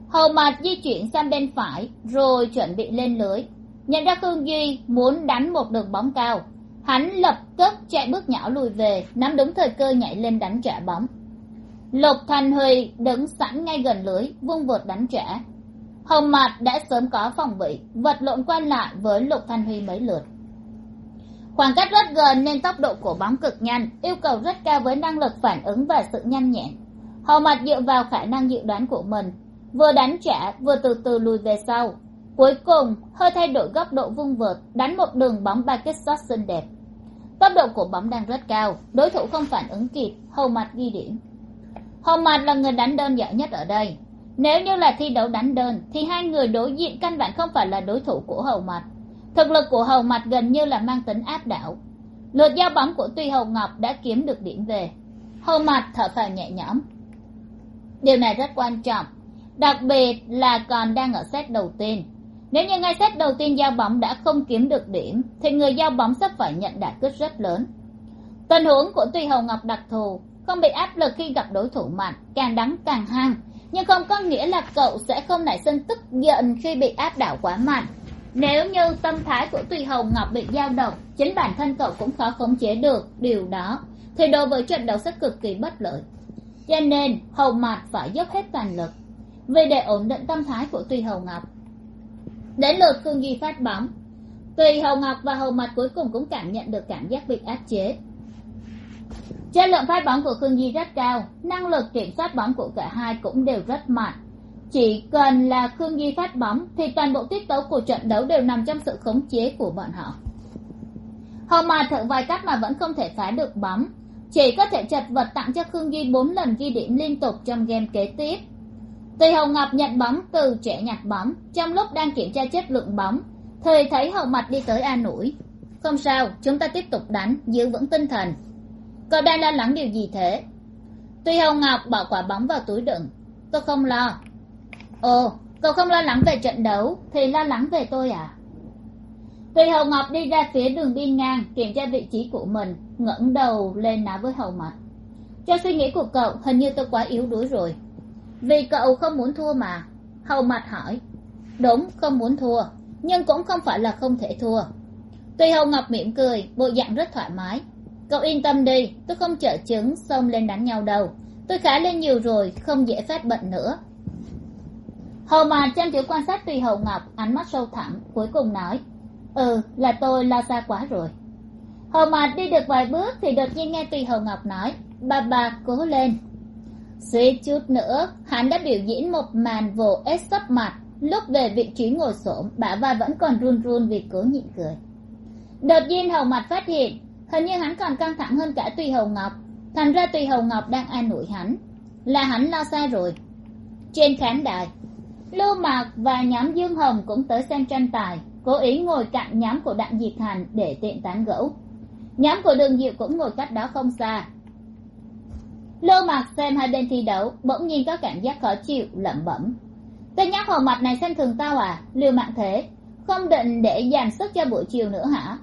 Hầu mạt di chuyển sang bên phải, rồi chuẩn bị lên lưới nhận ra khương duy muốn đánh một đường bóng cao. Hắn lập tức chạy bước nhỏ lùi về, nắm đúng thời cơ nhảy lên đánh trả bóng. Lục thành huy đứng sẵn ngay gần lưới, vung vượt đánh trả. Hồng mạt đã sớm có phòng bị, vật lộn quan lại với lục thanh huy mấy lượt. Khoảng cách rất gần nên tốc độ của bóng cực nhanh, yêu cầu rất cao với năng lực phản ứng và sự nhanh nhẹn. Hồng mạt dựa vào khả năng dự đoán của mình, vừa đánh trả, vừa từ từ lùi về sau cuối cùng, hơi thay đổi góc độ vung vượt đánh một đường bóng ba kết shot xinh đẹp. Tốc độ của bóng đang rất cao, đối thủ không phản ứng kịp hầu mặt ghi điểm. Hầu mặt là người đánh đơn giỏi nhất ở đây. Nếu như là thi đấu đánh đơn, thì hai người đối diện căn bản không phải là đối thủ của hầu mặt thực lực của hầu mặt gần như là mang tính áp đảo. Lượt giao bóng của tuy hầu ngọc đã kiếm được điểm về. Hầu mặt thở phào nhẹ nhõm. Điều này rất quan trọng, đặc biệt là còn đang ở set đầu tiên nếu như ngay xét đầu tiên giao bóng đã không kiếm được điểm, thì người giao bóng sắp phải nhận đả kích rất lớn. Tình huống của tuy hầu ngọc đặc thù, không bị áp lực khi gặp đối thủ mạnh, càng đắng càng hăng. Nhưng không có nghĩa là cậu sẽ không nảy sinh tức giận khi bị áp đảo quá mạnh. Nếu như tâm thái của tùy hồng ngọc bị dao động, chính bản thân cậu cũng khó khống chế được điều đó, thì đối với trận đấu sẽ cực kỳ bất lợi. Cho nên, hầu mặt phải dốc hết toàn lực. Vì để ổn định tâm thái của tùy hầu ngọc đến lượt khương duy phát bóng tùy hầu ngọc và hầu mặt cuối cùng cũng cảm nhận được cảm giác bị áp chế. Chất lượng phát bóng của khương duy rất cao, năng lực kiểm soát bóng của cả hai cũng đều rất mạnh. Chỉ cần là khương duy phát bóng thì toàn bộ tiết tấu của trận đấu đều nằm trong sự khống chế của bọn họ. Hầu mà thử vài cách mà vẫn không thể phá được bóng chỉ có thể chật vật tặng cho khương duy bốn lần ghi điểm liên tục trong game kế tiếp tùy hồng ngọc nhận bóng từ trẻ nhặt bóng trong lúc đang kiểm tra chất lượng bóng, thì thấy hậu mặt đi tới an ủi. Không sao, chúng ta tiếp tục đánh, giữ vững tinh thần. Cậu đang lo lắng điều gì thế? Tuy hồng ngọc bỏ quả bóng vào túi đựng tôi không lo. Ồ cậu không lo lắng về trận đấu, thì lo lắng về tôi à? Tuy hồng ngọc đi ra phía đường biên ngang, kiểm tra vị trí của mình, ngẩng đầu lên nói với hầu mặt cho suy nghĩ của cậu, hình như tôi quá yếu đuối rồi vì cậu không muốn thua mà. Hầu mặt hỏi. Đúng, không muốn thua, nhưng cũng không phải là không thể thua. Tuy hầu ngọc mỉm cười, bộ dạng rất thoải mái. Cậu yên tâm đi, tôi không trợ chứng xông lên đánh nhau đâu. Tôi khá lên nhiều rồi, không dễ phát bệnh nữa. Hầu mà chăm chú quan sát tùy hầu ngọc, ánh mắt sâu thẳm, cuối cùng nói ừ là tôi lo xa quá rồi. Hầu mà đi được vài bước thì đột nhiên nghe tùy hầu ngọc nói, bà bà cố lên suýt chút nữa, hắn đã biểu diễn một màn vồ ếch sấp mặt. Lúc về vị trí ngồi xổm bả vai vẫn còn run run vì cố nhịn cười. Đột nhiên hầu mặt phát hiện, hình như hắn còn căng thẳng hơn cả tùy hầu ngọc. Thành ra tùy hầu ngọc đang an ủi hắn, là hắn lo xa rồi. Trên khán đài, lưu mạc và nhóm dương hồng cũng tới xem tranh tài, cố ý ngồi cạnh nhóm của đặng diệt hành để tiện tán gẫu. Nhóm của đường diệu cũng ngồi cách đó không xa lưu mạc xem hai bên thi đấu, bỗng nhiên có cảm giác khó chịu, lẩm bẩm. Tên nhóc hồ mặt này xem thường tao à? Liều mạng thế. Không định để dàn sức cho buổi chiều nữa hả?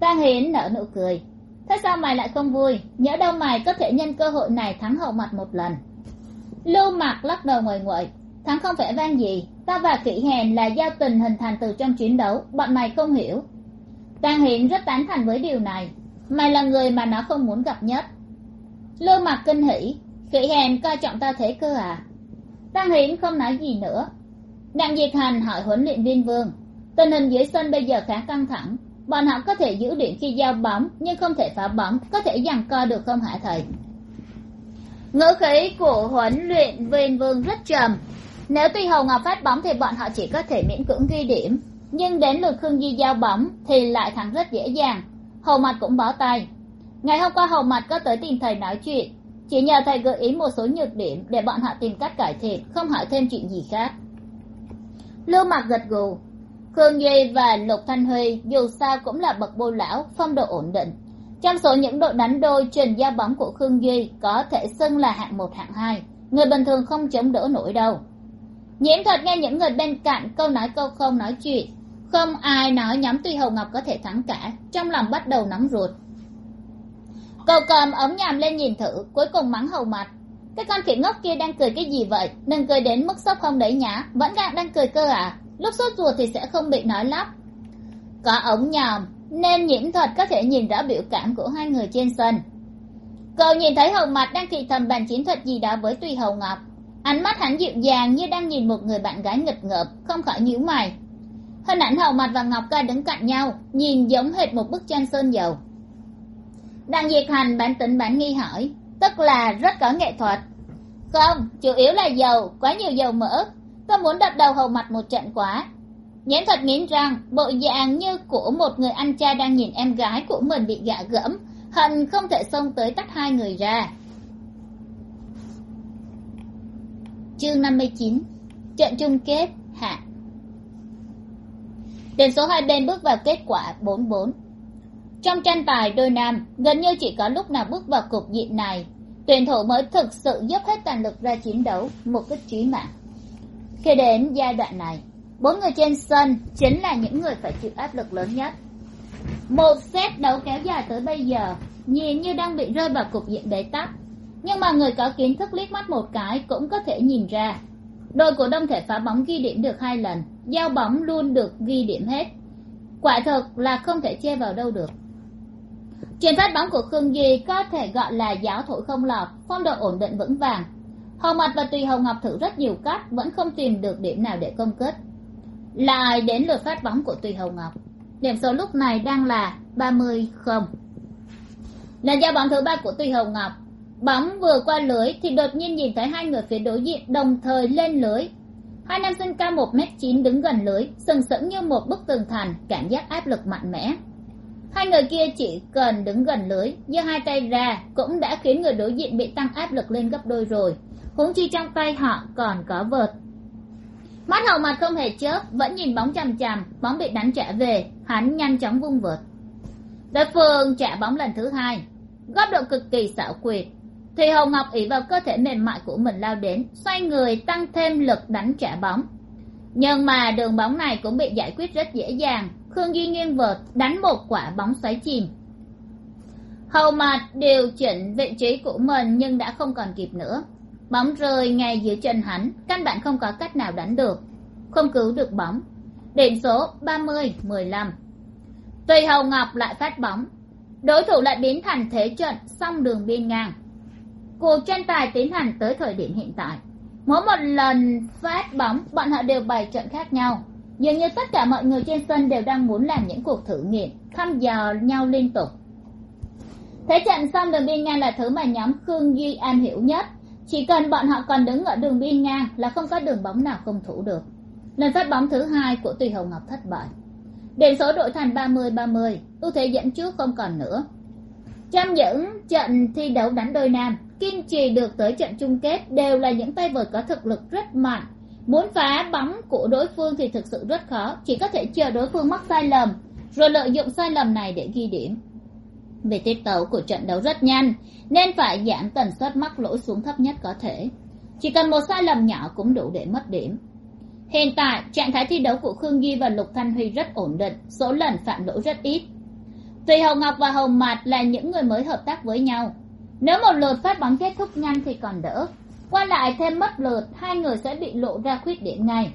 Tang hiến nở nụ cười. Thế sao mày lại không vui? Nhớ đâu mày có thể nhân cơ hội này thắng hậu mặt một lần. Lưu mạc lắc đầu ngồi nguội. Thắng không phải vang gì. Ta và kỵ hèn là giao tình hình thành từ trong chiến đấu. Bọn mày không hiểu. Tang hiến rất tán thành với điều này. Mày là người mà nó không muốn gặp nhất lưu mặt kinh hỉ. Khỉ hèn coi trọng ta thế cơ à? Tăng hiến không nói gì nữa. Đặng diệt hành hỏi huấn luyện viên vương. Tình hình dưới sân bây giờ khá căng thẳng. Bọn họ có thể giữ điểm khi giao bóng, nhưng không thể phá bóng. Có thể giằng co được không hả thầy? Ngữ khí của huấn luyện viên vương rất trầm. Nếu tuy hầu ngọc phát bóng thì bọn họ chỉ có thể miễn cưỡng ghi điểm. Nhưng đến lượt khương di giao bóng thì lại thắng rất dễ dàng. Hầu mặt cũng bó tay ngày hôm qua hầu mặt có tới tìm thầy nói chuyện. Chỉ nhờ thầy gợi ý một số nhược điểm để bọn họ tìm cách cải thiện, không hỏi thêm chuyện gì khác. Lưu mặc gật gù. Khương duy và lục thanh huy dù sao cũng là bậc bô lão, phong độ ổn định. Trong số những đội đánh đôi truyền giao bóng của khương duy có thể xưng là hạng một, hạng hai. Người bình thường không chống đỡ nổi đâu. Nhiễm thuật nghe những người bên cạnh câu nói câu không nói chuyện. Không ai nói nhóm tuy hầu ngọc có thể thắng cả, trong lòng bắt đầu nóng ruột cậu cầm ống nhòm lên nhìn thử, cuối cùng mắng hầu mặt. Cái con khỉ ngốc kia đang cười cái gì vậy? Đừng cười đến mức sốc không đấy nhá. Vẫn đang đang cười cơ à? Lúc sốt ruột thì sẽ không bị nói lắp có ống nhòm, nên nhiễm thuật có thể nhìn rõ biểu cảm của hai người trên sân. Cậu nhìn thấy hầu mặt đang thì thầm bàn chiến thuật gì đó với tùy hầu ngọc. Ánh mắt hắn dịu dàng như đang nhìn một người bạn gái nghịch ngợp không khỏi nhíu mày. Hình ảnh hầu mặt và ngọc ca đứng cạnh nhau, nhìn giống hệt một bức tranh sơn dầu đặng diệt hành bản tỉnh, bản nghi hỏi tức là rất có nghệ thuật? Không chủ yếu là dầu quá nhiều dầu mỡ tôi muốn đập đầu hầu mặt một trận quá. Nhãn thuật nghĩ rằng bộ dạng như của một người anh cha đang nhìn em gái của mình bị gạ gẫm hận không thể xông tới tách hai người ra. Chương năm mươi chín trận chung kết hạ. Đền số hai bên bước vào kết quả bốn bốn trong tranh tài đôi nam, gần như chỉ có lúc nào bước vào cục diện này. Tuyển thủ mới thực sự dốc hết toàn lực ra chiến đấu, một cách trí mạng. Khi đến giai đoạn này, bốn người trên sân chính là những người phải chịu áp lực lớn nhất. Một set đấu kéo dài tới bây giờ, nhìn như đang bị rơi vào cục diện bế tắc. Nhưng mà người có kiến thức liếc mắt một cái cũng có thể nhìn ra. Đội của đông thể phá bóng ghi điểm được hai lần, giao bóng luôn được ghi điểm hết. Quả thực là không thể che vào đâu được chuyện phát bóng của khương duy có thể gọi là giáo thổi không lọt, phong độ ổn định vững vàng. Hầu mặt và tùy hồng ngọc thử rất nhiều cách, vẫn không tìm được điểm nào để công kết lại đến lượt phát bóng của tùy hồng ngọc. Điểm số lúc này đang là ba mươi không. Là giao bóng thứ ba của tùy hồng ngọc, bóng vừa qua lưới thì đột nhiên nhìn thấy hai người phía đối diện đồng thời lên lưới. Hai nam sinh cao một m chín đứng gần lưới, sừng sững như một bức tường thành, cảm giác áp lực mạnh mẽ hai người kia chỉ cần đứng gần lưới, giơ hai tay ra cũng đã khiến người đối diện bị tăng áp lực lên gấp đôi rồi. Huống chi trong tay họ còn có vợt. Mắt hầu mặt không hề chớp, vẫn nhìn bóng chằm chằm, bóng bị đánh trả về, hắn nhanh chóng vung vợt. Đối phương trả bóng lần thứ hai. Góc độ cực kỳ xảo quyệt. Thì hồng ngọc ỉ vào cơ thể mềm mại của mình lao đến, xoay người tăng thêm lực đánh trả bóng. Nhưng mà đường bóng này cũng bị giải quyết rất dễ dàng khương duy nghiêng vợt đánh một quả bóng xoáy chìm. Hầu mặt điều chỉnh vị trí của mình nhưng đã không còn kịp nữa. Bóng rơi ngay dưới chân hắn, căn bản không có cách nào đánh được. Không cứu được bóng. Điểm số ba mươi mười lăm. Tùy hầu ngọc lại phát bóng. Đối thủ lại biến thành thế trận, song đường biên ngang. Cuộc tranh tài tiến hành tới thời điểm hiện tại. Mỗi một lần phát bóng, bọn họ đều bày trận khác nhau dường như tất cả mọi người trên sân đều đang muốn làm những cuộc thử nghiệm, thăm dò nhau liên tục. Thế trận xong đường biên ngang là thứ mà nhóm khương duy An hiểu nhất. Chỉ cần bọn họ còn đứng ở đường biên ngang là không có đường bóng nào không thủ được. Lần phát bóng thứ hai của tùy hồng ngọc thất bại. Điểm số đội thành ba mươi ba mươi, ưu thế dẫn trước không còn nữa. Trong những trận thi đấu đánh đôi nam, kiên trì được tới trận chung kết đều là những tay vợt có thực lực rất mạnh muốn phá bóng của đối phương thì thực sự rất khó, chỉ có thể chờ đối phương mắc sai lầm, rồi lợi dụng sai lầm này để ghi điểm. Vì tiết tấu của trận đấu rất nhanh, nên phải giảm tần suất mắc lỗi xuống thấp nhất có thể. Chỉ cần một sai lầm nhỏ cũng đủ để mất điểm. Hiện tại, trạng thái thi đấu của khương duy và lục thanh huy rất ổn định, số lần phạm lỗi rất ít. Tùy hồng ngọc và hồng mạt là những người mới hợp tác với nhau. Nếu một lượt phát bóng kết thúc nhanh thì còn đỡ qua lại thêm mất lượt hai người sẽ bị lộ ra khuyết điểm ngay.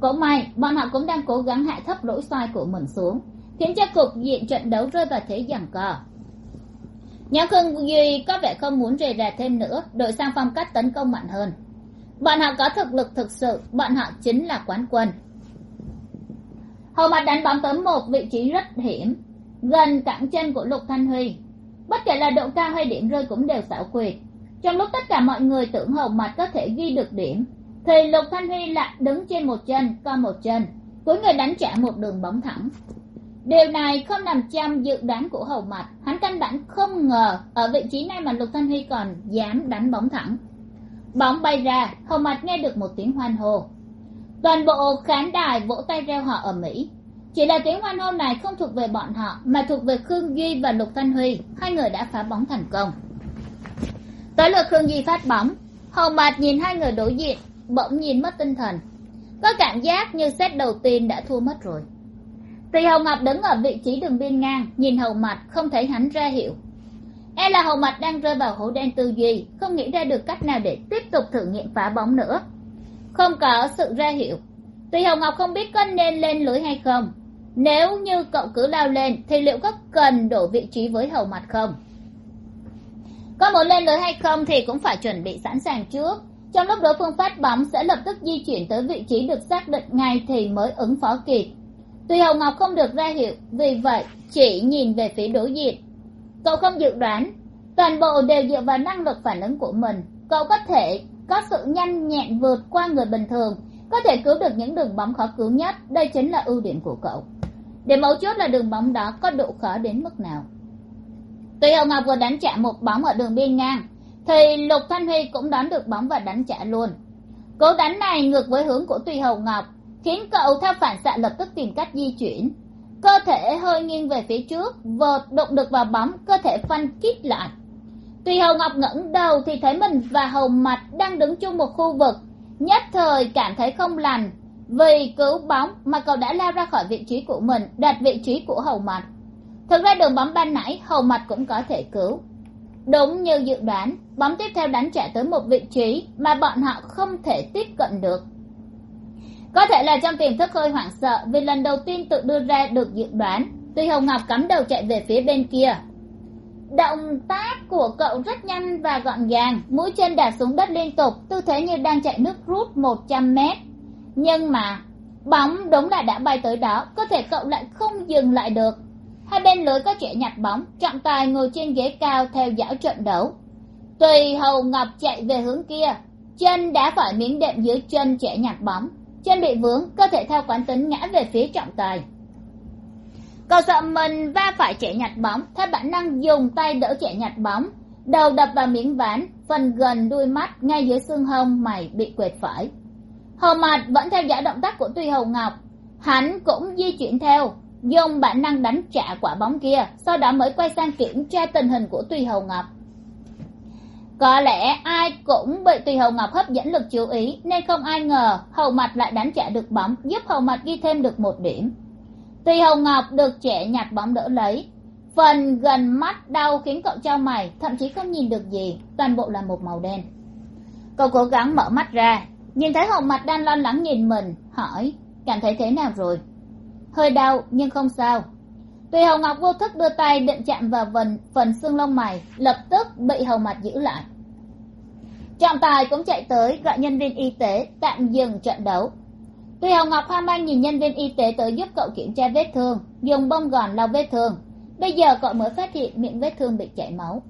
Cũng may, bọn họ cũng đang cố gắng hạ thấp lỗi sai của mình xuống, khiến cho cục diện trận đấu rơi vào thế giằng co. Nhóm khương duy có vẻ không muốn rề rà thêm nữa, đổi sang phong cách tấn công mạnh hơn. Bọn họ có thực lực thực sự, bọn họ chính là quán quân. Hầu mặt đánh bóng tới một vị trí rất hiểm, gần cẳng chân của lục thanh huy. Bất kể là độ cao hay điểm rơi cũng đều xảo quyệt trong lúc tất cả mọi người tưởng hầu mặt có thể ghi được điểm, thì lục thanh huy lại đứng trên một chân, co một chân, cuối người đánh trả một đường bóng thẳng. Điều này không nằm trong dự đoán của hầu mặt hắn căn bản không ngờ ở vị trí này mà lục thanh huy còn dám đánh bóng thẳng. Bóng bay ra hầu mặt nghe được một tiếng hoan hô. Toàn bộ khán đài vỗ tay reo họ ở mỹ. Chỉ là tiếng hoan hô này không thuộc về bọn họ, mà thuộc về khương duy và lục thanh huy, hai người đã phá bóng thành công tới lượt khương di phát bóng hầu mặt nhìn hai người đối diện, bỗng nhìn mất tinh thần. Có cảm giác như xét đầu tiên đã thua mất rồi. Tùy hầu ngọc đứng ở vị trí đường biên ngang, nhìn hầu mặt không thấy hắn ra hiệu. E là hầu mặt đang rơi vào hố đen tư duy, không nghĩ ra được cách nào để tiếp tục thử nghiệm phá bóng nữa. Không có sự ra hiệu. Tùy hồng ngọc không biết có nên lên lưới hay không. Nếu như cậu cứ lao lên, thì liệu có cần đổ vị trí với hầu mặt không? Có muốn lên lưới hay không thì cũng phải chuẩn bị sẵn sàng trước. Trong lúc đối phương phát bóng sẽ lập tức di chuyển tới vị trí được xác định ngay thì mới ứng phó kịp. Tuy hồng ngọc không được ra hiệu, vì vậy chỉ nhìn về phía đối diện. Cậu không dự đoán. Toàn bộ đều dựa vào năng lực phản ứng của mình. Cậu có thể có sự nhanh nhẹn vượt qua người bình thường, có thể cứu được những đường bóng khó cứu nhất. Đây chính là ưu điểm của cậu. Để mấu chốt là đường bóng đó có độ khó đến mức nào tuy hồng ngọc vừa đánh trả một bóng ở đường biên ngang, thì lục thanh huy cũng đón được bóng và đánh trả luôn. Cú đánh này ngược với hướng của tùy hồng ngọc, khiến cậu theo phản xạ lập tức tìm cách di chuyển. Cơ thể hơi nghiêng về phía trước, vợt đụng được vào bóng, cơ thể phanh kít lại. Tùy hầu ngọc ngẩng đầu thì thấy mình và hầu mặt đang đứng chung một khu vực, nhất thời cảm thấy không lành vì cứu bóng mà cậu đã lao ra khỏi vị trí của mình đặt vị trí của hầu mặt thực ra đường bóng ban nãy, hầu mặt cũng có thể cứu. Đúng như dự đoán, bóng tiếp theo đánh trả tới một vị trí mà bọn họ không thể tiếp cận được. Có thể là trong tiềm thức hơi hoảng sợ vì lần đầu tiên tự đưa ra được dự đoán, tuy hồng ngọc cắm đầu chạy về phía bên kia. Động tác của cậu rất nhanh và gọn gàng, mũi chân đạp xuống đất liên tục, tư thế như đang chạy nước rút một trăm mét. Nhưng mà, bóng đúng là đã bay tới đó, có thể cậu lại không dừng lại được hai bên lưới có trẻ nhặt bóng, trọng tài ngồi trên ghế cao theo dõi trận đấu. Tùy hầu ngọc chạy về hướng kia, chân đã phải miếng đệm dưới chân trẻ nhặt bóng. Chân bị vướng, cơ thể theo quán tính ngã về phía trọng tài. Cậu sợ mình va phải trẻ nhặt bóng, theo bản năng dùng tay đỡ trẻ nhặt bóng. Đầu đập vào miếng ván, phần gần đuôi mắt ngay dưới xương hông mày bị quệt phải. Hầu mặt vẫn theo dõi động tác của tùy hầu ngọc. Hắn cũng di chuyển theo dùng bản năng đánh trả quả bóng kia, sau đó mới quay sang kiểm tra tình hình của tùy hầu ngọc. Có lẽ ai cũng bị tùy hầu ngọc hấp dẫn lực chú ý, nên không ai ngờ hầu mặt lại đánh trả được bóng, giúp hầu mặt ghi thêm được một điểm. Tùy hầu ngọc được trẻ nhặt bóng đỡ lấy. Phần gần mắt đau khiến cậu trao mày, thậm chí không nhìn được gì, toàn bộ là một màu đen. Cậu cố gắng mở mắt ra, nhìn thấy hầu mặt đang lo lắng nhìn mình, hỏi, cảm thấy thế nào rồi? Hơi đau, nhưng không sao. Tùy hầu ngọc vô thức đưa tay định chạm vào phần phần xương lông mày, lập tức bị hầu mặt giữ lại. Trọng tài cũng chạy tới, gọi nhân viên y tế, tạm dừng trận đấu. Tuy hồng ngọc hoang mang nhìn nhân viên y tế tới giúp cậu kiểm tra vết thương, dùng bông gòn lau vết thương. Bây giờ cậu mới phát hiện miệng vết thương bị chảy máu.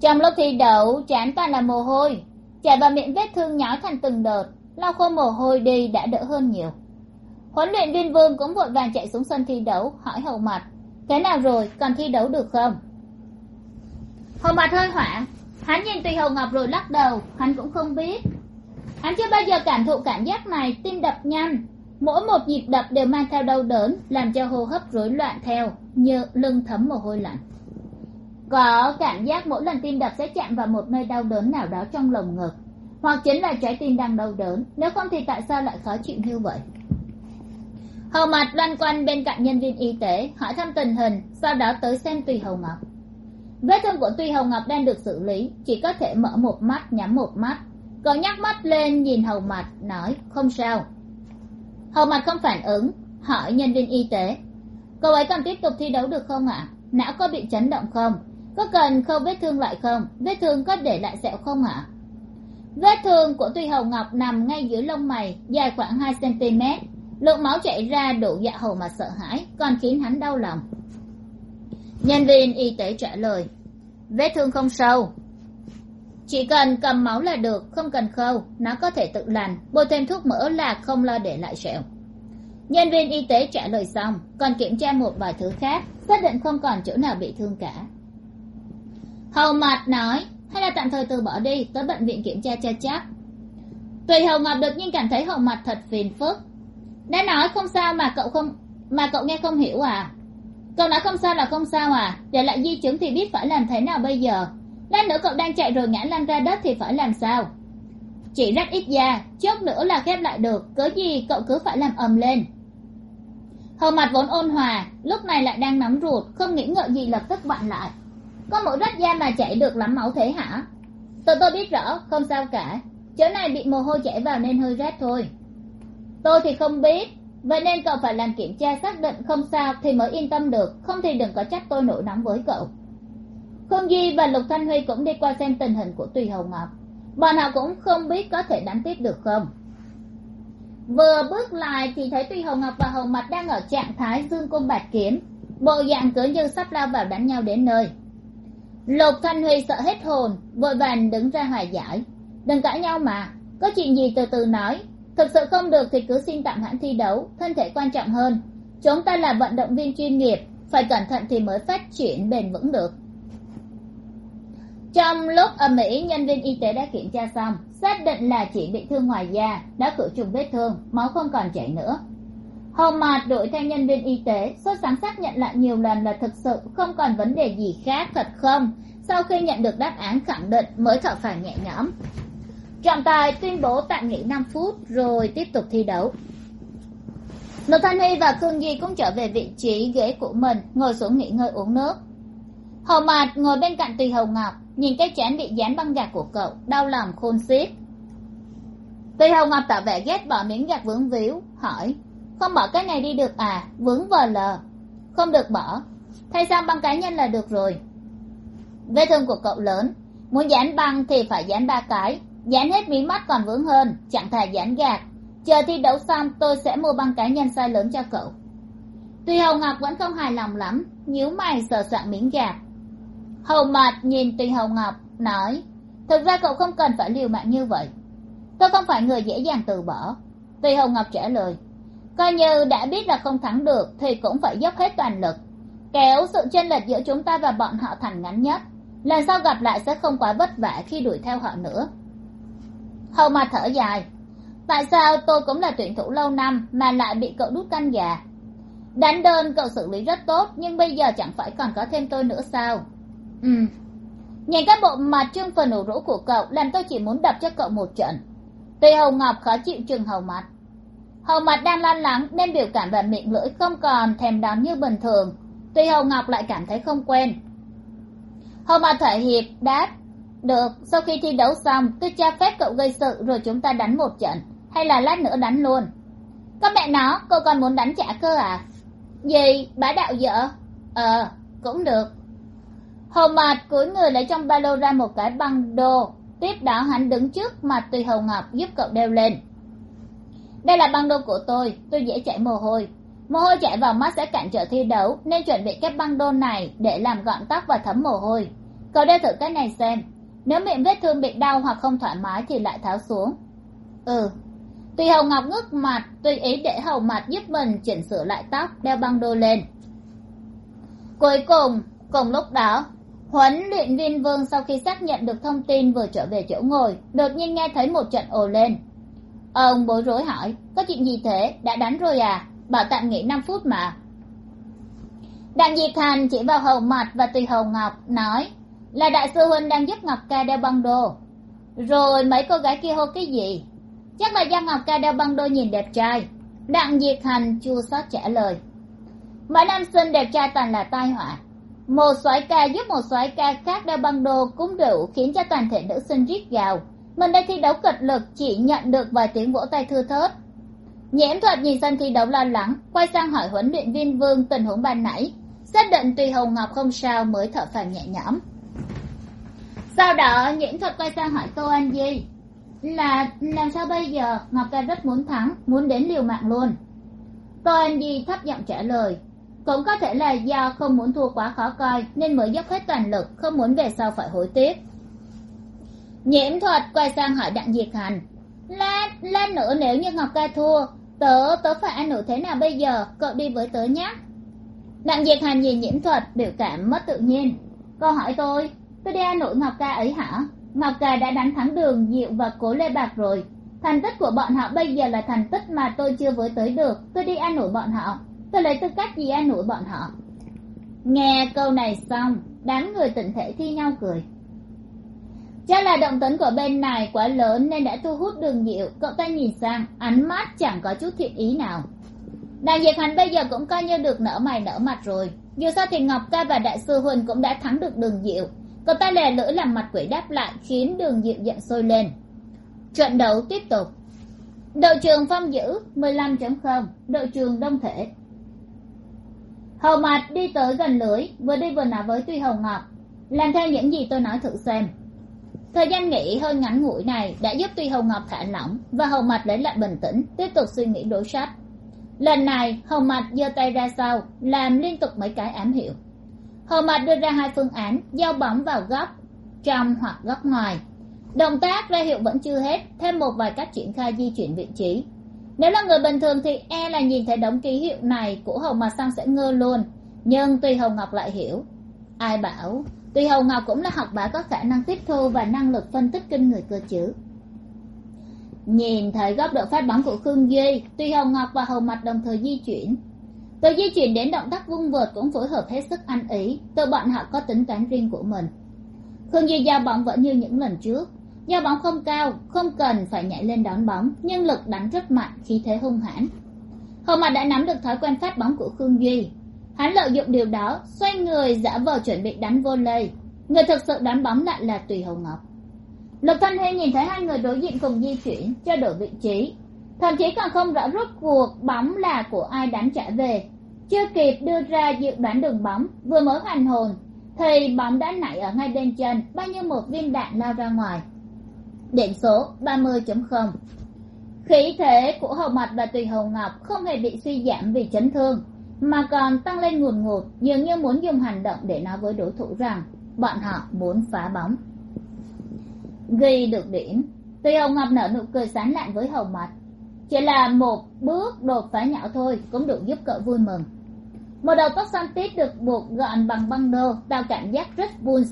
Trong lúc thi đấu, chán toàn là mồ hôi. Chảy vào miệng vết thương nhói thành từng đợt, lau khô mồ hôi đi đã đỡ hơn nhiều huấn luyện viên vương cũng vội vàng chạy xuống sân thi đấu, hỏi hầu mặt, thế nào rồi, còn thi đấu được không? Hầu mặt hơi hoảng, hắn nhìn tùy hầu ngọc rồi lắc đầu, hắn cũng không biết. Hắn chưa bao giờ cảm thụ cảm giác này, tim đập nhanh. Mỗi một nhịp đập đều mang theo đau đớn, làm cho hô hấp rối loạn theo, như lưng thấm mồ hôi lạnh. Có cảm giác mỗi lần tim đập sẽ chạm vào một nơi đau đớn nào đó trong lồng ngực, hoặc chính là trái tim đang đau đớn, nếu không thì tại sao lại khó chịu như vậy? Hầu mặt loanh quanh bên cạnh nhân viên y tế, hỏi thăm tình hình, sau đó tới xem tùy hầu ngọc. Vết thương của tùy hầu ngọc đang được xử lý, chỉ có thể mở một mắt, nhắm một mắt. Cậu nhắc mắt lên, nhìn hầu mặt, nói, không sao. Hầu mặt không phản ứng, hỏi nhân viên y tế, cậu ấy còn tiếp tục thi đấu được không ạ? Não có bị chấn động không? Có cần khâu vết thương lại không? Vết thương có để lại sẹo không ạ? Vết thương của tuy hầu ngọc nằm ngay dưới lông mày, dài khoảng hai cm lượng máu chảy ra đủ dạ hầu mà sợ hãi, còn khiến hắn đau lòng. Nhân viên y tế trả lời, vết thương không sâu. Chỉ cần cầm máu là được, không cần khâu, nó có thể tự lành, bôi thêm thuốc mỡ là không lo để lại sẹo. Nhân viên y tế trả lời xong, còn kiểm tra một vài thứ khác, xác định không còn chỗ nào bị thương cả. Hầu mặt nói, hay là tạm thời từ bỏ đi, tới bệnh viện kiểm tra cho chắc. Tùy hầu ngọc đột nhiên cảm thấy hầu mặt thật phiền phức đã nói không sao mà cậu không mà cậu nghe không hiểu à? Cậu nói không sao là không sao à? Để lại di chứng thì biết phải làm thế nào bây giờ? Lát nữa cậu đang chạy rồi ngã lăn ra đất thì phải làm sao? Chỉ rất ít da, chốc nữa là khép lại được. Cớ gì cậu cứ phải làm ầm lên? Hầu mặt vốn ôn hòa, lúc này lại đang nóng ruột, không nghĩ ngợi gì lập tức vặn lại. Có mũi rách da mà chảy được lắm máu thế hả? Tôi tôi biết rõ, không sao cả. Chỗ này bị mồ hôi chảy vào nên hơi rát thôi tôi thì không biết. Vậy nên cậu phải làm kiểm tra xác định không sao thì mới yên tâm được. Không thì đừng có trách tôi nổi nóng với cậu. Khương di và lục thanh huy cũng đi qua xem tình hình của tùy hầu ngọc. Bọn họ cũng không biết có thể đánh tiếp được không. Vừa bước lại thì thấy tùy hồng ngọc và hồng mặt đang ở trạng thái dương cung bạt kiếm bộ dạng cứ như sắp lao vào đánh nhau đến nơi. Lục thanh huy sợ hết hồn, vội vàng đứng ra hòa giải. Đừng cãi nhau mà. Có chuyện gì từ từ nói thực sự không được thì cứ xin tạm hãn thi đấu, thân thể quan trọng hơn. Chúng ta là vận động viên chuyên nghiệp, phải cẩn thận thì mới phát triển bền vững được. Trong lúc ở mỹ nhân viên y tế đã kiểm tra xong, xác định là chỉ bị thương ngoài da, đã khử trùng vết thương, máu không còn chảy nữa. Hầu mạt đuổi theo nhân viên y tế, sốt sáng xác nhận lại nhiều lần là thực sự không còn vấn đề gì khác thật không? Sau khi nhận được đáp án khẳng định, mới thở phào nhẹ nhõm trọng tài tuyên bố tạm nghỉ năm phút, rồi tiếp tục thi đấu. Lục thanh hy và khương di cũng trở về vị trí ghế của mình, ngồi xuống nghỉ ngơi uống nước. Hầu mạt ngồi bên cạnh tùy hầu ngọc, nhìn cái chén bị dán băng gạc của cậu, đau lòng khôn xiết. Tùy hầu ngọc tỏ vẻ ghét bỏ miếng gạc vướng víu, hỏi, không bỏ cái này đi được à? Vướng vờ lờ. Không được bỏ. Thay sang băng cá nhân là được rồi? Vết thương của cậu lớn, muốn dán băng thì phải dán ba cái dán hết mí mắt còn vướng hơn chẳng thà dán gạt chờ thi đấu xong, tôi sẽ mua băng cá nhân size lớn cho cậu. Tuy hầu ngọc vẫn không hài lòng lắm, nhíu mày sờ soạn miếng gạt hầu mặt nhìn tùy hầu ngọc, nói, thực ra cậu không cần phải liều mạng như vậy. Tôi không phải người dễ dàng từ bỏ. Tùy hầu ngọc trả lời, coi như đã biết là không thắng được thì cũng phải dốc hết toàn lực. Kéo sự chênh lệch giữa chúng ta và bọn họ thành ngắn nhất. Lần sau gặp lại sẽ không quá vất vả khi đuổi theo họ nữa hầu mà thở dài. Tại sao tôi cũng là tuyển thủ lâu năm mà lại bị cậu đút canh gà? Đánh đơn cậu xử lý rất tốt, nhưng bây giờ chẳng phải còn có thêm tôi nữa sao? Ừ. Nhìn các bộ mặt trương phần ủ rũ của cậu làm tôi chỉ muốn đập cho cậu một trận. Tuy hầu ngọc khó chịu chừng hầu mặt. Hầu mặt đang lo lắng nên biểu cảm và miệng lưỡi không còn thèm đón như bình thường. Tuy hầu ngọc lại cảm thấy không quen. Hầu mặt thở hiệp đáp được, sau khi thi đấu xong tôi cho phép cậu gây sự rồi chúng ta đánh một trận, hay là lát nữa đánh luôn. Có mẹ nó, cô còn muốn đánh trả cơ à? Gì, bá đạo dở? Ờ cũng được. Hầu mạt cúi người lấy trong ba lô ra một cái băng đô. Tiếp đó hắn đứng trước mặt tùy hầu ngọc giúp cậu đeo lên. Đây là băng đô của tôi tôi dễ chảy mồ hôi. Mồ hôi chảy vào mắt sẽ cản trở thi đấu, nên chuẩn bị cái băng đô này để làm gọn tóc và thấm mồ hôi. Cậu đeo thử cái này xem nếu miệng vết thương bị đau hoặc không thoải mái thì lại tháo xuống. Ừ. Tùy hầu ngọc ngước mặt, tùy ý để hầu mặt giúp mình chỉnh sửa lại tóc, đeo băng đô lên. Cuối cùng cùng lúc đó, huấn luyện viên vương sau khi xác nhận được thông tin vừa trở về chỗ ngồi, đột nhiên nghe thấy một trận ồ lên. Ông bối rối hỏi, có chuyện gì thế? Đã đánh rồi à? Bảo tạm nghỉ năm phút mà. Đặng diệt hành chỉ vào hầu mặt và tùy hầu ngọc, nói là đại sư huynh đang giúp ngọc ca đeo băng đô. Rồi mấy cô gái kia hô cái gì? Chắc là do ngọc ca đeo băng đô nhìn đẹp trai. Đặng diệt hành chua xót trả lời. Mấy nam sinh đẹp trai toàn là tai họa. Một soái ca giúp một soái ca khác đeo băng đô cũng đủ khiến cho toàn thể nữ sinh rít gào. Mình đây thi đấu cật lực, chỉ nhận được vài tiếng vỗ tay thưa thớt. Nhiễm thuật nhìn sân thi đấu lo lắng, quay sang hỏi huấn luyện viên vương tình huống ban nãy. Xác định tùy hồng ngọc không sao mới thở phào nhẹ nhõm sau đó nhiễm thuật quay sang hỏi tô anh di là làm sao bây giờ? Ngọc ca rất muốn thắng, muốn đến liều mạng luôn. Tô anh di thấp giọng trả lời, cũng có thể là do không muốn thua quá khó coi, nên mới dốc hết toàn lực, không muốn về sau phải hối tiếc. Nhiễm thuật quay sang hỏi đặng diệt hành, lát lát nữa nếu như ngọc ca thua, tớ tớ phải ăn ủi thế nào bây giờ? Cậu đi với tớ nhé. Đặng diệt hành nhìn nhiễm thuật biểu cảm mất tự nhiên. Câu hỏi tôi tôi đi ăn ngọc ca ấy hả? Ngọc ca đã đánh thắng đường, diệu và cố lê bạc rồi. Thành tích của bọn họ bây giờ là thành tích mà tôi chưa với tới được. Tôi đi ăn ủi bọn họ. Tôi lấy tư cách gì an ủi bọn họ. Nghe câu này xong, đám người tỉnh thể thi nhau cười. Chắc là động tĩnh của bên này quá lớn nên đã thu hút đường diệu. Cậu ta nhìn sang, ánh mắt chẳng có chút thiện ý nào. Đàn diệt hắn bây giờ cũng coi như được nở mày nở mặt rồi. Dù sao thì ngọc ca và đại sư huỳnh cũng đã thắng được đường diệu cậu ta lè lưỡi làm mặt quỷ đáp lại, khiến đường dịu dặn sôi lên. Trận đấu tiếp tục. Đội trường phong dữ 15.0 đội trường đông thể. Hầu mặt đi tới gần lưới, vừa đi vừa nói với tuy hồng ngọc, làm theo những gì tôi nói thử xem. Thời gian nghỉ hơi ngắn ngủi này đã giúp tuy hồng ngọc thả lỏng và hầu mặt lấy lại bình tĩnh, tiếp tục suy nghĩ đối sách. Lần này, hầu mặt giơ tay ra sau, làm liên tục mấy cái ám hiệu hầu mặt đưa ra hai phương án, giao bóng vào góc, trong hoặc góc ngoài. Động tác ra hiệu vẫn chưa hết, thêm một vài cách triển khai di chuyển vị trí. Nếu là người bình thường thì e là nhìn thấy đống ký hiệu này của hồng mặt sang sẽ ngơ luôn. Nhưng tùy hồng ngọc lại hiểu. Ai bảo tùy hồng ngọc cũng là học bá có khả năng tiếp thu và năng lực phân tích kinh người cơ chứ. Nhìn thấy góc độ phát bóng của khương duy tùy hồng ngọc và hồng mặt đồng thời di chuyển từ di chuyển đến động tác vung vợt cũng phối hợp hết sức ăn ý. Tự bọn họ có tính toán riêng của mình. Khương duy giao bóng vẫn như những lần trước. Giao bóng không cao, không cần phải nhảy lên đón bóng, nhưng lực đánh rất mạnh, khí thế hung hãn. Hầu mặt đã nắm được thói quen phát bóng của khương duy. Hắn lợi dụng điều đó, xoay người giả vờ chuẩn bị đánh vô lây người thực sự đón bóng lại là tùy hồng ngọc. Lục thanh huy nhìn thấy hai người đối diện cùng di chuyển, cho đổi vị trí thậm chí còn không rõ rốt cuộc bóng là của ai đánh trả về. Chưa kịp đưa ra dự đoán đường bóng, vừa mới hoàn hồn, thì bóng đã nảy ở ngay bên chân, bao nhiêu một viên đạn lao ra ngoài. Điểm số ba mươi không. Khí thế của hầu mặt và tùy hầu ngọc không hề bị suy giảm vì chấn thương, mà còn tăng lên ngùn ngụt, dường như muốn dùng hành động để nói với đối thủ rằng bọn họ muốn phá bóng. Ghi được điểm, tùy hầu ngọc nở nụ cười sán lạn với hầu mặt chỉ là một bước đột phá nhỏ thôi, cũng đủ giúp cậu vui mừng. Một đầu tóc xanh tít được buộc gọn bằng băng đô tạo cảm giác rất vui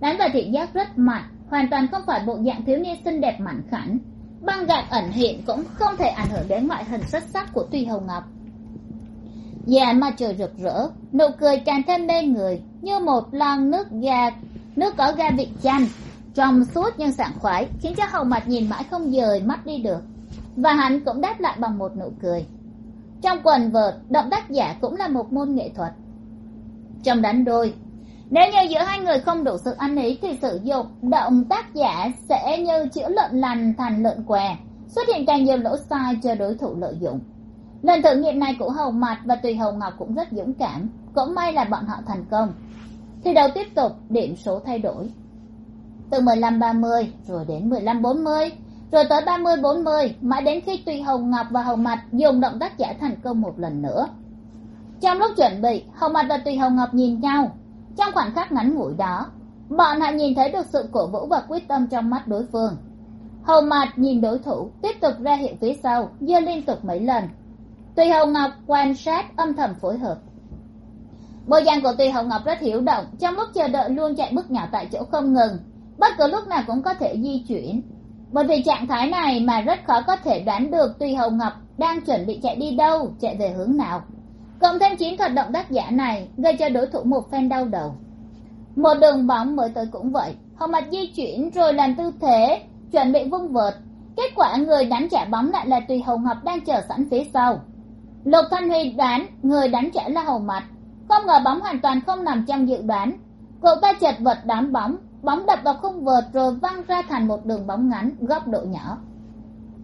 đánh vào thị giác rất mạnh, hoàn toàn không phải bộ dạng thiếu niên xinh đẹp mảnh khảnh. Băng gạc ẩn hiện cũng không thể ảnh hưởng đến ngoại hình xuất sắc của tuy hồng ngọc. Da mà trời rực rỡ, nụ cười càng thêm mê người, như một lon nước ga nước có ga vị chanh. Trong suốt nhưng sảng khoái, khiến cho hầu mặt nhìn mãi không rời mắt đi được và hắn cũng đáp lại bằng một nụ cười. Trong quần vợt, động tác giả cũng là một môn nghệ thuật. Trong đánh đôi, nếu như giữa hai người không đủ sự ăn ý thì sử dụng động tác giả sẽ như chữa lợn lành thành lợn què, xuất hiện càng nhiều lỗ sai cho đối thủ lợi dụng. Lần thử nghiệm này của hầu mặt và tùy hầu ngọc cũng rất dũng cảm, cũng may là bọn họ thành công. Thi đấu tiếp tục, điểm số thay đổi. Từ mười lăm ba mươi rồi đến mười lăm bốn mươi rồi tới ba mươi, bốn mươi, mãi đến khi tùy hồng ngọc và hồng mặt dùng động tác giả thành công một lần nữa. Trong lúc chuẩn bị, hồng mặt và tùy hồng ngọc nhìn nhau. Trong khoảnh khắc ngắn ngủi đó, bọn họ nhìn thấy được sự cổ vũ và quyết tâm trong mắt đối phương. Hồng mạt nhìn đối thủ, tiếp tục ra hiệu phía sau, giơ liên tục mấy lần. Tùy hồng ngọc quan sát, âm thầm phối hợp. Bộ dạng của tùy hồng ngọc rất hiểu động, trong lúc chờ đợi luôn chạy bước nhỏ tại chỗ không ngừng. Bất cứ lúc nào cũng có thể di chuyển bởi vì trạng thái này mà rất khó có thể đoán được tùy hầu ngọc đang chuẩn bị chạy đi đâu, chạy về hướng nào. Cộng thêm chiến thuật động tác giả này gây cho đối thủ một phen đau đầu. Một đường bóng mới tới cũng vậy. Hầu mặt di chuyển rồi làm tư thế, chuẩn bị vung vợt. Kết quả người đánh trả bóng lại là tùy hầu ngọc đang chờ sẵn phía sau. Lục thanh huy đoán người đánh trả là hầu mặt không ngờ bóng hoàn toàn không nằm trong dự đoán. Cậu ta chật vật đám bóng bóng đập vào khung vợt rồi văng ra thành một đường bóng ngắn, góc độ nhỏ.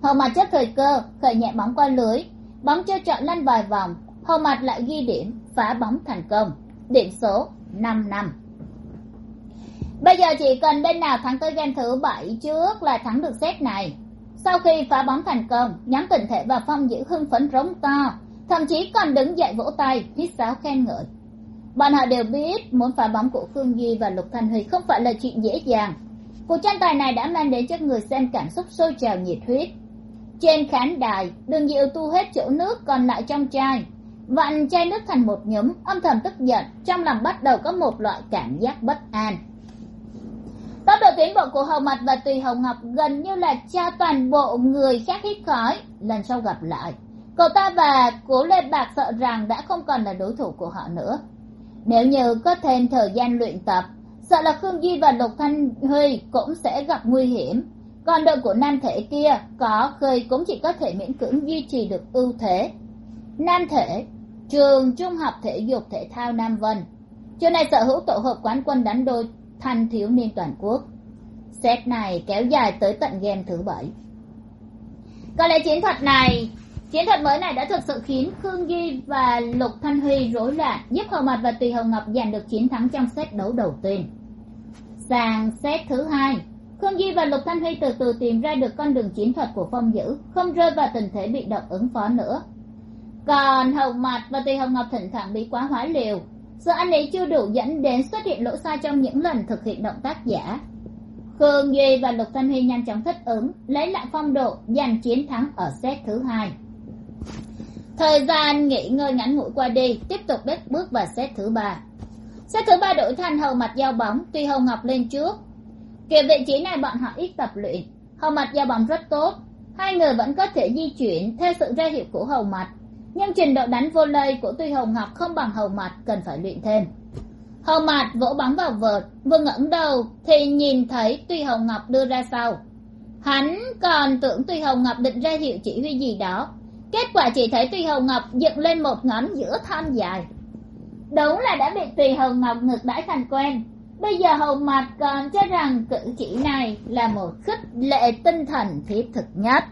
Hầu mặt chấp thời cơ, khởi nhẹ bóng qua lưới. Bóng chơi trọn lăn vài vòng, hầu mặt lại ghi điểm, phá bóng thành công. Điểm số năm năm. Bây giờ chỉ cần bên nào thắng tới game thứ bảy trước là thắng được set này. Sau khi phá bóng thành công nhóm tình thể và phong giữ hưng phấn rống to, thậm chí còn đứng dậy vỗ tay, hít sáo khen ngợi bọn họ đều biết muốn phá bóng của phương duy và lục thanh huy không phải là chuyện dễ dàng. Cuộc tranh tài này đã mang đến cho người xem cảm xúc sôi trào nhiệt huyết. Trên khán đài, đường diệu tu hết chỗ nước còn lại trong chai. Vặn chai nước thành một nhúm âm thầm tức giận, trong lòng bắt đầu có một loại cảm giác bất an. Tốc độ tiến bộ của hầu mặt và tùy hầu ngọc gần như là cho toàn bộ người khác hít khói. Lần sau gặp lại, cậu ta và cố lê bạc sợ rằng đã không còn là đối thủ của họ nữa nếu như có thêm thời gian luyện tập, sợ là khương duy và lục thanh huy cũng sẽ gặp nguy hiểm. Còn đội của nam thể kia có khơi cũng chỉ có thể miễn cưỡng duy trì được ưu thế. Nam thể, trường trung học thể dục thể thao nam vân. Trường này sở hữu tổ hợp quán quân đánh đôi thanh thiếu niên toàn quốc. Xét này kéo dài tới tận game thứ bảy. Có lẽ chiến thuật này chiến thuật mới này đã thực sự khiến khương duy và lục thanh huy rối loạn, giúp hầu mặt và tùy hồng ngọc giành được chiến thắng trong set đấu đầu tiên. Sang set thứ hai, khương duy và lục thanh huy từ từ tìm ra được con đường chiến thuật của phong dữ, không rơi vào tình thế bị động ứng phó nữa. Còn hầu mặt và tùy hồng ngọc thỉnh thoảng bị quá hóa liều, do anh ấy chưa đủ dẫn đến xuất hiện lỗi sai trong những lần thực hiện động tác giả. Khương duy và lục thanh huy nhanh chóng thích ứng, lấy lại phong độ, giành chiến thắng ở set thứ hai thời gian nghỉ ngơi ngắn ngủi qua đi, tiếp tục bước bước vào set thứ ba. Set thứ ba đổi thành hầu mặt giao bóng, tuy hầu ngọc lên trước. Kiểu vị trí này bọn họ ít tập luyện, hầu mặt giao bóng rất tốt. Hai người vẫn có thể di chuyển theo sự ra hiệu của hầu mặt, nhưng trình độ đánh vô lây của tuy hầu ngọc không bằng hầu mặt cần phải luyện thêm. Hầu mặt vỗ bóng vào vợt, vừa ngẩng đầu thì nhìn thấy tuy hầu ngọc đưa ra sau. Hắn còn tưởng tuy hầu ngọc định ra hiệu chỉ huy gì đó kết quả chỉ thấy tùy hồng ngọc dựng lên một ngón giữa thon dài. Đúng là đã bị tùy hồng ngọc ngược đãi thành quen. Bây giờ hầu mặt còn cho rằng cử chỉ này là một khích lệ tinh thần thiết thực nhất.